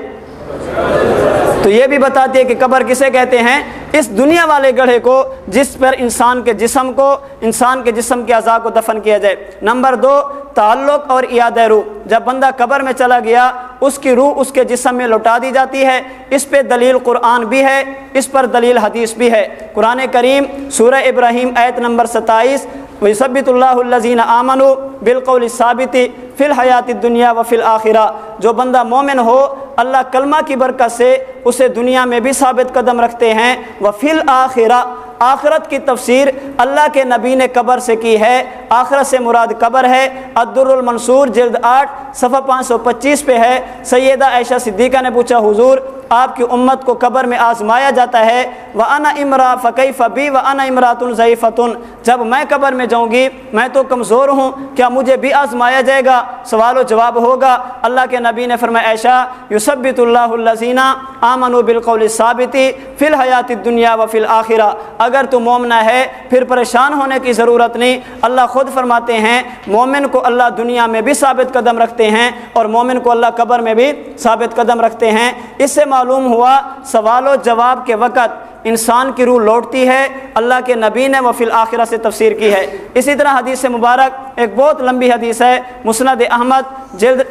تو یہ بھی بتاتی ہے کہ قبر کسے کہتے ہیں؟ اس دنیا والے گڑھے کو، جس پر انسان کے جسم کو، انسان کے جسم کے اعضاء کو دفن کیا جائے۔ نمبر دو، تعلق اور یاد روح۔ جب بندہ قبر میں چلا گیا، اس کی روح اس کے جسم میں لوٹا دی جاتی ہے۔ اس پہ دلیل قرآن بھی ہے، اس پر دلیل حدیث بھی ہے۔ قرآن کریم، سورہ ابراہیم ایت نمبر ستائیس وَيُثَبِّتُ اللَّهُ الَّذِينَ آمَنُوا بِالْقَوْلِ الثَّابِتِ فِي الْحَيَاةِ الدُّنْيَا وَفِي الْآخِرَةِ۔ جو بندہ مومن ہو، اللہ کلمہ کی برکت سے اسے دنیا میں بھی ثابت قدم رکھتے ہیں۔ وَفِي الْآخِرَةِ، آخرت کی تفسیر اللہ کے نبی نے قبر سے کی ہے۔ آخرت سے مراد قبر ہے۔ عدر المنصور، جلد آٹھ، صفحہ پانچ سو پچیس پہ ہے۔ سیدہ عائشہ صدیقہ نے پوچھا، حضور آپ کی امت کو قبر میں آزمایا جاتا ہے۔ وہ انا امرا فقی فبی و انا امراتن ضعیفتن جب میں قبر میں جاؤں گی، میں تو کمزور ہوں۔ کیا مجھے بھی آزمایا جائے گا؟ سوال و جواب ہوگا۔ اللہ کے نبی نے فرمایا عائشہ یوسبت اللہ الزینہ آمن و بالقول ثابتی فی الحیات دنیا و فی الآخرہ اگر تو مومنہ ہے، پھر پریشان ہونے کی ضرورت نہیں۔ اللہ خود فرماتے ہیں، مومن کو اللہ دنیا میں بھی ثابت قدم رکھتے ہیں اور مومن کو اللہ قبر میں بھی ثابت قدم رکھتے ہیں۔ اس سے معلوم ہوا، سوال و جواب کے وقت انسان کی روح لوٹتی ہے، اللہ کے نبی نے وفی الآخرہ سے تفسیر کی ہے۔ اسی طرح حدیث مبارک ایک بہت لمبی حدیث ہے، مسند احمد، جلد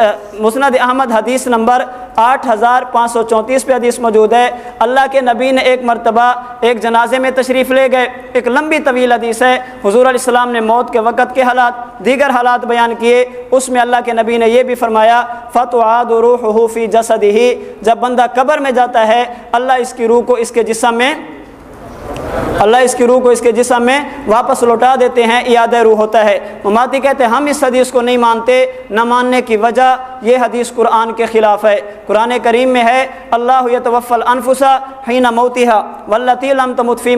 مسند احمد حدیث نمبر آٹھ ہزار پانچ سو چونتیس پہ حدیث موجود ہے۔ اللہ کے نبی نے ایک مرتبہ ایک جنازے میں تشریف لے گئے۔ ایک لمبی طویل حدیث ہے۔ حضور علیہ السلام نے موت کے وقت کے حالات، دیگر حالات بیان کیے۔ اس میں اللہ کے نبی نے یہ بھی فرمایا فتح روح فی جسد ہی جب بندہ قبر میں جاتا ہے، اللہ اس کی روح کو اس کے جسم میں، اللہ اس کی روح کو اس کے جسم میں واپس لوٹا دیتے ہیں۔ یاد روح ہوتا ہے۔ مماتی کہتے ہیں، ہم اس حدیث کو نہیں مانتے، نہ ماننے کی وجہ یہ حدیث قرآن کے خلاف ہے۔ قرآن کریم میں ہے، اللہ یتوف الانفسا حین موتیہ واللتی لم تمت فی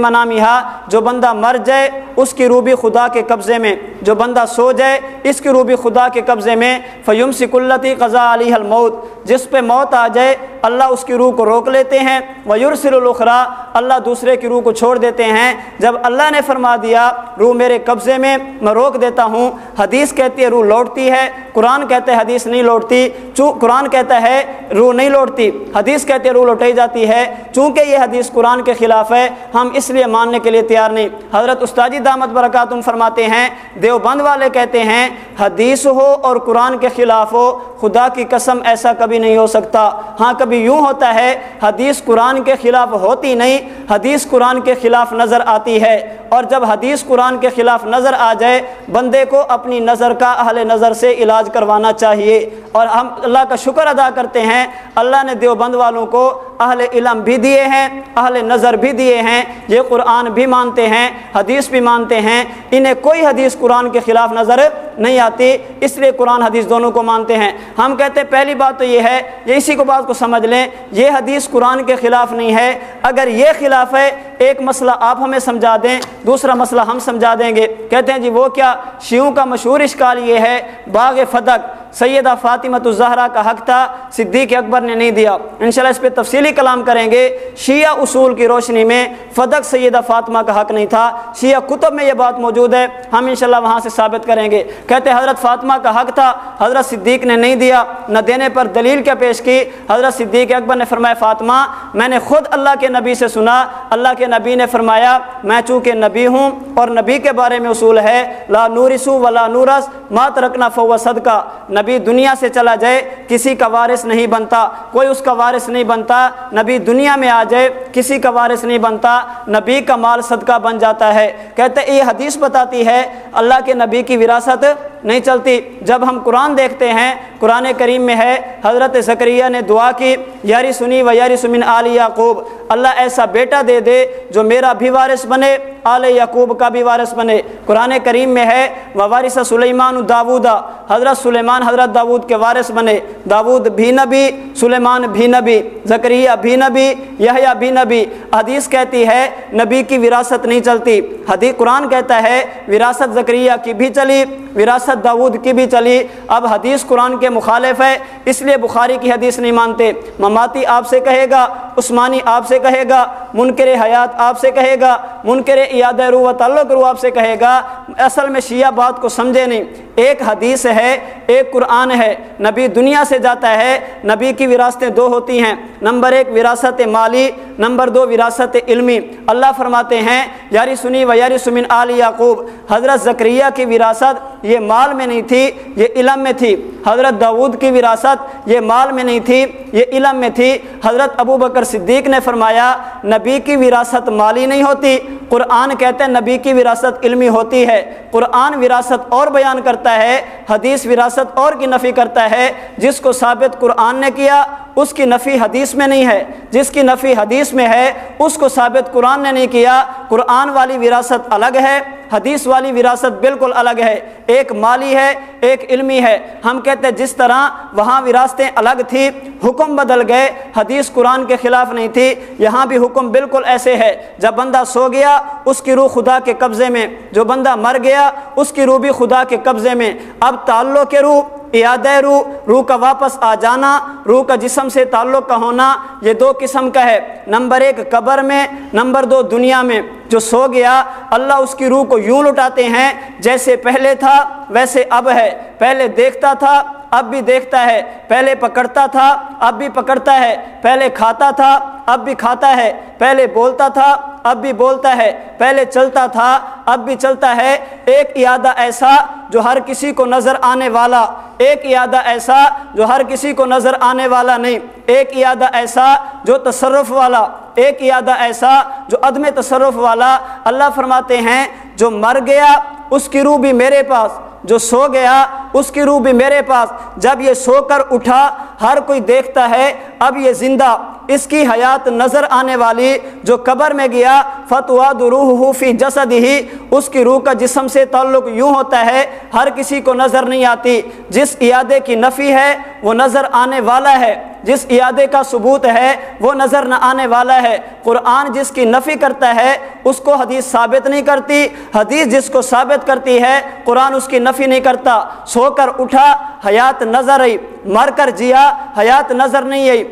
جو بندہ مر جائے، اس کی روح بھی خدا کے قبضے میں۔ جو بندہ سو جائے، اس کی روح بھی خدا کے قبضے میں۔ فیم سکلتی قضا علی الموت۔ جس پہ موت آ جائے، اللہ اس کی روح کو روک لیتے ہیں۔ ویورسل الاخرا، اللہ دوسرے کی روح کو چھوڑ دیتے ہیں۔ جب اللہ نے فرما دیا، روح میرے قبضے میں میں روک دیتا ہوں۔ حدیث کہتی ہے، روح لوٹتی ہے۔ قرآن کہتے ہیں، حدیث نہیں لوٹتی۔ لوٹتی، چوں قرآن کہتا ہے روح نہیں لوٹتی، حدیث کہتے روح لوٹائی جاتی ہے، چونکہ یہ حدیث قرآن کے خلاف ہے، ہم اس لیے ماننے کے لیے تیار نہیں۔ حضرت استادی دامت برکاتم فرماتے ہیں، دیوبند والے کہتے ہیں، حدیث ہو اور قرآن کے خلاف ہو، خدا کی قسم ایسا کبھی نہیں ہو سکتا۔ ہاں کبھی یوں ہوتا ہے، حدیث قرآن کے خلاف ہوتی نہیں، حدیث قرآن کے خلاف نظر آتی ہے۔ اور جب حدیث قرآن کے خلاف نظر آ جائے، بندے کو اپنی نظر کا اہل نظر سے علاج کروانا چاہیے۔ اور ہم اللہ کا شکر ادا کرتے ہیں، اللہ نے دیوبند والوں کو اہل علم بھی دیے ہیں، اہل نظر بھی دیے ہیں، یہ قرآن بھی مانتے ہیں، حدیث بھی مانتے ہیں۔ انہیں کوئی حدیث قرآن کے خلاف نظر نہیں آتی، اس لیے قرآن حدیث دونوں کو مانتے ہیں۔ ہم کہتے ہیں، پہلی بات تو یہ ہے یہ اسی کو بات کو سمجھ لیں، یہ حدیث قرآن کے خلاف نہیں ہے۔ اگر یہ خلاف ہے، ایک مسئلہ آپ ہمیں سمجھا دیں، دوسرا مسئلہ ہم سمجھا دیں گے۔ کہتے ہیں جی وہ کیا شیعوں کا مشہور اشکال یہ ہے، باغ فتق سیدہ فاطمۃ الزہرا کا حق تھا، صدیق اکبر نے نہیں دیا۔ انشاءاللہ اس پہ تفصیلی کلام کریں گے۔ شیعہ اصول کی روشنی میں فدق سیدہ فاطمہ کا حق نہیں تھا۔ شیعہ کتب میں یہ بات موجود ہے۔ ہم انشاءاللہ وہاں سے ثابت کریں گے۔ کہتے حضرت فاطمہ کا حق تھا، حضرت صدیق نے نہیں دیا۔ نہ دینے پر دلیل کیا پیش کی۔ حضرت صدیق اکبر نے فرمایا، فاطمہ، میں نے خود اللہ کے نبی سے سنا۔ اللہ کے نبی نے فرمایا، میں چونکہ نبی ہوں اور نبی کے بارے میں اصول ہے، لا نورسو ولا نورس مات رکھنا فو صدقہ۔ نبی نبی دنیا سے چلا جائے، کسی کا وارث نہیں بنتا، کوئی اس کا وارث نہیں بنتا، نبی دنیا میں آ جائے، کسی کا وارث نہیں بنتا، نبی کا مال صدقہ بن جاتا ہے۔ کہتے ہیں، یہ حدیث بتاتی ہے، اللہ کے نبی کی وراثت نہیں چلتی۔ جب ہم قرآن دیکھتے ہیں، قرآن کریم میں ہے، حضرت ذکریہ نے دعا کی، یاری سنی و یاری سمن آل یعقوب، اللہ ایسا بیٹا دے دے جو میرا بھی وارث بنے۔ آل یعقوب کا بھی وارث بنے۔ قرآن کریم میں ہے وارث سلیمان داودا حضرت سلیمان، حضرت داود کے وارث بنے۔ داود بھی نبی، سلیمان بھی نبی۔ ذکریہ بھی نبی، یحییٰ بھی نبی۔ حدیث کہتی ہے، نبی کی وراثت نہیں چلتی۔ حدیث قرآن کہتا ہے، وراثت ذکریہ کی بھی چلی، وراثت داود کی بھی چلی۔ اب حدیث قرآن کے مخالف ہے، اس لیے بخاری کی حدیث نہیں مانتے۔ مماتی آپ سے کہے گا، عثمانی آپ سے کہے گا، منکر حیات آپ سے کہے گا، منکر ایاد رو و تعلق رو آپ سے کہے گا، اصل میں شیعہ بات کو سمجھے نہیں۔ ایک حدیث ہے، ایک قرآن ہے۔ نبی دنیا سے جاتا ہے، نبی کی وراثتیں دو ہوتی ہیں۔ نمبر ایک وراثت مالی، نمبر دو وراثت علمی۔ اللہ فرماتے ہیں، یاری سنی و یاری سمن آل یعقوب۔ حضرت ذکریہ کی وراثت یہ مال میں نہیں تھی، یہ علم میں تھی۔ حضرت داود کی وراثت یہ مال میں نہیں تھی، یہ علم میں تھی۔ حضرت ابو بکر صدیق نے فرمایا، نبی کی وراثت مالی نہیں ہوتی، قرآن کہتے ہیں نبی کی وراثت علمی ہوتی ہے، قرآن وراثت اور بیان کرتا ہے، حدیث وراثت اور کی نفی کرتا ہے۔ جس کو ثابت قرآن نے کیا، اس کی نفی حدیث میں نہیں ہے۔ جس کی نفی حدیث میں ہے، اس کو ثابت قرآن نے نہیں کیا۔ قرآن والی وراثت الگ ہے۔ حدیث والی وراثت بالکل الگ ہے۔ ایک مالی ہے، ایک علمی ہے۔ ہم کہتے ہیں جس طرح وہاں وراثتیں الگ تھی حکم بدل گئے۔ حدیث قرآن کے خلاف نہیں تھی۔ یہاں بھی حکم بالکل ایسے ہے۔ جب بندہ سو گیا، اس کی روح خدا کے قبضے میں۔ جو بندہ مر گیا، اس کی روح بھی خدا کے قبضے میں۔ اب تعلق کے روح ایاد روح روح کا واپس آ جانا، روح کا جسم سے تعلق کا ہونا، یہ دو قسم کا ہے۔ نمبر ایک قبر میں، نمبر دو دنیا میں۔ جو سو گیا، اللہ اس کی روح کو یوں لٹاتے ہیں، جیسے پہلے تھا، ویسے اب ہے۔ پہلے دیکھتا تھا، اب بھی دیکھتا ہے۔ پہلے پکڑتا تھا، اب بھی پکڑتا ہے۔ پہلے کھاتا تھا، اب بھی کھاتا ہے۔ پہلے بولتا تھا، اب بھی بولتا ہے۔ پہلے چلتا تھا، اب بھی چلتا ہے۔ ایک ایادہ ایسا جو ہر کسی کو نظر آنے والا، ایک ایادہ ایسا جو ہر کسی کو نظر آنے والا نہیں۔ ایک ایادہ ایسا جو تصرف والا ایک ارادہ ایسا جو عدم تصرف والا اللہ فرماتے ہیں، جو مر گیا، اس کی روح بھی میرے پاس، جو سو گیا، اس کی روح بھی میرے پاس۔ جب یہ سو کر اٹھا، ہر کوئی دیکھتا ہے اب یہ زندہ اس کی حیات نظر آنے والی جو قبر میں گیا، فتوا دروح فی جسد ہی اس کی روح کا جسم سے تعلق یوں ہوتا ہے، ہر کسی کو نظر نہیں آتی۔ جس ایادے کی نفی ہے، وہ نظر آنے والا ہے۔ جس ایادے کا ثبوت ہے، وہ نظر نہ آنے والا ہے۔ قرآن جس کی نفی کرتا ہے، اس کو حدیث ثابت نہیں کرتی۔ حدیث جس کو ثابت کرتی ہے، قرآن اس کی نفی نہیں کرتا۔ سو کر اٹھا، حیات نظر آئی۔ مر کر جیا، حیات نظر نہیں آئی۔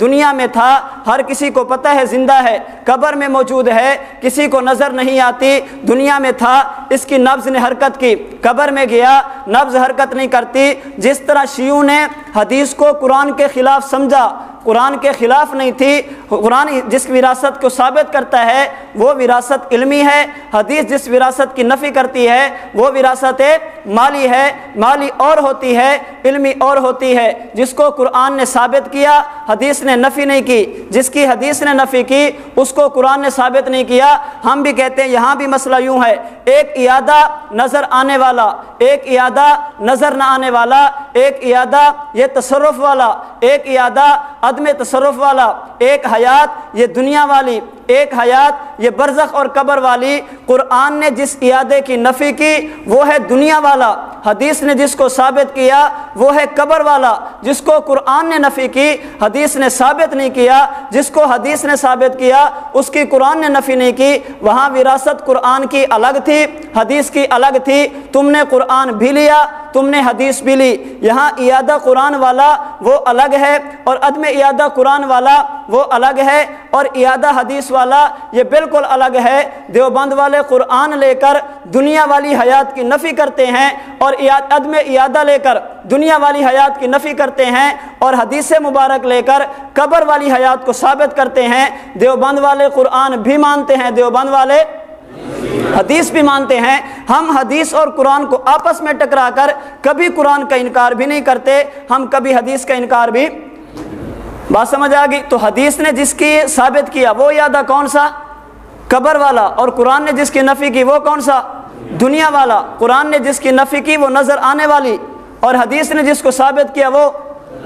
دنیا میں تھا، ہر کسی کو پتہ ہے، زندہ ہے، قبر میں موجود ہے، کسی کو نظر نہیں آتی، دنیا میں تھا، اس کی نبز نے حرکت کی، قبر میں گیا نبز حرکت نہیں کرتی، جس طرح شیعوں نے حدیث کو قرآن کے خلاف سمجھا، قرآن کے خلاف نہیں تھی، قرآن جس وراثت کو ثابت کرتا ہے، وہ وراثت علمی ہے، حدیث جس وراثت کی نفی کرتی ہے، وہ وراثت مالی ہے، مالی اور ہوتی ہے، علمی اور ہوتی ہے، جس کو قرآن نے ثابت کیا، حدیث نے نفی نہیں کی، جس کی حدیث نے نفی کی، اس کو قرآن نے ثابت نہیں کیا۔ ہم بھی کہتے ہیں یہاں بھی مسئلہ یوں ہے۔ ایک ایادہ نظر آنے والا، ایک ایادہ نظر نہ آنے والا، ایک ایادہ یہ تصرف والا، ایک ایادہ عدم تصرف والا، ایک حیات یہ دنیا والی۔ ایک حیات، یہ برزخ اور قبر والی قرآن نے جس ایادے کی نفی کی، وہ ہے دنیا والا۔ حدیث نے جس کو ثابت کیا، وہ ہے قبر والا۔ جس کو قرآن نے نفی کی، حدیث نے ثابت نہیں کیا۔ جس کو حدیث نے ثابت کیا، اس کی قرآن نے نفی نہیں کی۔ وہاں وراثت قرآن کی الگ تھی، حدیث کی الگ تھی۔ تم نے قرآن بھی لیا تم نے حدیث بھی لی۔ یہاں ایادہ قرآن والا وہ الگ ہے اور عدم ایادہ قرآن والا وہ الگ ہے اور ایادہ حدیث والا یہ بالکل الگ ہے۔ دیوبند والے قرآن لے کر دنیا والی حیات کی نفی کرتے ہیں اور عدم ایادہ لے کر دنیا والی حیات کی نفی کرتے ہیں اور حدیث مبارک لے کر قبر والی حیات کو ثابت کرتے ہیں۔ دیوبند والے قرآن بھی مانتے ہیں۔ دیوبند والے حدیث بھی مانتے ہیں، ہم حدیث اور قرآن کو آپس میں ٹکرا کر کبھی قرآن کا انکار بھی نہیں کرتے، ہم کبھی حدیث کا انکار بھی بات سمجھ آ گئی۔ تو حدیث نے جس کی ثابت کیا وہ یادہ کون سا؟ قبر والا۔ اور قرآن نے جس کی نفی کی وہ کون سا؟ دنیا والا۔ قرآن نے جس کی نفی کی وہ نظر آنے والی۔ اور حدیث نے جس کو ثابت کیا وہ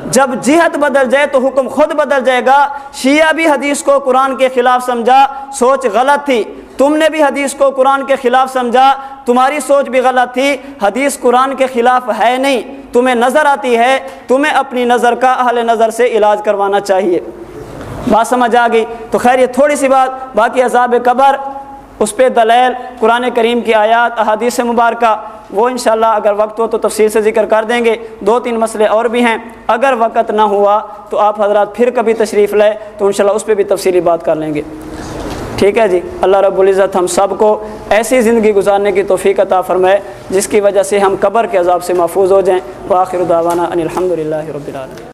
جب جہت بدل جائے تو حکم خود بدل جائے گا۔ شیعہ بھی حدیث کو قرآن کے خلاف سمجھا، سوچ غلط تھی۔ تم نے بھی حدیث کو قرآن کے خلاف سمجھا، تمہاری سوچ بھی غلط تھی۔ حدیث قرآن کے خلاف ہے نہیں، تمہیں نظر آتی ہے، تمہیں اپنی نظر کا اہل نظر سے علاج کروانا چاہیے۔ بات سمجھ آ گئی۔ تو خیر، یہ تھوڑی سی بات، باقی عذاب قبر۔ اس پہ دلیل قرآن کریم کی آیات، احادیث مبارکہ، وہ انشاءاللہ اگر وقت ہو تو تفصیل سے ذکر کر دیں گے۔ دو تین مسئلے اور بھی ہیں۔ اگر وقت نہ ہوا تو آپ حضرات پھر کبھی تشریف لیں تو انشاءاللہ اس پہ بھی تفصیلی بات کر لیں گے۔ ٹھیک ہے جی؟ اللہ رب العزت ہم سب کو ایسی زندگی گزارنے کی توفیق عطا فرمائے، جس کی وجہ سے ہم قبر کے عذاب سے محفوظ ہو جائیں۔ وآخر دعوانا ان الحمد للہ رب العالمین۔